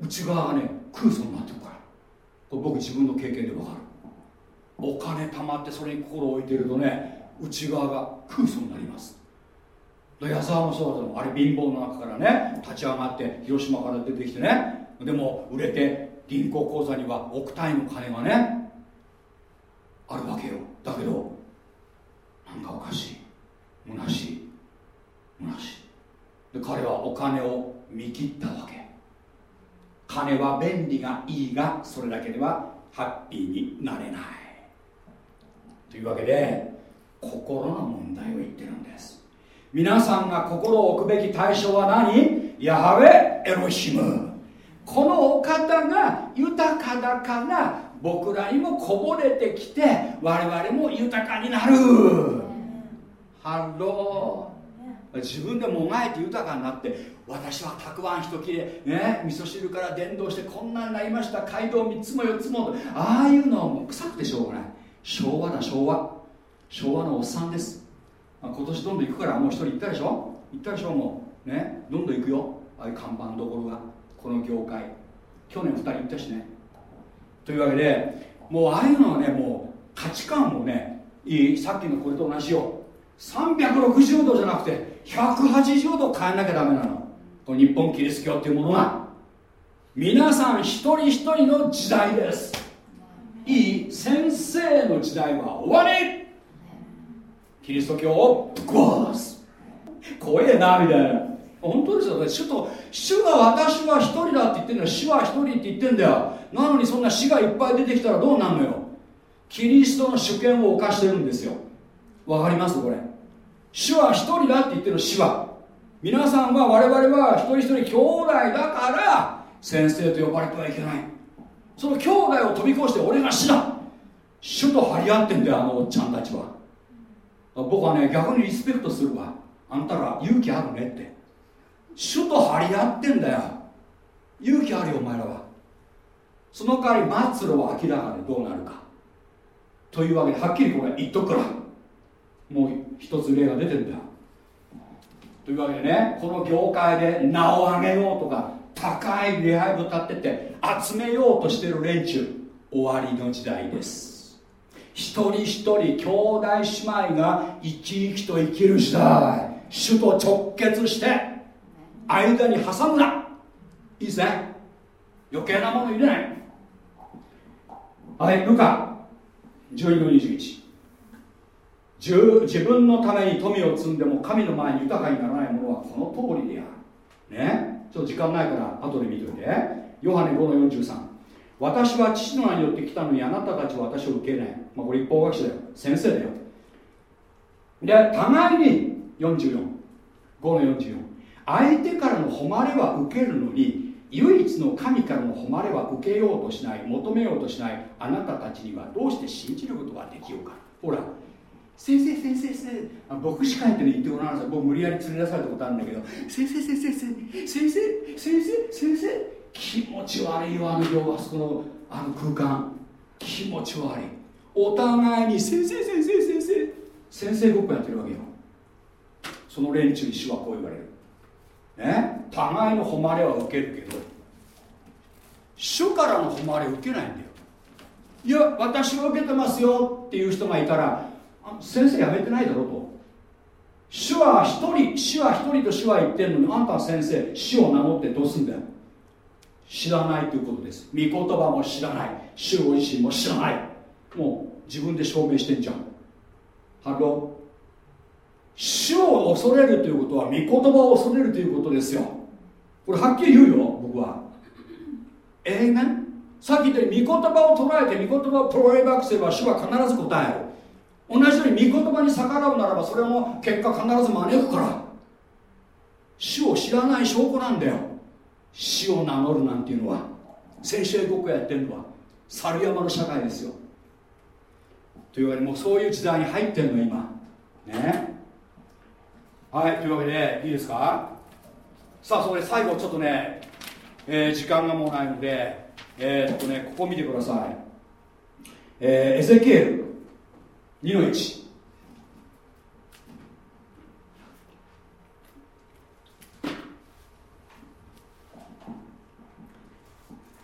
Speaker 1: 内側がね空想になってるから。これ僕自分の経験で分かる。お金貯まってそれに心を置いてるとね内側が空想になります。矢沢もそうだあれ貧乏の中からね立ち上がって広島から出てきてねでも売れて銀行口座には億単位の金がねあるわけよ。だけどなんかおかしい。虚しい。虚しい。で彼はお金を見切ったわけ。金は便利がいいがそれだけではハッピーになれない。というわけで心の問題を言ってるんです。皆さんが心を置くべき対象は何？ヤハウェエロヒム。このお方が豊かだから僕らにもこぼれてきて我々も豊かになる。Hello。自分でもがいて豊かになって私はたくあん一切れね味噌汁から伝道してこんなになりました。会堂3つも4つも。ああいうのはもう臭くてしょうがない。昭和だ昭和。昭和のおっさんです。今年どんどん行くからもう一人行ったでしょ？行ったでしょもう。ね？どんどん行くよ。ああいう看板どころが。この業界。去年2人行ったしね。というわけでもうああいうのはねもう価値観もねいい。さっきのこれと同じよ。360度じゃなくて180度変えなきゃダメなの。この日本キリスト教っていうものが皆さん一人一人の時代です。いい先生の時代は終わり。キリスト教をぶっ壊す。怖えなみたいな。本当ですよ。ね主と主が私は一人だって言ってんだよ。主は一人って言ってんだよ。なのにそんな死がいっぱい出てきたらどうなんのよ。キリストの主権を犯してるんですよ。わかります？これ。主は一人だって言ってる死は。皆さんは我々は一人一人兄弟だから先生と呼ばれてはいけない。その兄弟を飛び越して俺が死だ。主と張り合ってんだよあのおっちゃんたちは。僕はね逆にリスペクトするわ。あんたら勇気あるねって。主と張り合ってんだよ。勇気あるよお前らは。その代わり末路は明らかでどうなるか。というわけではっきりこれ言っとくから。もう一つ例が出てんだ。というわけでねこの業界で名を上げようとか高い礼拝を立ってて集めようとしてる連中終わりの時代です。一人一人兄弟姉妹が生き生きと生きる時代。主と直結して間に挟むな。いいですね余計なもの入れない。はいルカ12の21自分のために富を積んでも神の前に豊かにならないものはこの通りである。ね？ちょっと時間ないから後で見といて。ヨハネ5の43私は父の名によって来たのにあなたたちは私を受けない、まあ、これ一方学者だよ。先生だよ。で互いに44 5の44相手からの誉れは受けるのに唯一の神からの誉れは受けようとしない求めようとしないあなたたちにはどうして信じることができようか。ほら先生先生先生。牧師会って言ってごらんなさい。僕無理やり連れ出されたことあるんだけど。先生先生先生。先生先生先生。気持ち悪いわあの行あそこのあの空間。気持ち悪い。お互いに先生先生先生。先生ごっこやってるわけよ。その連中に主はこう言われる。ね互いの誉れは受けるけど主からの誉れ受けないんだよ。いや私は受けてますよっていう人がいたら先生やめてないだろうと。主は一人主は一人と主は言ってるのにあんたは先生主を名乗ってどうすんだよ。知らないということです。御言葉も知らない。主ご自身も知らない。もう自分で証明してんじゃん。ハロ主を恐れるということは御言葉を恐れるということですよ。これはっきり言うよ僕は。ええね。さっき言ったように御言葉を捉えて御言葉をプロレイバックすれば主は必ず答える。同じように御言葉に逆らうならばそれも結果必ず招くから。主を知らない証拠なんだよ。死を名乗るなんていうのは。先週僕がやってるのは。猿山の社会ですよ。というわけでもうそういう時代に入ってるの今。ね。はいというわけでいいですか？さあそれ最後ちょっとね、えー、時間がもうないのでえー、っとねここ見てください。えー、エゼキエル。2の1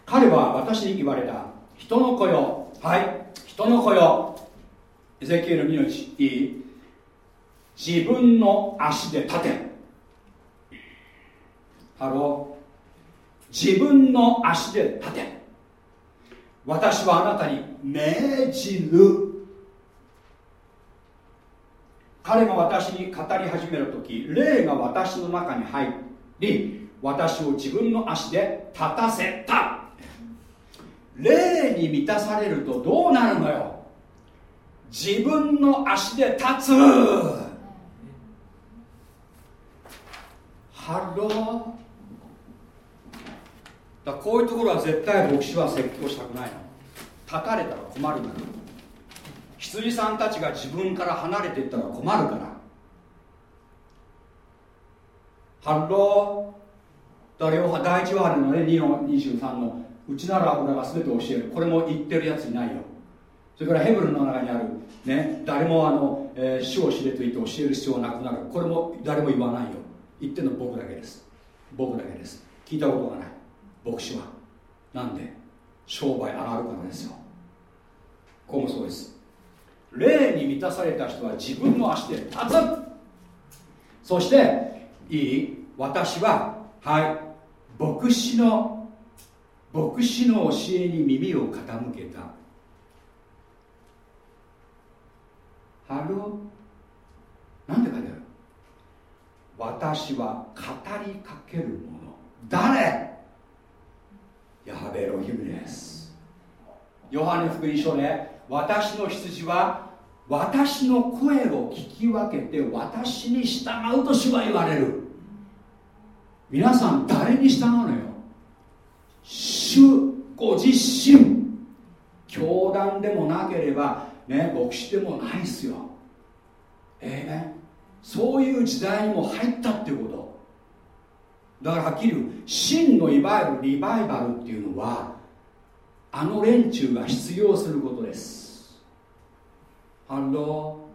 Speaker 1: 彼は私に言われた。人の子よ。はい。人の子よ。エゼキエル2の1いい？自分の足で立て。 Hello。自分の足で立て。私はあなたに命じる。彼が私に語り始める時霊が私の中に入り私を自分の足で立たせた。霊に満たされるとどうなるのよ？自分の足で立つ。 Hello。だこういうところは絶対牧師は説教したくないの。立たれたら困るの羊さんたちが自分から離れていったら困るから。ハローだから第一ヨハネ2の23の内なる油が全て教える。これも言ってるやついないよ。それからヘブルの中にある、ね、誰もあの、えー、主を知れと言って教える必要はなくなる。これも誰も言わないよ。言ってるの僕だけです。僕だけです。聞いたことがない。牧師は。なんで？商売上がるからですよ。ここもそうです。霊に満たされた人は自分の足で立つ。そしていい私ははい牧師の牧師の教えに耳を傾けた。ハローなんて書いてある？私は語りかけるもの。誰？ヤハウェエロヒムです。ヨハネ福音書で私の羊は私の声を聞き分けて私に従うと主は言われる。皆さん誰に従うのよ？主ご自身。教団でもなければね牧師でもないですよ。ええねそういう時代にも入ったっていうこと。だからはっきり言う。真のいわゆるリバイバルっていうのはあの連中が失業することです。ハロ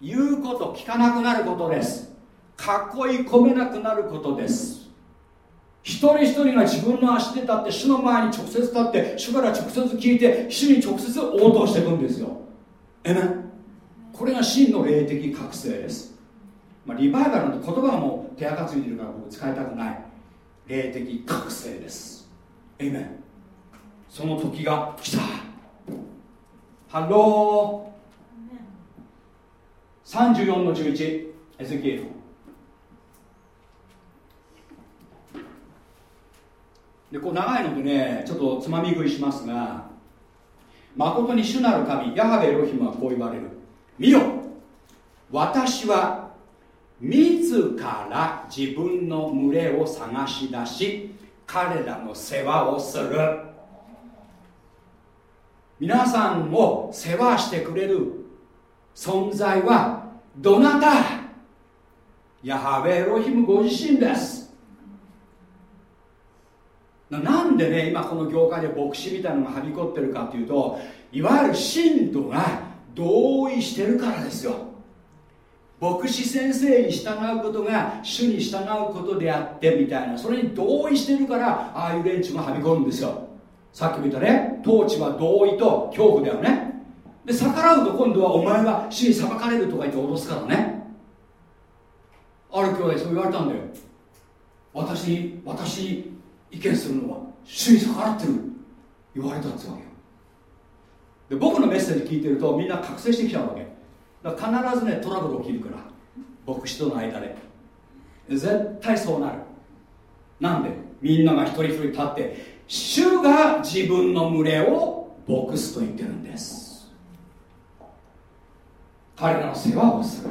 Speaker 1: ー言うこと聞かなくなることです。囲い込めなくなることです。一人一人が自分の足で立って主の前に直接立って主から直接聞いて主に直接応答していくんですよ。えめこれが真の霊的覚醒です。まあ、リバイバルの言葉はもう手垢ついてるから僕使いたくない。霊的覚醒です。エイメンその時が来た。 Hello。34の11エゼキエル。でこう長いのでねちょっとつまみ食いしますが誠に主なる神ヤハウェエロヒムはこう言われる。見よ私は自ら自分の群れを探し出し彼らの世話をする。皆さんを世話してくれる存在はどなた?ヤハベエロヒムご自身です。なんでね今この業界で牧師みたいなのがはびこってるかというといわゆる信徒が同意してるからですよ。牧師先生に従うことが主に従うことであってみたいなそれに同意してるからああいう連中がはびこるんですよ。さっきも言ったね統治は同意と恐怖だよね。で逆らうと今度はお前は死に裁かれるとか言って脅すからね。ある兄弟そう言われたんだよ。私に私に意見するのは主に逆らってる。言われたってわけよ。で僕のメッセージ聞いてるとみんな覚醒してきちゃうわけ。だから必ずねトラブル起きるから。牧師との間で。絶対そうなる。なんで？みんなが一人一人立って主が自分の群れを牧すと言ってるんです。彼らの世話をする。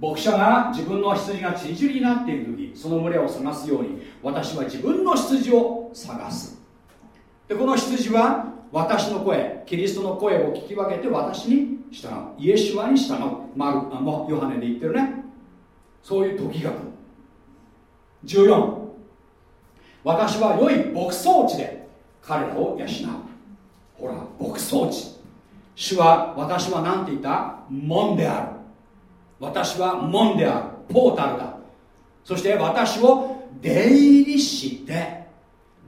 Speaker 1: 牧者が自分の羊がちりぢりになっている時その群れを探すように私は自分の羊を探す。でこの羊は私の声キリストの声を聞き分けて私に従う。イエシュアに従う。マルあのヨハネで言ってるね。そういう時が来る。14私は良い牧草地で彼らを養う。ほら牧草地。主は私は何て言った？門である。私は門である。ポータルだ。そして私を出入りして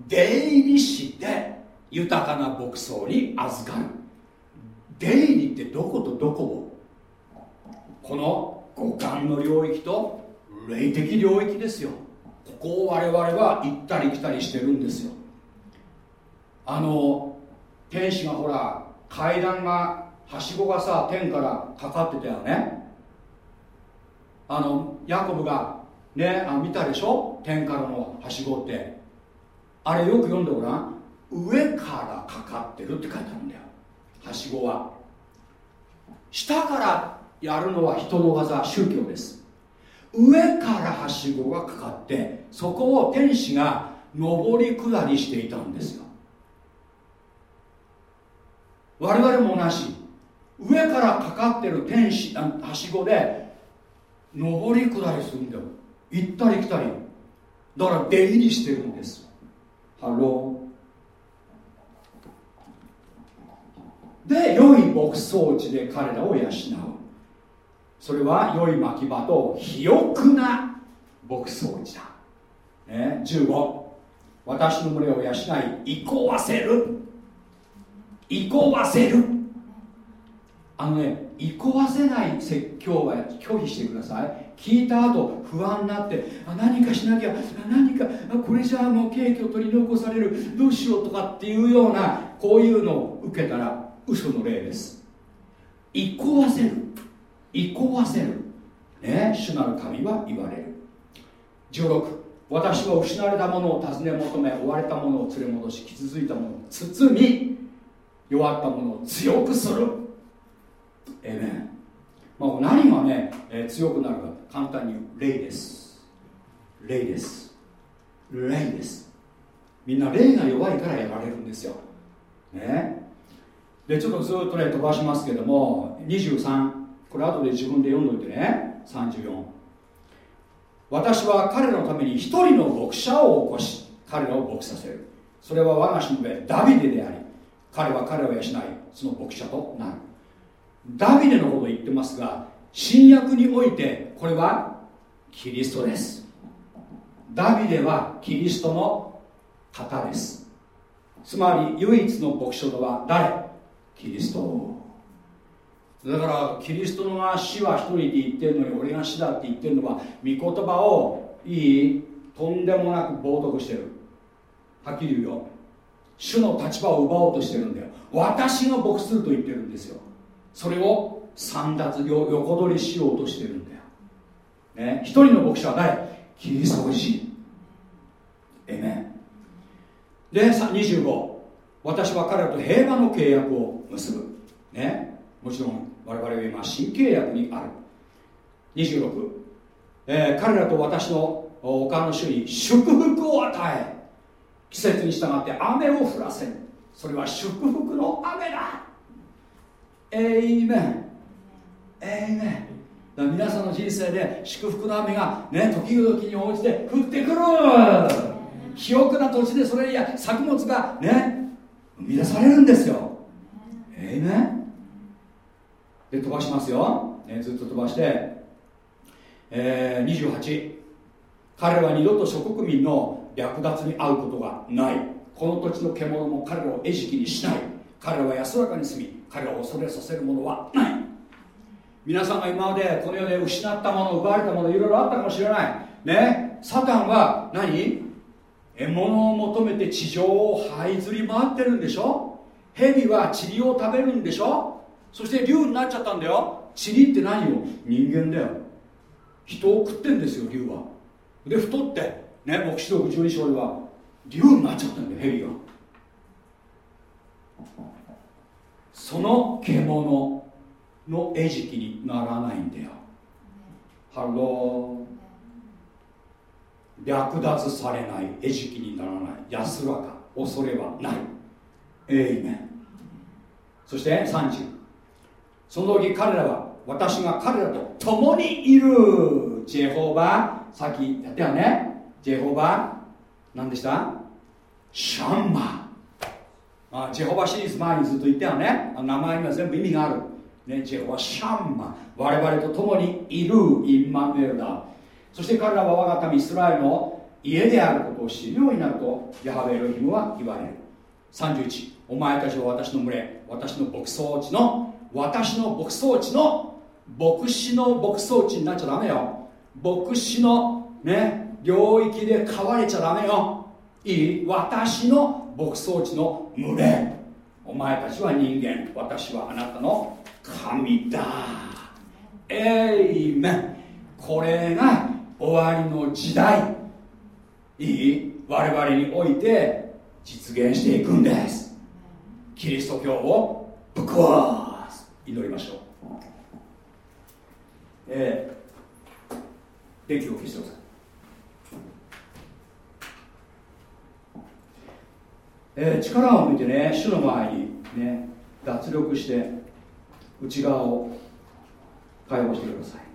Speaker 1: 出入りして豊かな牧草に預かる。出入りってどことどこを？この五感の領域と霊的領域ですよ。ここを我々は行ったり来たりしてるんですよ。あの天使がほら階段がはしごがさ天からかかってたよね。あのヤコブがねあ見たでしょ？天からのはしごって。あれよく読んでごらん。上からかかってるって書いてあるんだよ。はしごは。下からやるのは人の技宗教です。上からはしごがかかってそこを天使が上り下りしていたんですよ。我々も同じ。上からかかってる天使はしごで上り下りするんだよ。行ったり来たり。だから出入りしてるんですハローで良い牧草地で彼らを養う。それは良い牧場と肥沃な牧草地だ、ね、15私の群れを養い憩わせる。憩わせる。あのね憩わせない説教は拒否してください。聞いた後不安になってあ何かしなきゃ何かこれじゃあもう景気を取り残される。どうしようとかっていうようなこういうのを受けたら嘘の例です。憩わせる。憩わせるね主なる神は言われる。16私は失われたものを尋ね求め追われたものを連れ戻し傷ついたものを包み弱ったものを強くする。えめまあ、何がね、えー、強くなるか簡単に言う霊です。霊です。霊です。みんな霊が弱いからやられるんですよ。ね。でちょっとずっとね飛ばしますけども23これ後で自分で読んどいてね。34私は彼のために一人の牧者を起こし彼らを牧させる。それは我がしもべダビデであり彼は彼を養いその牧者となる。ダビデのことを言ってますが新約においてこれはキリストです。ダビデはキリストの方です。つまり唯一の牧者とは誰？キリスト。だからキリストの死は一人で言ってるのに俺が死だって言ってるのは御言葉をいいとんでもなく冒涜してる。はっきり言うよ。主の立場を奪おうとしてるんだよ。私が牧すると言ってるんですよ。それを散奪横取りしようとしてるんだよ、ね、一人の牧者は誰キリストご自身。えめで25私は彼らと平和の契約を結ぶ。ね。もちろん我々は今新契約にある。26、えー、彼らと私の丘の主に祝福を与え季節に従って雨を降らせる。それは祝福の雨だ。エイメン。エイメン。皆さんの人生で祝福の雨がね時々に応じて降ってくる。肥沃な土地でそれや作物がね生み出されるんですよ。えいねで飛ばしますよ、ね、ずっと飛ばして、えー、28彼は二度と諸国民の略奪に遭うことがない。この土地の獣も彼らを餌食にしない。彼らは安らかに住み彼らを恐れさせるものはない。皆さんが今までこの世で失ったもの奪われたものいろいろあったかもしれない。ねサタンは何？獲物を求めて地上を這いずり回ってるんでしょ？蛇は塵を食べるんでしょ？そして竜になっちゃったんだよ。塵って何よ？人間だよ。人を食ってんですよ竜は。で太って。ね黙示録12章では。竜になっちゃったんだよ蛇が。その獣の餌食にならないんだよ。 Hello。略奪されない餌食にならない。安らか。恐れはない。えいめそして30その時彼らは私が彼らと共にいる。ジェホバさっきやったよね。ジェホバ何でした？シャンマ。あジェホバシリーズ前にずっと言ったよね。名前には全部意味がある、ね、ジェホバシャンマ。我々と共にいるインマヌエルだ。そして彼らは我が民イスラエルの家であることを知るようになるとヤハベエロヒムは言われる。31お前たちは私の群れ私の牧草地の私の牧草地の牧師の牧草地になっちゃダメよ。牧師のね領域で飼われちゃダメよ。いい？私の牧草地の群れ。お前たちは人間。私はあなたの神だ。エイメン。これが終わりの時代。いい？我々において実現していくんです。キリスト教をぶっ壊祈りましょう。えー、電気を消してください。えー、力を抜いてね主の前にね脱力して内側を解放してください。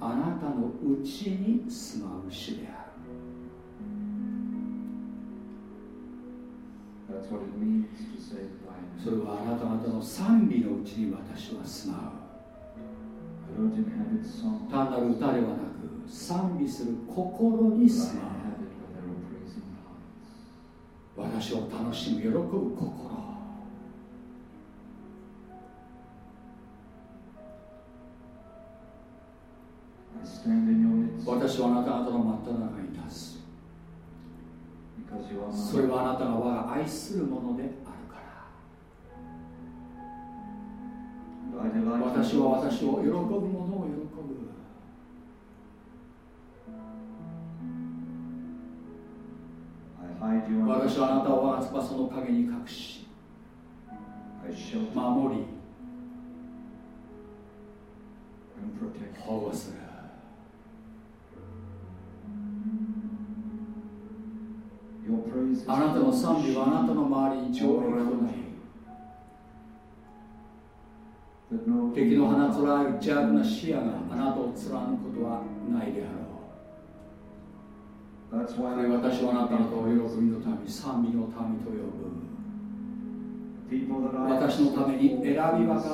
Speaker 1: あなたのうちに住まう主であるそれはあなた方の賛美のうちに私は住まう。単なる歌ではなく賛美する心に住まう。私を楽しむ喜ぶ心私はあなた方の真っ只中に立つ。それはあなたが我が愛するものであるから。私は私を喜ぶものを喜ぶ。私はあなたを我が翼の陰に隠し守り保護するあなたの賛美はあなたの周りに上陸となり敵の放つられる邪悪な視野があなたを貫くことはないであろう私はあなたの喜びの民、賛美の民と呼ぶ。私のために選び分かっ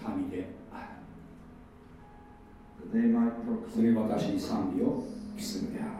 Speaker 1: た民である。それ私に賛美を期するであろ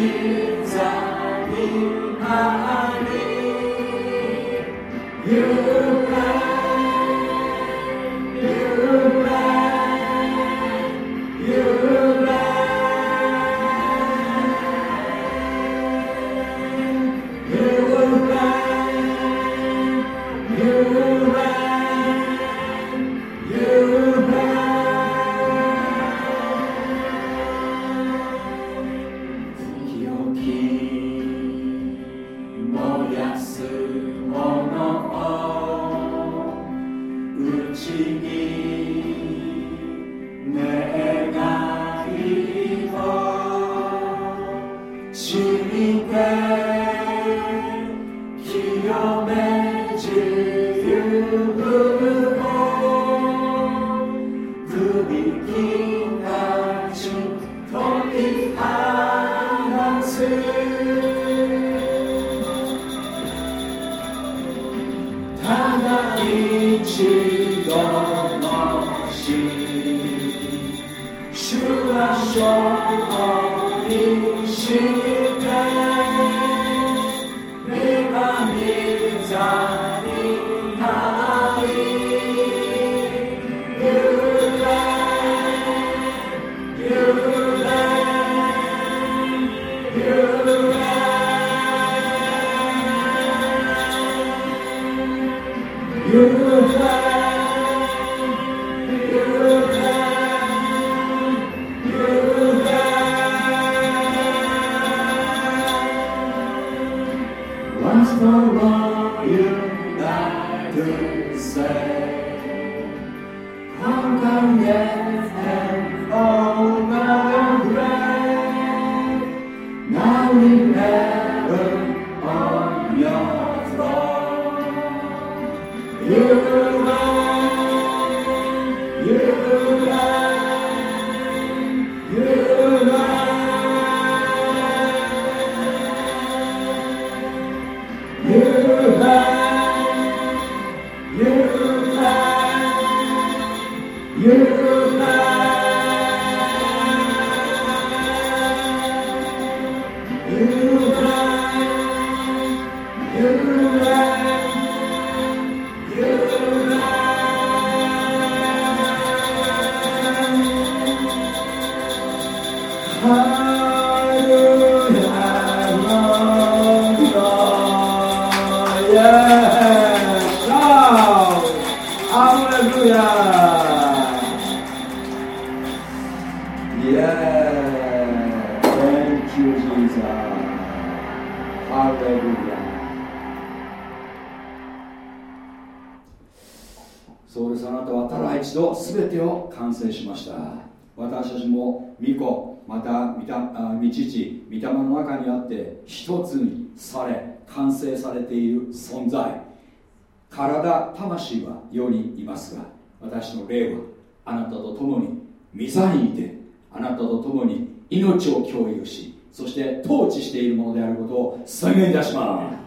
Speaker 1: 一再隐瞒魂は世にいますが私の霊はあなたと共に御座にいてあなたと共に命を共有しそして統治しているものであることを宣言いたします。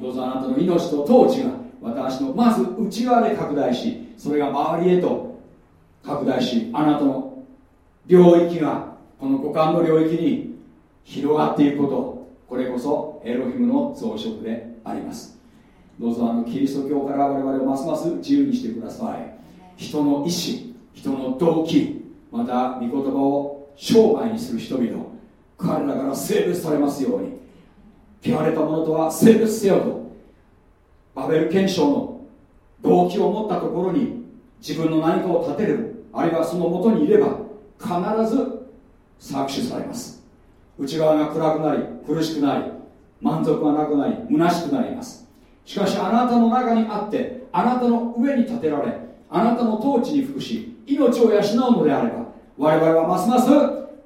Speaker 1: どうぞあなたの命と統治が私のまず内側で拡大しそれが周りへと拡大しあなたの領域がこの五感の領域に広がっていくことこれこそエロヒムの増殖でありますどうぞあのキリスト教から我々をますます自由にしてください。人の意志人の動機また御言葉を商売にする人々彼らから性別されますように。汚れたものとは性別せよと。バベル憲章の動機を持ったところに自分の何かを立てるあるいはそのもとにいれば必ず搾取されます。内側が暗くなり苦しくなり満足がなくなり虚しくなります。しかしあなたの中にあってあなたの上に立てられあなたの統治に服し命を養うのであれば我々はますます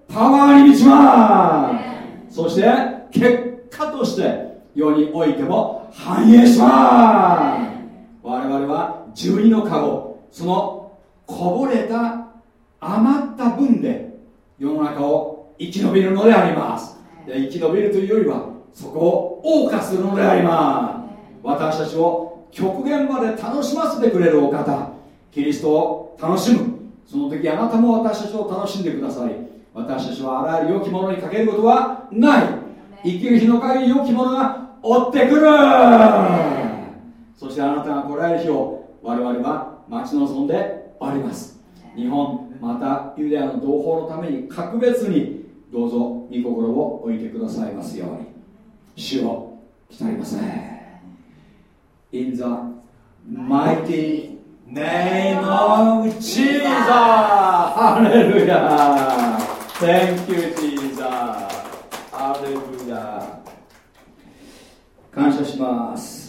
Speaker 1: パワーに満ちます。そして結果として世においても繁栄します。我々は12の籠そのこぼれた余った分で世の中を生き延びるのであります。生き延びるというよりはそこを謳歌するのであります私たちを極限まで楽しませてくれるお方キリストを楽しむ。その時あなたも私たちを楽しんでください。私たちはあらゆる良きものにかけることはない。生きる日の限り良きものが追ってくる。そしてあなたが来られる日を我々は待ち望んであります。日本またユダヤの同胞のために格別にどうぞ御心を置いてくださいますように。主を来たりますね in the mighty name of Jesus. Hallelujah. Thank you, Jesus. Hallelujah. 感謝します。